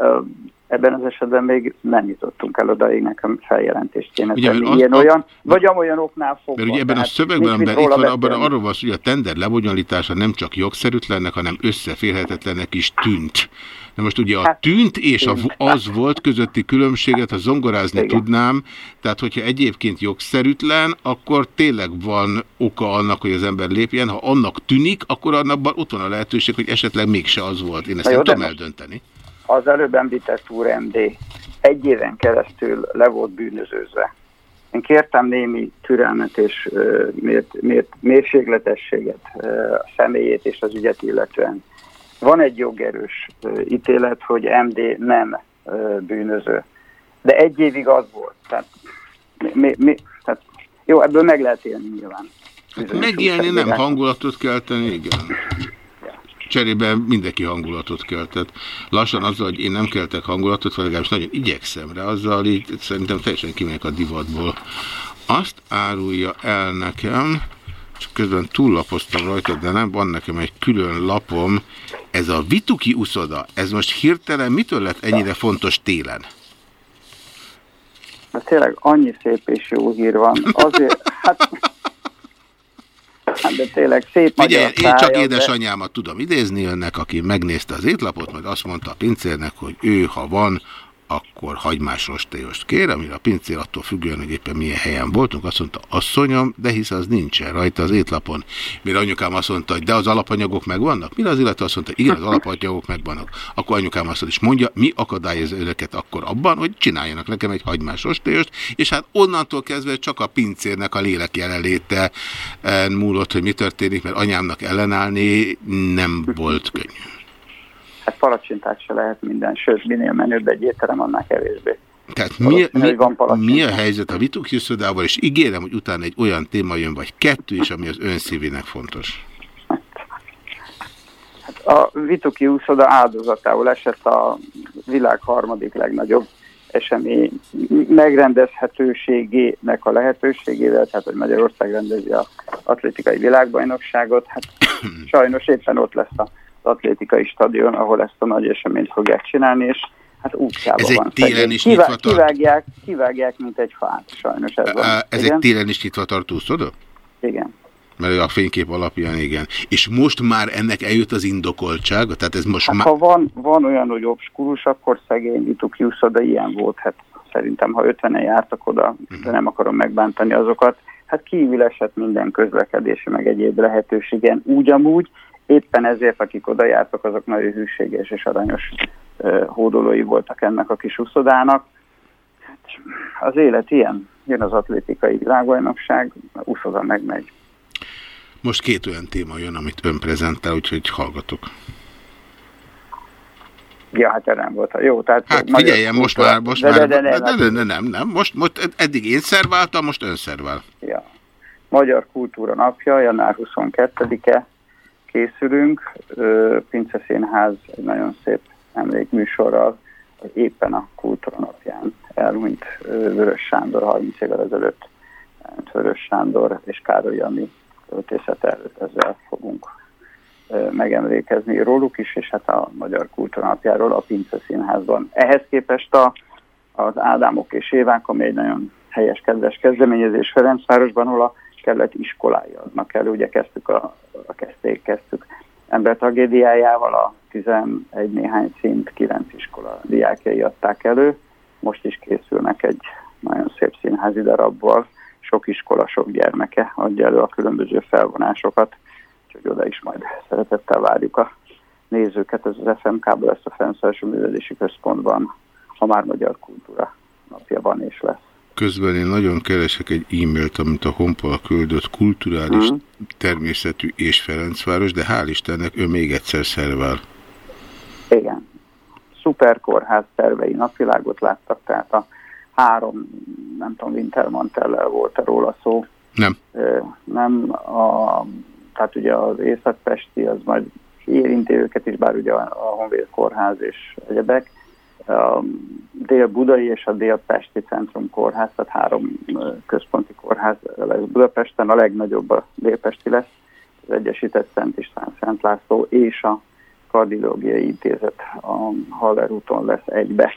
R: ebben az esetben még nem jutottunk el odaig, nekem feljelentést kéne
A: Ugye,
R: tenni.
A: az-
R: Ilyen olyan, vagy amolyan oknál fogva.
A: Mert ugye ebben a szövegben, amiben itt van, abban arról van hogy a tender lebonyolítása nem csak jogszerűtlennek, hanem összeférhetetlennek is tűnt. Na most ugye a
R: Hát,
A: tűnt és a, az volt közötti különbséget, ha zongorázni tudnám, tehát hogyha egyébként jogszerűtlen, akkor tényleg van oka annak, hogy az ember lépjen, ha annak tűnik, akkor annak ott van a lehetőség, hogy esetleg mégse az volt. Én ezt
R: Na
A: nem
R: jó,
A: tudom eldönteni.
R: Az előbb említett úr MD egy éven keresztül le volt bűnözőzve. Én kértem némi türelmet és ö, mért, mért, mérségletességet a személyét és az ügyet illetően. Van egy jogerős ítélet, hogy MD nem bűnöző. De egy évig az volt. Tehát, mi, mi, tehát, jó, ebből meg lehet élni nyilván. Bizonyos
A: Megélni nem, hangulatot kelteni, igen. Cserében mindenki hangulatot keltett. Lassan azzal, hogy én nem keltek hangulatot, vagy legalábbis nagyon igyekszem rá, azzal így szerintem teljesen kimegyek a divatból. Azt árulja el nekem, csak közben túllapoztam rajta, de nem, van nekem egy külön lapom, ez a Vituki uszoda, ez most hirtelen mitől lett ennyire fontos télen?
R: De tényleg annyi szép és jó hír van. Azért, hát, hát de tényleg szép
A: Ugye,
R: magyar
A: én csak
R: szája, de-
A: édesanyámat tudom idézni önnek, aki megnézte az étlapot, majd azt mondta a pincérnek, hogy ő, ha van, akkor hagymás rostéjost kér, amire a pincér attól függően, hogy éppen milyen helyen voltunk, azt mondta, asszonyom, de hisz az nincsen rajta az étlapon. Mire anyukám azt mondta, hogy de az alapanyagok megvannak? Mire az illetve azt mondta, igen, az alapanyagok megvannak. Akkor anyukám azt és mondja, mi akadályozza önöket akkor abban, hogy csináljanak nekem egy hagymás rostéjost, és hát onnantól kezdve csak a pincérnek a lélek jelenléte eh, múlott, hogy mi történik, mert anyámnak ellenállni nem volt könnyű.
R: Hát palacsintát se lehet minden, sőt, minél menőbb egy étterem, annál kevésbé.
A: Tehát mi, mi,
R: hogy van palacsinta.
A: mi a helyzet a vitukjuszodával, és ígérem, hogy utána egy olyan téma jön, vagy kettő is, ami az ön szívének fontos.
R: A Vituki úszoda áldozatául esett a világ harmadik legnagyobb esemény megrendezhetőségének a lehetőségével, tehát hogy Magyarország rendezi az atlétikai világbajnokságot. Hát sajnos éppen ott lesz az atlétikai stadion, ahol ezt a nagy eseményt fogják csinálni, és hát útjában
A: Ez egy télen is
R: Kivá-
A: nyitva tart.
R: kivágják, kivágják, mint egy fát, sajnos ez van.
A: Ez egy télen is nyitva tartó uszoda?
R: Igen.
A: Mert a fénykép alapján igen. És most már ennek eljött az indokoltsága? Tehát ez most
R: Hát,
A: már...
R: ha van, van olyan, hogy obskurus, akkor szegény Vituki úszoda ilyen volt. Hát szerintem, ha 50-en jártak oda, de nem akarom megbántani azokat, hát kívül esett minden közlekedési, meg egyéb lehetőségen, úgy amúgy, éppen ezért, akik oda jártak, azok nagyon hűséges és aranyos hódolói voltak ennek a kis uszodának. Hát, az élet ilyen, jön az atlétikai világbajnokság, uszoda megmegy.
A: Most két olyan téma jön, amit ön prezentál, úgyhogy hallgatok.
R: Ja, hát erre nem volt. Jó, tehát
A: Hát figyeljen, most már, most
R: de,
A: már,
R: de, de,
A: de,
R: de,
A: de, de, nem, nem, most, most eddig én szerváltam, most ön szervál.
R: Ja. Magyar Kultúra Napja, január 22-e készülünk. Pince Színház egy nagyon szép emlékműsorral, éppen a Kultúra Napján elhunyt Vörös Sándor 30 évvel ezelőtt. Vörös Sándor és Károly Jani költészet előtt ezzel fogunk megemlékezni róluk is, és hát a Magyar Kultúra Napjáról a Pince Színházban. Ehhez képest a, az Ádámok és Évák, ami egy nagyon helyes, kedves kezdeményezés Ferencvárosban, ahol a kerület iskolái adnak elő. Ugye kezdtük a, a kezdték, kezdtük ember tragédiájával, a 11 néhány szint, 9 iskola diákjai adták elő. Most is készülnek egy nagyon szép színházi darabbal. Sok iskola, sok gyermeke adja elő a különböző felvonásokat, úgyhogy oda is majd szeretettel várjuk a nézőket. Ez az FMK-ból lesz a Fennszerső Művelési Központban, ha már Magyar Kultúra napja van és lesz.
A: Közben én nagyon keresek egy e-mailt, amit a Honpola küldött, kulturális,
R: Mhm.
A: természetű és Ferencváros, de hál' Istennek ő még egyszer szervál.
R: Igen. Szuperkórház tervei napvilágot láttak, tehát a három, nem tudom, Wintermantellel volt -e róla szó.
A: Nem.
R: Nem, a, tehát ugye az Észak-Pesti, az majd érinti őket is, bár ugye a a Honvéd Kórház és egyebek. A Dél-Budai és a Dél-Pesti Centrum Kórház, tehát három központi kórház lesz Budapesten, a legnagyobb a Dél-Pesti lesz, az Egyesített Szent István Szent László és a kardiológiai intézet a Haller úton lesz egybe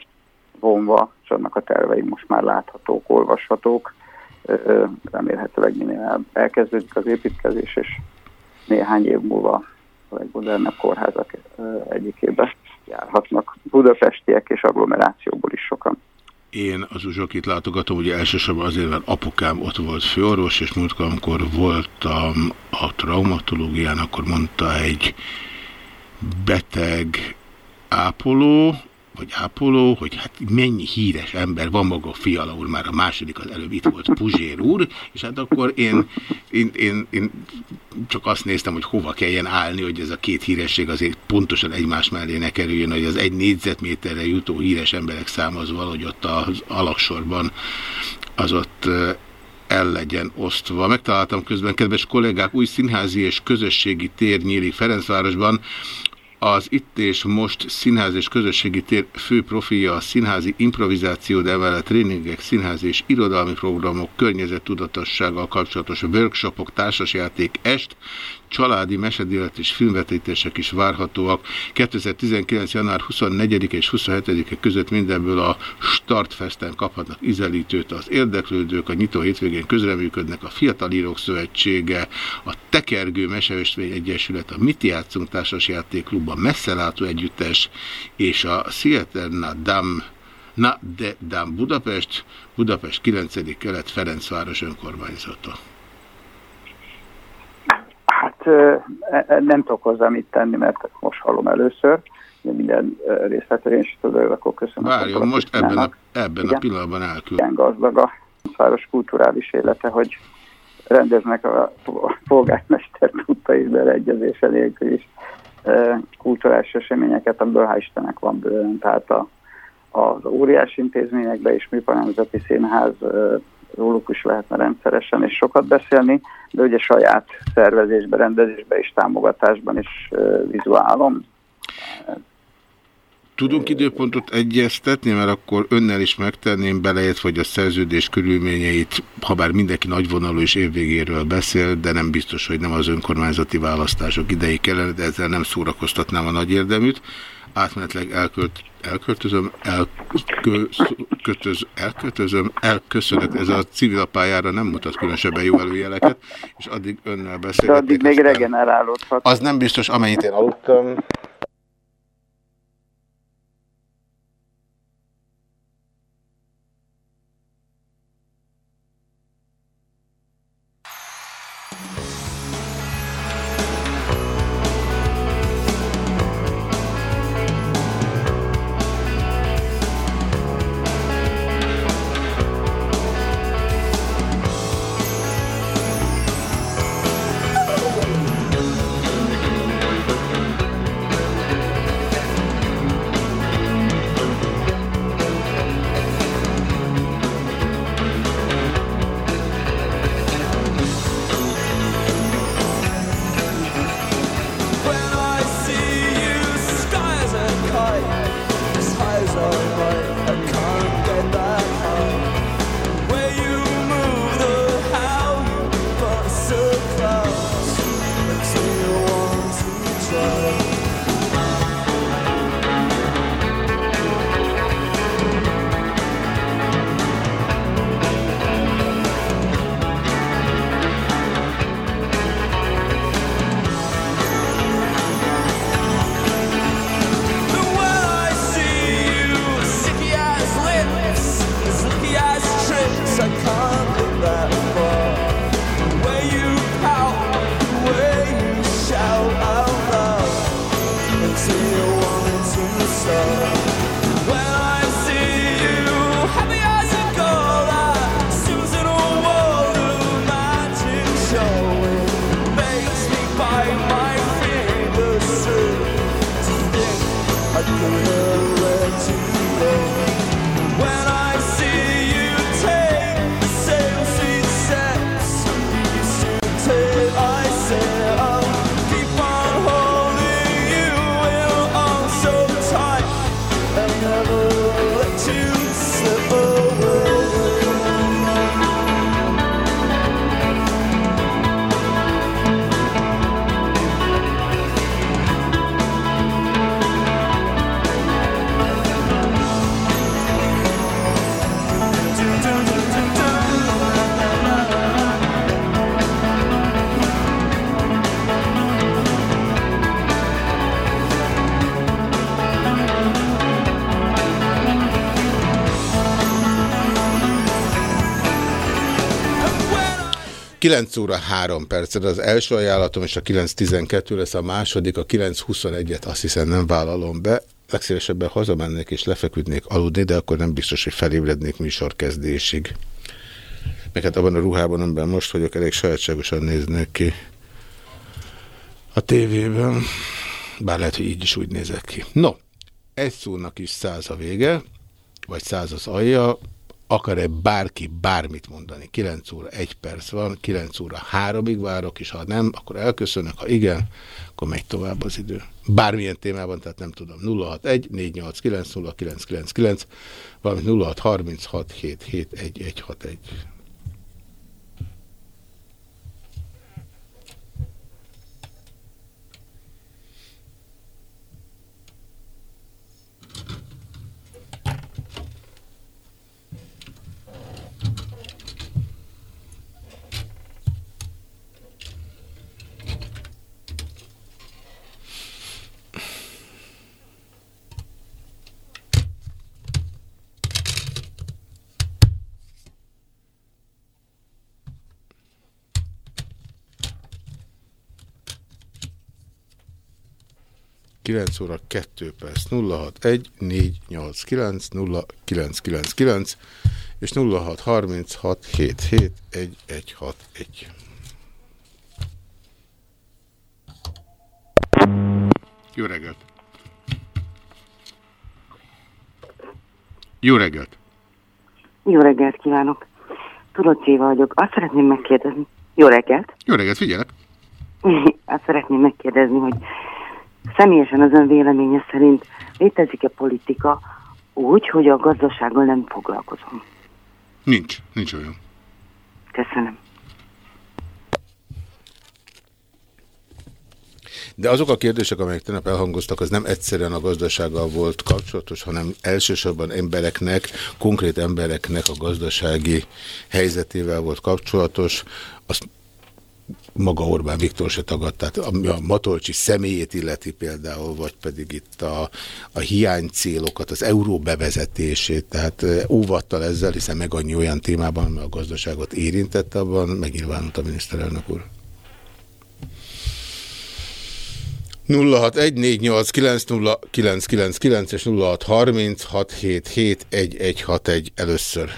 R: vonva, és annak a tervei most már láthatók, olvashatók. Remélhetőleg minél el- elkezdődik az építkezés, és néhány év múlva a legmodernebb kórházak egyikébe járhatnak budapestiek és agglomerációból is sokan.
A: Én az uzsokit látogatom, ugye elsősorban azért, mert apukám ott volt főorvos, és múltkor, amikor voltam a traumatológián, akkor mondta egy beteg ápoló, vagy ápoló, hogy hát mennyi híres ember van maga Fiala úr, már a második az előbb itt volt Puzsér úr, és hát akkor én, én, én, én csak azt néztem, hogy hova kelljen állni, hogy ez a két híresség azért pontosan egymás mellé ne kerüljön, hogy az egy négyzetméterre jutó híres emberek száma az valahogy ott az alaksorban az ott el legyen osztva. Megtaláltam közben, kedves kollégák, új színházi és közösségi tér nyílik Ferencvárosban. Az itt és most színház és közösségi tér fő profilja a színházi improvizáció, de emellett tréningek, színházi és irodalmi programok, környezettudatossággal kapcsolatos workshopok, társasjáték, est, családi mesedélet és filmvetítések is várhatóak. 2019. január 24 és 27-e között mindenből a Startfesten kaphatnak izelítőt az érdeklődők, a nyitó hétvégén közreműködnek a Fiatal Írók Szövetsége, a Tekergő Meseöstvény Egyesület, a Mit Játszunk Társasjátékklub, a Messzelátó Együttes és a Theater Na Dam Na de Dam Budapest, Budapest 9. kelet Ferencváros önkormányzata.
R: E- e- nem tudok hozzá mit tenni, mert most hallom először. De minden részletre én is tudok, akkor köszönöm.
A: Várjon, most ebben a, ebben a
R: Igen.
A: pillanatban elküld.
R: ilyen gazdag a város kulturális élete, hogy rendeznek a polgármester tudta is beleegyezése nélkül is kulturális eseményeket, amiből hál' Istennek van bőven, tehát a, az óriás intézményekben is, Műpa Nemzeti Színház, róluk is lehetne rendszeresen és sokat beszélni, de ugye saját szervezésben, rendezésben és támogatásban is vizuálom.
A: Tudunk időpontot egyeztetni, mert akkor önnel is megtenném beleért, hogy a szerződés körülményeit, ha bár mindenki nagyvonalú és évvégéről beszél, de nem biztos, hogy nem az önkormányzati választások idejé kellene, de ezzel nem szórakoztatnám a nagy érdeműt. Átmenetleg elkölt, elköltözöm, elkötöz, elkötözöm, elköszönök. Ez a civil pályára nem mutat különösebben jó előjeleket, és addig önnel
R: De
A: beszélgetek.
R: addig még regenerálódhat.
A: Az nem biztos, amennyit én aludtam. 9 óra 3 percet az első ajánlatom, és a 9.12 lesz a második, a 9.21-et azt hiszem nem vállalom be. Legszívesebben hazamennék és lefeküdnék aludni, de akkor nem biztos, hogy felébrednék műsor kezdésig. Meg hát abban a ruhában, amiben most vagyok, elég sajátságosan néznek ki a tévében. Bár lehet, hogy így is úgy nézek ki. No, egy szónak is száz a vége, vagy száz az alja, akar-e bárki bármit mondani. 9 óra 1 perc van, 9 óra 3-ig várok, és ha nem, akkor elköszönök, ha igen, akkor megy tovább az idő. Bármilyen témában, tehát nem tudom, 061 489 0999, valamint 0636 771 161. 9 óra 2 perc 061 489 0999 és 0636 1161. Jó reggelt! Jó reggelt!
S: Jó reggelt kívánok! Tudott Éva vagyok. Azt szeretném megkérdezni. Jó reggelt!
A: Jó reggelt, figyelek!
S: Azt szeretném megkérdezni, hogy személyesen az ön véleménye szerint létezik-e politika úgy, hogy a gazdasággal nem foglalkozom?
A: Nincs, nincs olyan.
S: Köszönöm.
A: De azok a kérdések, amelyek tegnap elhangoztak, az nem egyszerűen a gazdasággal volt kapcsolatos, hanem elsősorban embereknek, konkrét embereknek a gazdasági helyzetével volt kapcsolatos. Azt maga Orbán Viktor se tagadt, tehát ami a Matolcsi személyét illeti például, vagy pedig itt a, a hiánycélokat, az euró bevezetését, tehát eh, óvattal ezzel, hiszen meg annyi olyan témában, ami a gazdaságot érintett, abban megnyilvánult a miniszterelnök úr. 0614890999 és 0636771161 először.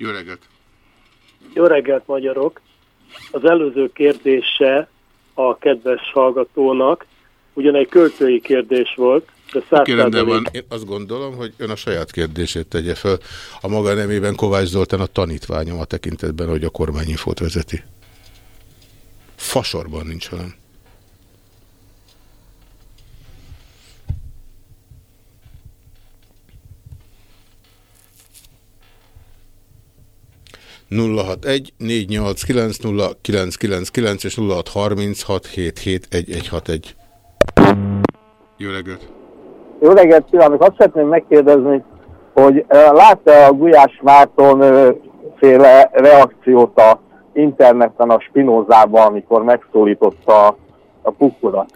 A: Jó reggelt!
D: Jó reggelt, magyarok! Az előző kérdése a kedves hallgatónak ugyan egy költői kérdés volt, de száz
A: Kérem, de
D: százalék-
A: van, én azt gondolom, hogy ön a saját kérdését tegye fel. A maga nemében Kovács Zoltán a tanítványom a tekintetben, hogy a kormányinfót vezeti. Fasorban nincs velem. 061 489 0999 és 0636771161. Jó reggelt!
M: Jó reggelt kívánok! Azt szeretném megkérdezni, hogy látta a Gulyás Márton féle reakciót a interneten a Spinozában, amikor megszólította a pukkurat?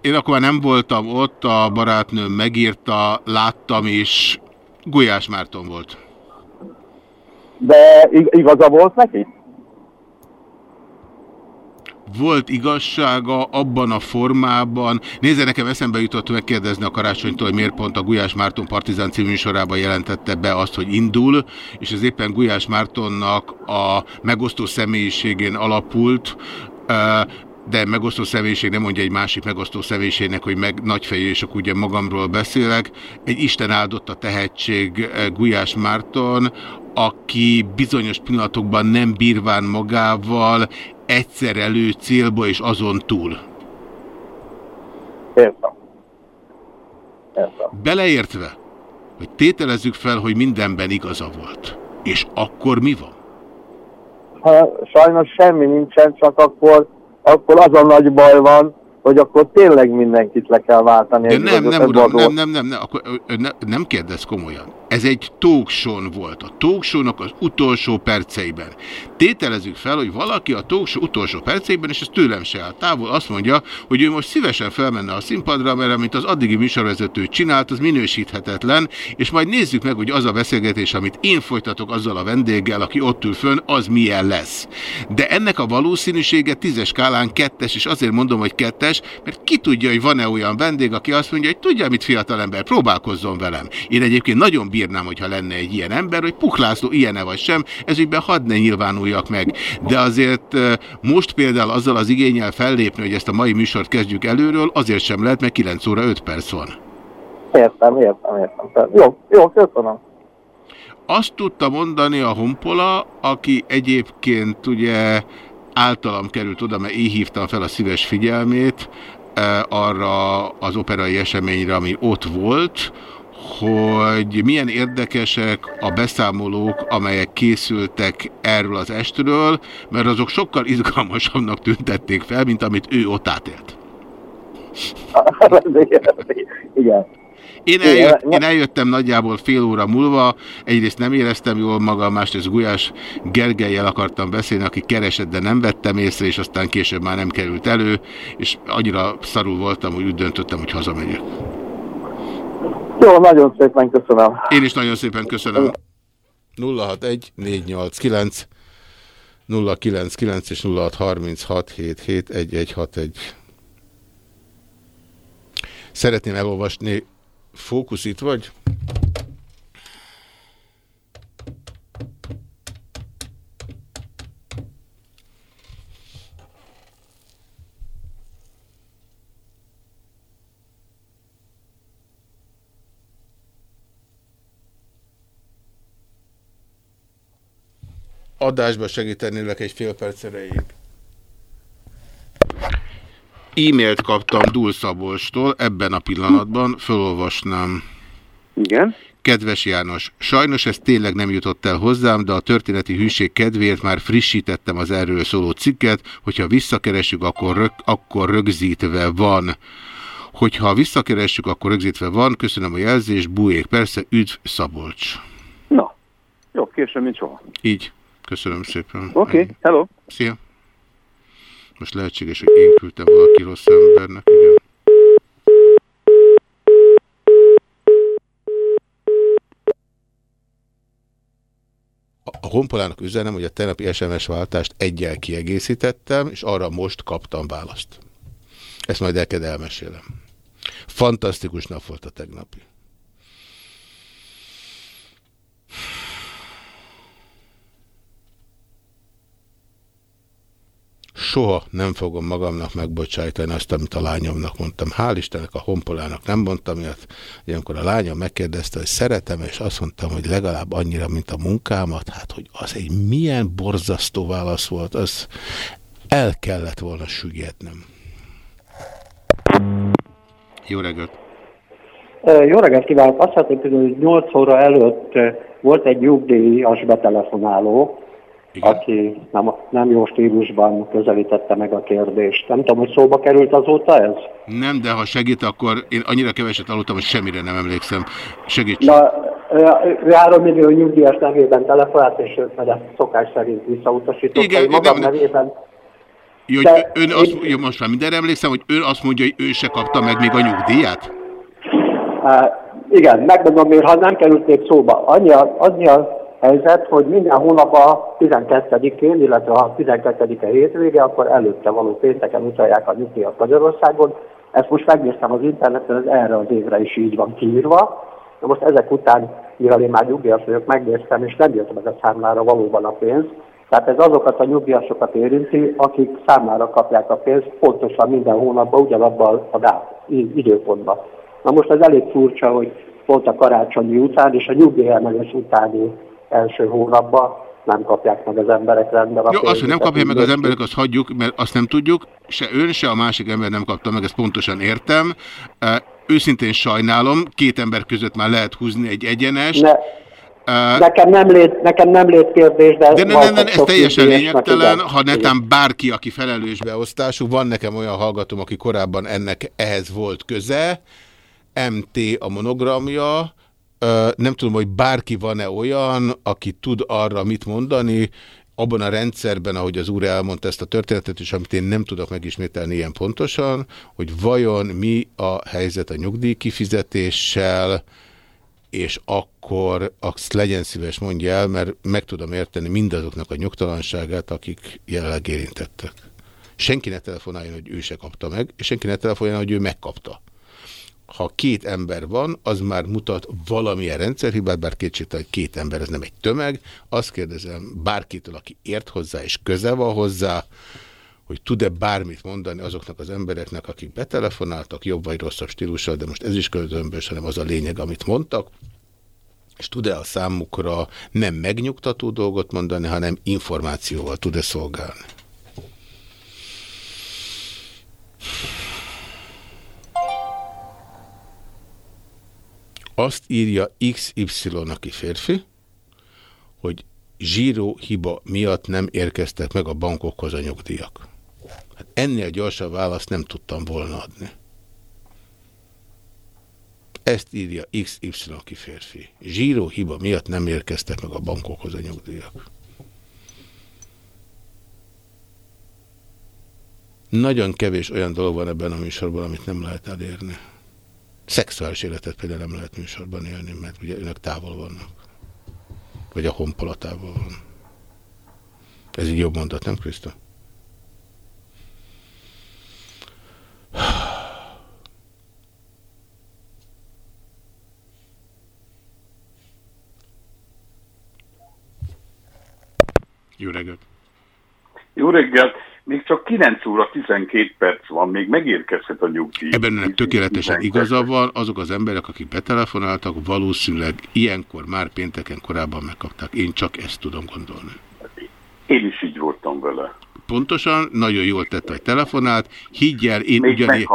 A: Én akkor már nem voltam ott, a barátnőm megírta, láttam is. Gulyás Márton volt.
M: De ig- igaza volt neki?
A: Volt igazsága abban a formában. Nézze, nekem eszembe jutott megkérdezni a karácsonytól, hogy miért pont a Gulyás Márton Partizán című műsorában jelentette be azt, hogy indul, és ez éppen Gulyás Mártonnak a megosztó személyiségén alapult, de megosztó személyiség nem mondja egy másik megosztó személyiségnek, hogy meg nagyfejű, és akkor ugye magamról beszélek. Egy Isten áldott a tehetség eh, Gulyás Márton, aki bizonyos pillanatokban nem bírván magával, egyszer elő célba és azon túl.
M: Értem. Értem.
A: Beleértve, hogy tételezzük fel, hogy mindenben igaza volt. És akkor mi van?
M: Ha sajnos semmi nincsen, csak akkor, akkor az a nagy baj van, hogy akkor tényleg mindenkit le kell váltani.
A: De nem, nem, uram, nem, nem, nem, nem, akkor, ne, nem kérdez komolyan. Ez egy talkshow volt. A talkshow az utolsó perceiben. Tételezzük fel, hogy valaki a talkshow utolsó perceiben, és ez tőlem se áll távol, azt mondja, hogy ő most szívesen felmenne a színpadra, mert amit az addigi műsorvezető csinált, az minősíthetetlen, és majd nézzük meg, hogy az a beszélgetés, amit én folytatok azzal a vendéggel, aki ott ül fönn, az milyen lesz. De ennek a valószínűsége tízes skálán kettes, és azért mondom, hogy kettes, mert ki tudja, hogy van-e olyan vendég, aki azt mondja, hogy tudja, mit fiatalember, próbálkozzon velem. Én egyébként nagyon bírnám, hogyha lenne egy ilyen ember, hogy Puklászló ilyen-e vagy sem, ez ügyben hadd ne nyilvánuljak meg. De azért most például azzal az igényel fellépni, hogy ezt a mai műsort kezdjük előről, azért sem lehet, mert 9 óra 5 perc van.
M: Értem, értem, értem. Jó, jó, köszönöm.
A: Azt tudta mondani a Honpola, aki egyébként ugye általam került oda, mert én hívtam fel a szíves figyelmét eh, arra az operai eseményre, ami ott volt, hogy milyen érdekesek a beszámolók, amelyek készültek erről az estről, mert azok sokkal izgalmasabbnak tüntették fel, mint amit ő ott átélt.
M: Igen.
A: Én, eljött, én eljöttem nagyjából fél óra múlva, egyrészt nem éreztem jól magam, másrészt Gulyás Gergelyel akartam beszélni, aki keresett, de nem vettem észre, és aztán később már nem került elő, és annyira szarul voltam, hogy úgy döntöttem, hogy hazamegyek.
M: Jó, nagyon szépen köszönöm.
A: Én is nagyon szépen köszönöm. 061 489 099 és 0636 77 1161. Szeretném elolvasni. Fókusz itt vagy? Adásba segítenélek egy fél perc erejéig. E-mailt kaptam Dul Szabolstól ebben a pillanatban, felolvasnám.
M: Igen.
A: Kedves János, sajnos ez tényleg nem jutott el hozzám, de a történeti hűség kedvéért már frissítettem az erről szóló cikket, hogyha visszakeressük, akkor, rög, akkor rögzítve van. Hogyha visszakeressük, akkor rögzítve van. Köszönöm a jelzést, bújék, persze, üdv Szabolcs.
B: Na, jobb későn, mint soha.
A: Így. Köszönöm szépen.
B: Oké, okay, hello.
A: Szia. Most lehetséges, hogy én küldtem valaki rossz embernek, igen. A- honpolának üzenem, hogy a tegnapi SMS váltást egyel kiegészítettem, és arra most kaptam választ. Ezt majd neked elmesélem. Fantasztikus nap volt a tegnapi. Soha nem fogom magamnak megbocsájtani azt, amit a lányomnak mondtam. Hál' Istennek a honpolának nem mondtam ilyet. Ilyenkor a lányom megkérdezte, hogy szeretem, és azt mondtam, hogy legalább annyira, mint a munkámat. Hát, hogy az egy milyen borzasztó válasz volt, az el kellett volna sügetnem. Jó reggelt!
T: Jó reggelt kívánok! Azt szeretném hogy 8 óra előtt volt egy nyugdíjas betelefonáló, aki nem, nem jó stílusban közelítette meg a kérdést. Nem tudom, hogy szóba került azóta ez?
A: Nem, de ha segít, akkor én annyira keveset aludtam, hogy semmire nem emlékszem. Segíts.
T: Na, ő- ő 3 millió nyugdíjas nevében telefonált, és őt meg szokás szerint visszautasította.
A: Igen,
T: magam
A: nem-
T: nevében
A: Jó,
T: De
A: ön azt,
T: én-
A: jó, most már mindenre emlékszem, hogy ön azt mondja, hogy ő se kapta meg még a nyugdíját?
T: Uh, igen, megmondom miért, ha nem került még szóba. Annyi a, annyi a helyzet, hogy minden hónap a 12-én, illetve a 12-e hétvége, akkor előtte való pénteken utalják a nyugdíjat Magyarországon. Ezt most megnéztem az interneten, ez erre az évre is így van kiírva. Na most ezek után, mivel én már nyugdíjas vagyok, megnéztem, és nem jött meg a számlára valóban a pénz. Tehát ez azokat a nyugdíjasokat érinti, akik számára kapják a pénzt pontosan minden hónapban, ugyanabban a dát, időpontban. Na most ez elég furcsa, hogy pont a karácsonyi után és a nyugdíjelmenes utáni első hónapban nem kapják meg az emberek rendben
A: Jó, azt, hogy nem kapják meg az emberek, azt hagyjuk, mert azt nem tudjuk. Se ön, se a másik ember nem kapta meg, ezt pontosan értem. Őszintén sajnálom, két ember között már lehet húzni egy egyenest.
T: Ne,
A: Uh,
T: nekem, nem lét, nekem nem lét kérdés, de...
A: De nem, nem, nem, ez teljesen lényegtelen, ha netán bárki, aki felelős beosztású, van nekem olyan hallgatom, aki korábban ennek ehhez volt köze, MT a monogramja, nem tudom, hogy bárki van-e olyan, aki tud arra mit mondani, abban a rendszerben, ahogy az úr elmondta ezt a történetet, és amit én nem tudok megismételni ilyen pontosan, hogy vajon mi a helyzet a nyugdíj kifizetéssel, és akkor azt legyen szíves mondja el, mert meg tudom érteni mindazoknak a nyugtalanságát, akik jelenleg érintettek. Senki ne telefonáljon, hogy ő se kapta meg, és senki ne telefonáljon, hogy ő megkapta. Ha két ember van, az már mutat valamilyen rendszerhibát, bár kétségtelen, hogy két ember, ez nem egy tömeg. Azt kérdezem bárkitől, aki ért hozzá és köze van hozzá, hogy tud-e bármit mondani azoknak az embereknek, akik betelefonáltak, jobb vagy rosszabb stílussal, de most ez is közömbös, hanem az a lényeg, amit mondtak, és tud-e a számukra nem megnyugtató dolgot mondani, hanem információval tud-e szolgálni. Azt írja XY, aki férfi, hogy zsíró hiba miatt nem érkeztek meg a bankokhoz a nyugdíjak. Hát ennél gyorsabb választ nem tudtam volna adni. Ezt írja XY, aki férfi. Zsíró hiba miatt nem érkeztek meg a bankokhoz a nyugdíjak. Nagyon kevés olyan dolog van ebben a műsorban, amit nem lehet elérni. Szexuális életet például nem lehet műsorban élni, mert ugye önök távol vannak. Vagy a honpola távol van. Ez egy jobb mondat, nem Kriszta? Jó reggelt!
U: Jó reggelt! Még csak 9 óra 12 perc van, még megérkezhet a nyugdíj.
A: Ebben önnek tökéletesen igaza van, azok az emberek, akik betelefonáltak, valószínűleg ilyenkor már pénteken korábban megkapták. Én csak ezt tudom gondolni.
U: Én is így voltam vele.
A: Pontosan, nagyon jól tett, hogy telefonált. Higgyel, én
U: Még
A: ugyanilyen...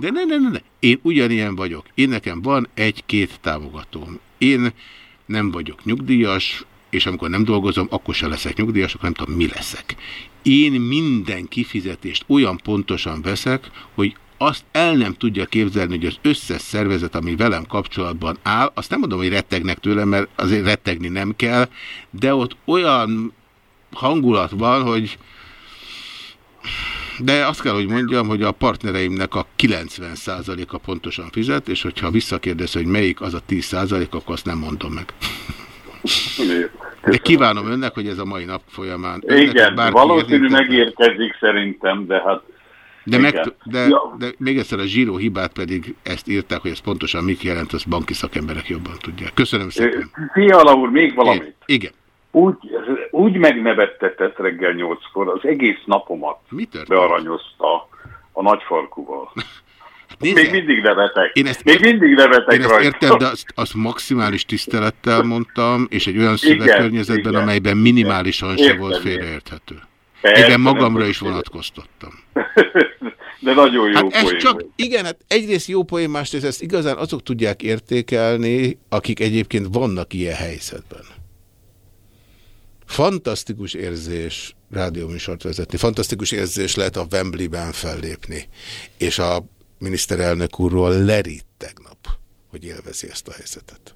A: De ne, ne, ne, ne. Én ugyanilyen vagyok. Én nekem van egy-két támogatóm. Én nem vagyok nyugdíjas, és amikor nem dolgozom, akkor se leszek nyugdíjas, akkor nem tudom, mi leszek. Én minden kifizetést olyan pontosan veszek, hogy azt el nem tudja képzelni, hogy az összes szervezet, ami velem kapcsolatban áll, azt nem mondom, hogy rettegnek tőlem, mert azért rettegni nem kell, de ott olyan hangulat van, hogy de azt kell, hogy mondjam, hogy a partnereimnek a 90%-a pontosan fizet, és hogyha visszakérdez, hogy melyik az a 10%, akkor azt nem mondom meg. De kívánom önnek, hogy ez a mai nap folyamán. önnek,
U: Igen, valószínű megérkezik szerintem, de hát...
A: De, meg, de, de még egyszer a zsíró hibát pedig ezt írták, hogy ez pontosan mit jelent, azt banki szakemberek jobban tudják. Köszönöm szépen.
U: Fiala úr, még valamit.
A: Igen.
U: Úgy, úgy megnevettetett reggel nyolckor, az egész napomat
A: Mi
U: bearanyozta a nagyfarkuval.
A: Nézze,
U: Még mindig nevetek.
A: Én ezt
U: Még mindig nevetek
A: Én ezt
U: rajta.
A: értem, de azt, azt maximális tisztelettel mondtam, és egy olyan szövegkörnyezetben, amelyben minimálisan se
U: Értem,
A: volt
U: értem.
A: félreérthető. Igen, magamra
U: nem
A: is vonatkoztattam.
U: De nagyon jó
A: Hát ez csak,
U: volt.
A: igen, hát egyrészt jó poén, másrészt ezt igazán azok tudják értékelni, akik egyébként vannak ilyen helyzetben. Fantasztikus érzés rádióműsort vezetni, fantasztikus érzés lehet a Wembley-ben fellépni, és a miniszterelnök úrról lerít tegnap, hogy élvezi ezt a helyzetet.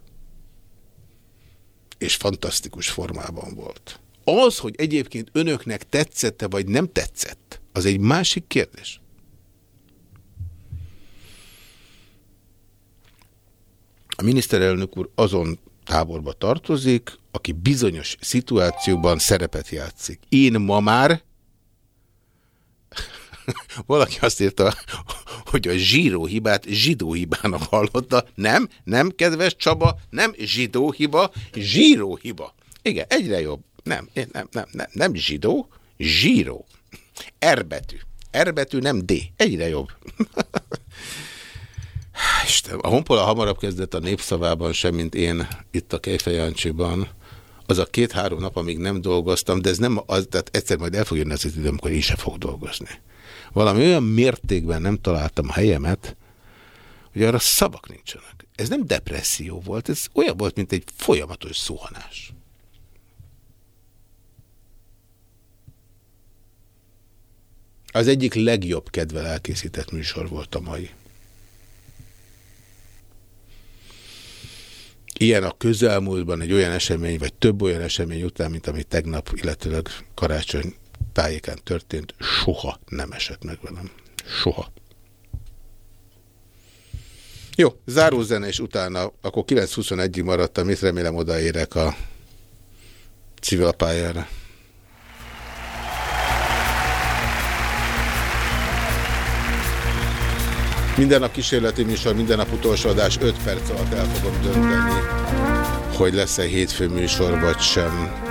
A: És fantasztikus formában volt. Az, hogy egyébként önöknek tetszette, vagy nem tetszett, az egy másik kérdés. A miniszterelnök úr azon táborba tartozik, aki bizonyos szituációban szerepet játszik. Én ma már valaki azt írta, hogy a zsíró hibát zsidó hibának hallotta. Nem, nem, kedves Csaba, nem zsidó hiba, zsíró hiba. Igen, egyre jobb. Nem, nem, nem, nem, nem zsidó, zsíró. R betű. R betű, nem D. Egyre jobb. Isten, a Honpola hamarabb kezdett a népszavában sem, mint én itt a Kejfejancsiban. Az a két-három nap, amíg nem dolgoztam, de ez nem az, tehát egyszer majd el fog jönni az idő, amikor én sem fog dolgozni. Valami olyan mértékben nem találtam a helyemet, hogy arra szavak nincsenek. Ez nem depresszió volt, ez olyan volt, mint egy folyamatos szuhanás. Az egyik legjobb kedvel elkészített műsor volt a mai. Ilyen a közelmúltban egy olyan esemény, vagy több olyan esemény után, mint ami tegnap, illetőleg karácsony tájékán történt, soha nem esett meg velem. Soha. Jó, zárózene, és utána akkor 9.21-ig maradtam, mit remélem odaérek a civil pályára. Minden nap kísérleti műsor, minden nap utolsó adás, 5 perc alatt el fogom dönteni, hogy lesz-e hétfő műsor, vagy sem.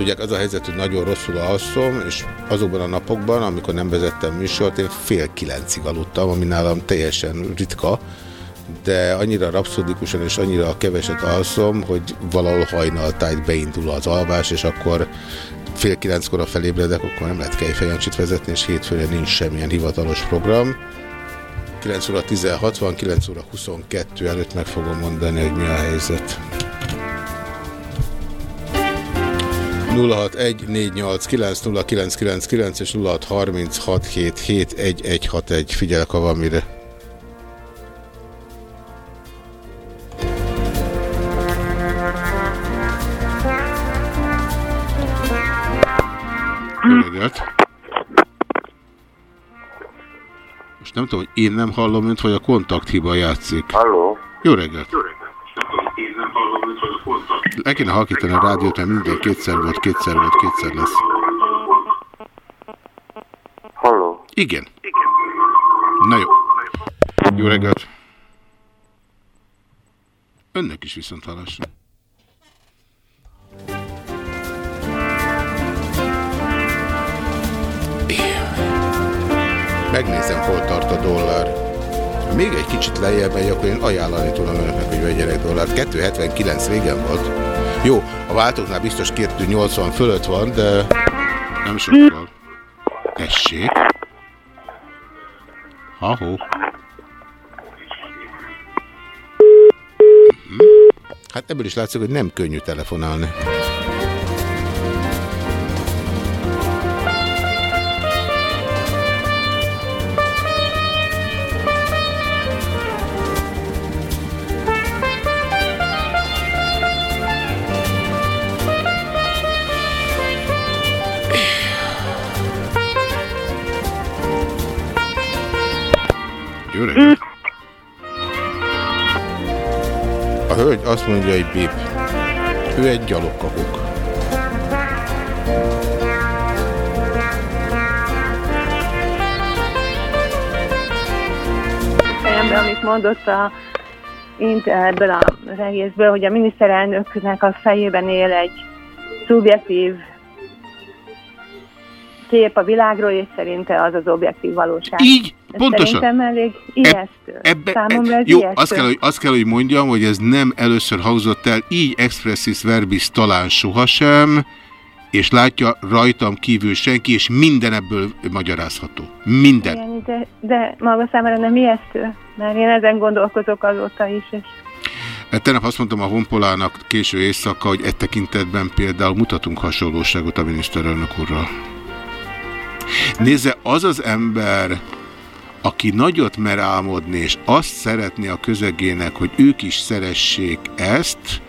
A: Tudják, az a helyzet, hogy nagyon rosszul alszom, és azokban a napokban, amikor nem vezettem műsort, én fél kilencig aludtam, ami nálam teljesen ritka, de annyira rapszodikusan és annyira keveset alszom, hogy valahol hajnaltájt beindul az alvás, és akkor fél kilenckor a felébredek, akkor nem lehet kejfejancsit vezetni, és hétfőre nincs semmilyen hivatalos program. 9 óra 16 van, 9 óra 22 előtt meg fogom mondani, hogy mi a helyzet. 0614890999 és 0636771161. Figyelek, ha van mire. Jó reggelt! Most nem tudom, hogy én nem hallom, mint vagy a kontakthiba játszik.
V: Halló?
A: Jó reggelt! Le kéne halkítani a rádiót, mert minden kétszer volt, kétszer volt, kétszer lesz.
V: Halló?
A: Igen. Na jó. Jó reggelt! Önnek is viszont hallásra. Megnézem, hol tart a dollár. Még egy kicsit lejjebb megy, akkor én ajánlani tudom önöknek, hogy vegyenek dollárt. 2,79 régen volt. Jó, a váltóknál biztos 2,80 fölött van, de nem sokkal. Tessék. Ha-ho. Mhm. Hát ebből is látszik, hogy nem könnyű telefonálni. Hölgy azt mondja, hogy bip. Ő egy gyalogkakuk.
W: fejembe, amit mondott a ebből a egészből, hogy a miniszterelnöknek a fejében él egy szubjektív kép a világról, és szerinte az az objektív valóság.
A: Így,
W: Ez
A: pontosan.
W: Szerintem elég ijesztő.
A: Ebbe,
W: Számomra ez
A: jó,
W: ijesztő.
A: azt kell, hogy, azt kell, hogy mondjam, hogy ez nem először hangzott el, így expressis verbis talán sohasem, és látja rajtam kívül senki, és minden ebből magyarázható. Minden.
W: Igen, de, de maga számára nem ijesztő, mert én ezen gondolkozok azóta is, és
A: Hát Tegnap azt mondtam a Honpolának késő éjszaka, hogy e tekintetben például mutatunk hasonlóságot a miniszterelnök úrral. Nézze, az az ember, aki nagyot mer álmodni, és azt szeretné a közegének, hogy ők is szeressék ezt,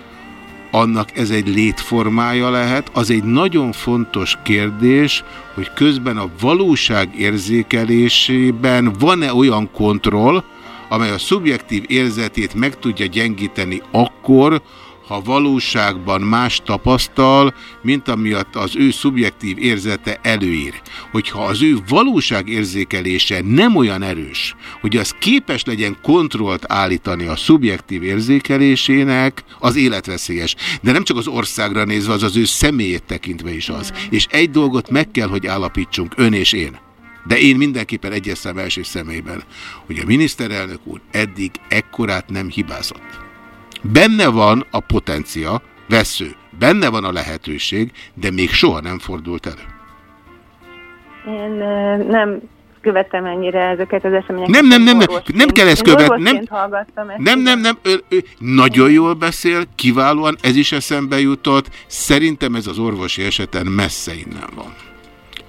A: annak ez egy létformája lehet. Az egy nagyon fontos kérdés, hogy közben a valóság érzékelésében van-e olyan kontroll, amely a szubjektív érzetét meg tudja gyengíteni akkor, ha valóságban más tapasztal, mint amiatt az ő szubjektív érzete előír. Hogyha az ő valóságérzékelése nem olyan erős, hogy az képes legyen kontrollt állítani a szubjektív érzékelésének, az életveszélyes. De nem csak az országra nézve, az az ő személyét tekintve is az. És egy dolgot meg kell, hogy állapítsunk, ön és én. De én mindenképpen egyes szem első személyben, hogy a miniszterelnök úr eddig ekkorát nem hibázott. Benne van a potencia, vesző, benne van a lehetőség, de még soha nem fordult elő.
W: Én nem követem ennyire ezeket az eseményeket.
A: Nem, nem, nem, nem, nem kell ezt követni, nem-. Nem, nem, nem, ő, ő nagyon jól beszél, kiválóan, ez is eszembe jutott, szerintem ez az orvosi eseten messze innen van.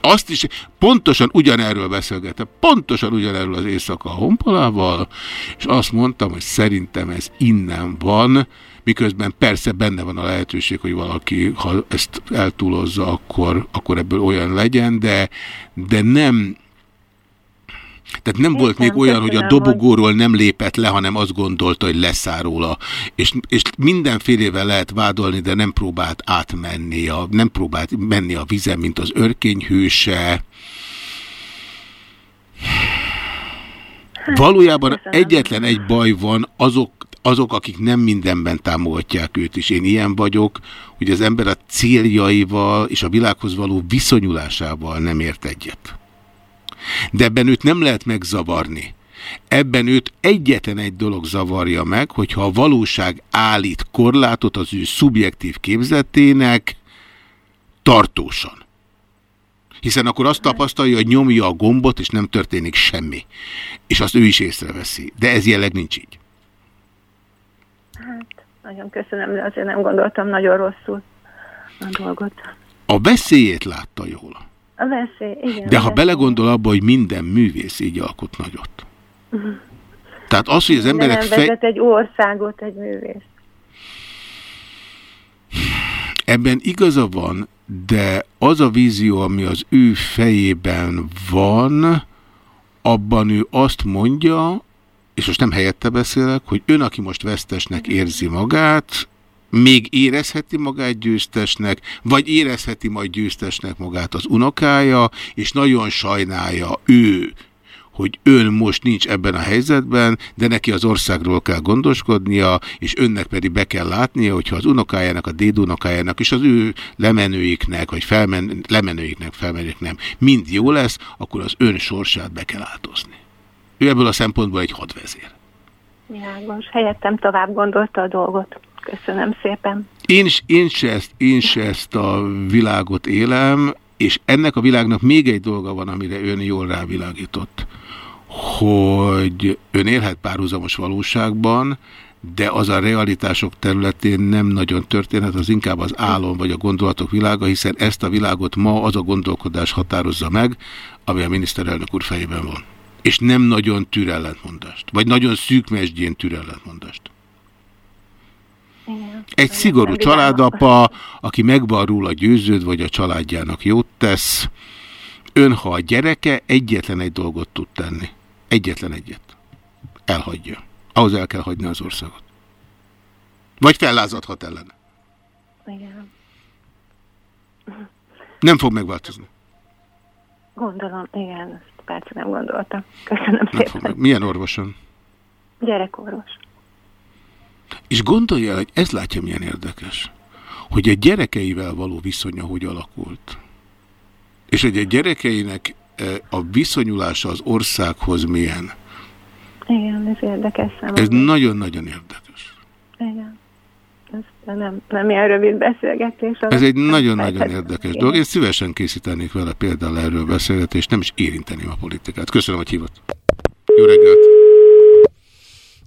A: Azt is, pontosan ugyanerről beszélgettem, pontosan ugyanerről az éjszaka a honpolával, és azt mondtam, hogy szerintem ez innen van, miközben persze benne van a lehetőség, hogy valaki, ha ezt eltúlozza, akkor, akkor ebből olyan legyen, de, de nem, tehát nem volt még olyan, hogy a dobogóról nem lépett le, hanem azt gondolta, hogy leszáll róla. És, és mindenfélevel lehet vádolni, de nem próbált átmenni, a, nem próbált menni a vizen, mint az örkényhőse. Valójában egyetlen egy baj van, azok, azok, akik nem mindenben támogatják őt is. Én ilyen vagyok, hogy az ember a céljaival és a világhoz való viszonyulásával nem ért egyet. De ebben őt nem lehet megzavarni. Ebben őt egyetlen egy dolog zavarja meg, hogyha a valóság állít korlátot az ő szubjektív képzetének tartósan. Hiszen akkor azt tapasztalja, hogy nyomja a gombot, és nem történik semmi. És azt ő is észreveszi. De ez jelleg nincs így.
W: Hát, nagyon köszönöm, de azért nem gondoltam nagyon rosszul a dolgot.
A: A veszélyét látta jól.
W: A veszély, igen.
A: De ha belegondol abba, hogy minden művész így alkot nagyot. Tehát az, hogy az emberek
W: nem
A: fej...
W: egy országot egy művész.
A: Ebben igaza van, de az a vízió, ami az ő fejében van, abban ő azt mondja, és most nem helyette beszélek, hogy ön, aki most vesztesnek érzi magát, még érezheti magát győztesnek, vagy érezheti majd győztesnek magát az unokája, és nagyon sajnálja ő, hogy ön most nincs ebben a helyzetben, de neki az országról kell gondoskodnia, és önnek pedig be kell látnia, hogyha az unokájának, a dédunokájának és az ő lemenőiknek, vagy felmen, lemenőiknek, felmenőik nem, mind jó lesz, akkor az ön sorsát be kell áldozni. Ő ebből a szempontból egy hadvezér.
W: Világos. Helyettem tovább gondolta a dolgot. Köszönöm szépen.
A: Én, én, se ezt, én se ezt a világot élem, és ennek a világnak még egy dolga van, amire ön jól rávilágított, hogy ön élhet párhuzamos valóságban, de az a realitások területén nem nagyon történhet, az inkább az álom vagy a gondolatok világa, hiszen ezt a világot ma az a gondolkodás határozza meg, ami a miniszterelnök úr fejében van. És nem nagyon tűr ellentmondást, vagy nagyon szűk mesdjén tűr ellentmondást.
W: Igen.
A: Egy szigorú
W: nem
A: családapa, aki meg van róla győződ, vagy a családjának jót tesz, ön, ha a gyereke, egyetlen egy dolgot tud tenni. Egyetlen egyet. Elhagyja. Ahhoz el kell hagyni az országot. Vagy fellázadhat ellene.
W: Igen.
A: Nem fog megváltozni.
W: Gondolom, igen, ezt persze nem gondoltam. Köszönöm
A: Nem fog
W: szépen.
A: meg. Milyen orvoson?
W: Gyerekorvos.
A: És gondolja el, hogy ez látja milyen érdekes, hogy a gyerekeivel való viszonya hogy alakult. És hogy a gyerekeinek eh, a viszonyulása az országhoz milyen.
W: Igen, ez érdekes számomra.
A: Ez nagyon-nagyon érdekes.
W: Igen. Ez nem, nem ilyen rövid beszélgetés.
A: Ez egy nagyon-nagyon érdekes
W: igen.
A: dolog. Én szívesen készítenék vele például erről beszélgetést, nem is érinteném a politikát. Köszönöm, hogy hívott. Jó reggelt!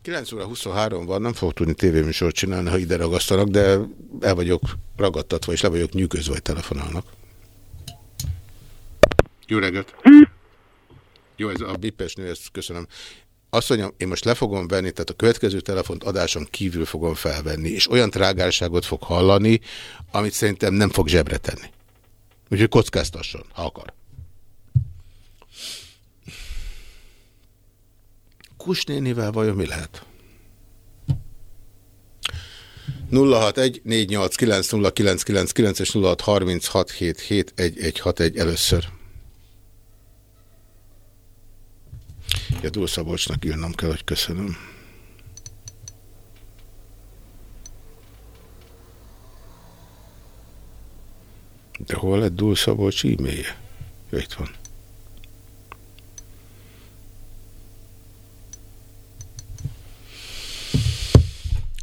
A: 9 óra 23 van, nem fogok tudni tévéműsort csinálni, ha ide ragasztanak, de el vagyok ragadtatva, és le vagyok nyűgözve, hogy telefonálnak. Jó reggelt! Jó, ez a bipes nő, ezt köszönöm. Azt mondjam, én most le fogom venni, tehát a következő telefont adáson kívül fogom felvenni, és olyan trágárságot fog hallani, amit szerintem nem fog zsebre tenni. Úgyhogy kockáztasson, ha akar. Kusnénivel vajon mi lehet? 061 489 és 0636771161 először. Ja, Dúl Szabolcsnak írnom kell, hogy köszönöm. De hol lett Dúl Szabolcs e-mailje? Ja, itt van.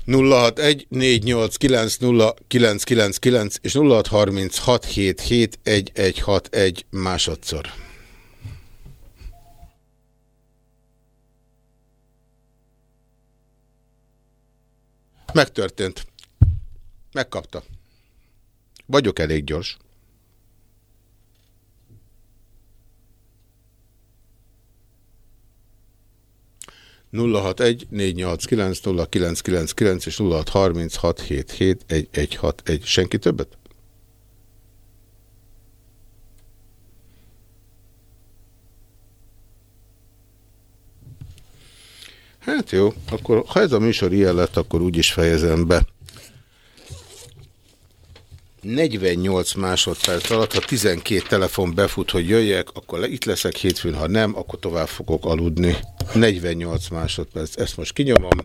A: 0614890999 és 0636771161 másodszor. Megtörtént. Megkapta. Vagyok elég gyors. 061 489 0999 és 0636771161. Senki többet? Hát jó, akkor ha ez a műsor ilyen lett, akkor úgy is fejezem be. 48 másodperc alatt, ha 12 telefon befut, hogy jöjjek, akkor itt leszek hétfőn, ha nem, akkor tovább fogok aludni. 48 másodperc, ezt most kinyomom.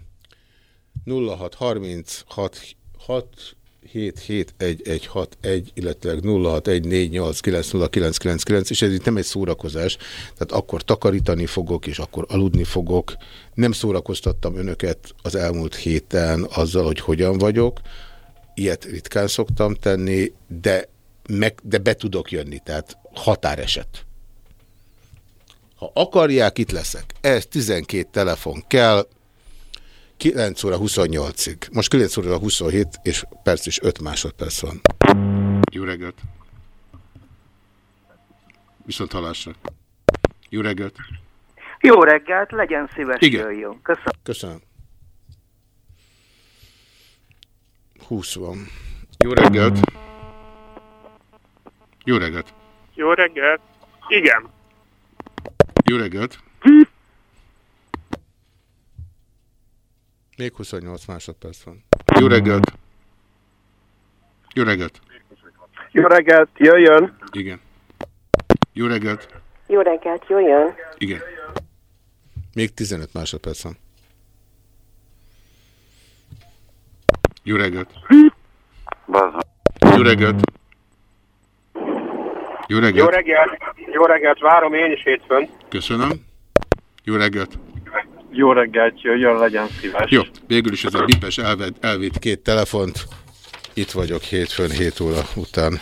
A: 0636 6 77161, illetve 0614890999, és ez itt nem egy szórakozás, tehát akkor takarítani fogok, és akkor aludni fogok. Nem szórakoztattam önöket az elmúlt héten azzal, hogy hogyan vagyok. Ilyet ritkán szoktam tenni, de, meg, de be tudok jönni, tehát határeset. Ha akarják, itt leszek. Ez 12 telefon kell, 9 óra 28-ig. Most 9 óra 27 és perc és 5 másodperc van. Jó reggelt! Viszont halásra. Jó reggelt!
V: Jó reggelt, legyen szíves,
A: Igen.
V: jöjjön. Köszönöm.
A: Köszönöm. 20 van. Jó reggelt! Jó reggelt!
X: Jó reggelt! Igen.
A: Jó reggelt! Még 28 másodperc van. Jó reggelt! Jó reggelt!
X: Jó reggelt, jöjjön!
A: Igen. Jó reggelt!
Y: Jó reggelt, jöjjön!
A: Igen. Még 15 másodperc van. Jó reggelt! Jó reggelt! Jó reggelt!
X: Jó reggelt! Jó reggelt, várom én is hétfőn.
A: Köszönöm. Jó reggelt!
X: Jó reggelt, jöjjön, legyen szíves.
A: Jó, végül is ez a bipes elved, elvitt két telefont. Itt vagyok hétfőn, 7 óra után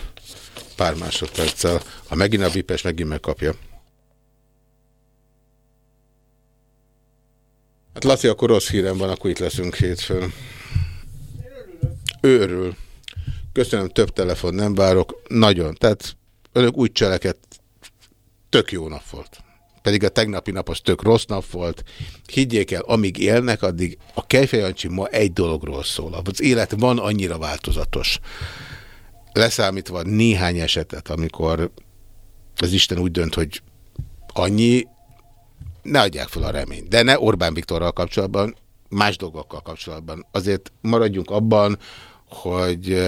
A: pár másodperccel. Ha megint a bipes, megint megkapja. Hát Laci, akkor rossz hírem van, akkor itt leszünk hétfőn. Ő örül. Köszönöm, több telefon nem várok. Nagyon. Tehát önök úgy cseleket, tök jó nap volt. Pedig a tegnapi nap az tök rossz nap volt. Higgyék el, amíg élnek, addig a Kejfejancsi ma egy dologról szól. Az élet van annyira változatos. Leszámítva néhány esetet, amikor az Isten úgy dönt, hogy annyi, ne adják fel a reményt. De ne Orbán Viktorral kapcsolatban, más dolgokkal kapcsolatban. Azért maradjunk abban, hogy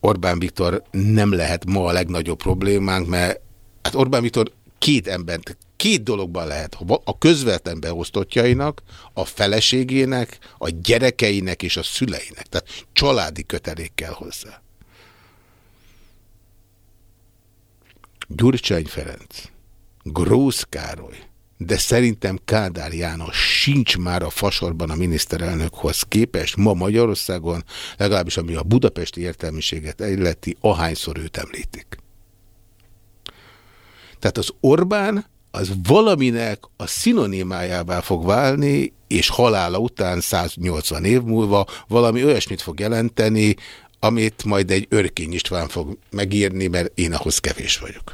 A: Orbán Viktor nem lehet ma a legnagyobb problémánk, mert hát Orbán Viktor két embert, két dologban lehet. A közvetlen beosztottjainak, a feleségének, a gyerekeinek és a szüleinek. Tehát családi kötelék kell hozzá. Gyurcsány Ferenc, Grósz Károly, de szerintem Kádár János sincs már a fasorban a miniszterelnökhoz képest ma Magyarországon, legalábbis ami a budapesti értelmiséget illeti, ahányszor őt említik. Tehát az Orbán az valaminek a szinonimájává fog válni, és halála után 180 év múlva valami olyasmit fog jelenteni, amit majd egy Örkény István fog megírni, mert én ahhoz kevés vagyok.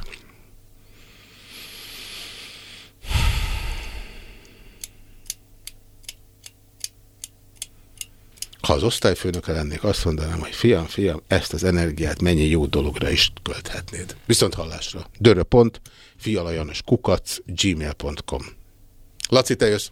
A: Ha az osztályfőnöke lennék, azt mondanám, hogy fiam, fiam, ezt az energiát mennyi jó dologra is költhetnéd. Viszont hallásra. Dörö.fialajanos kukac gmail.com Laci, te jössz?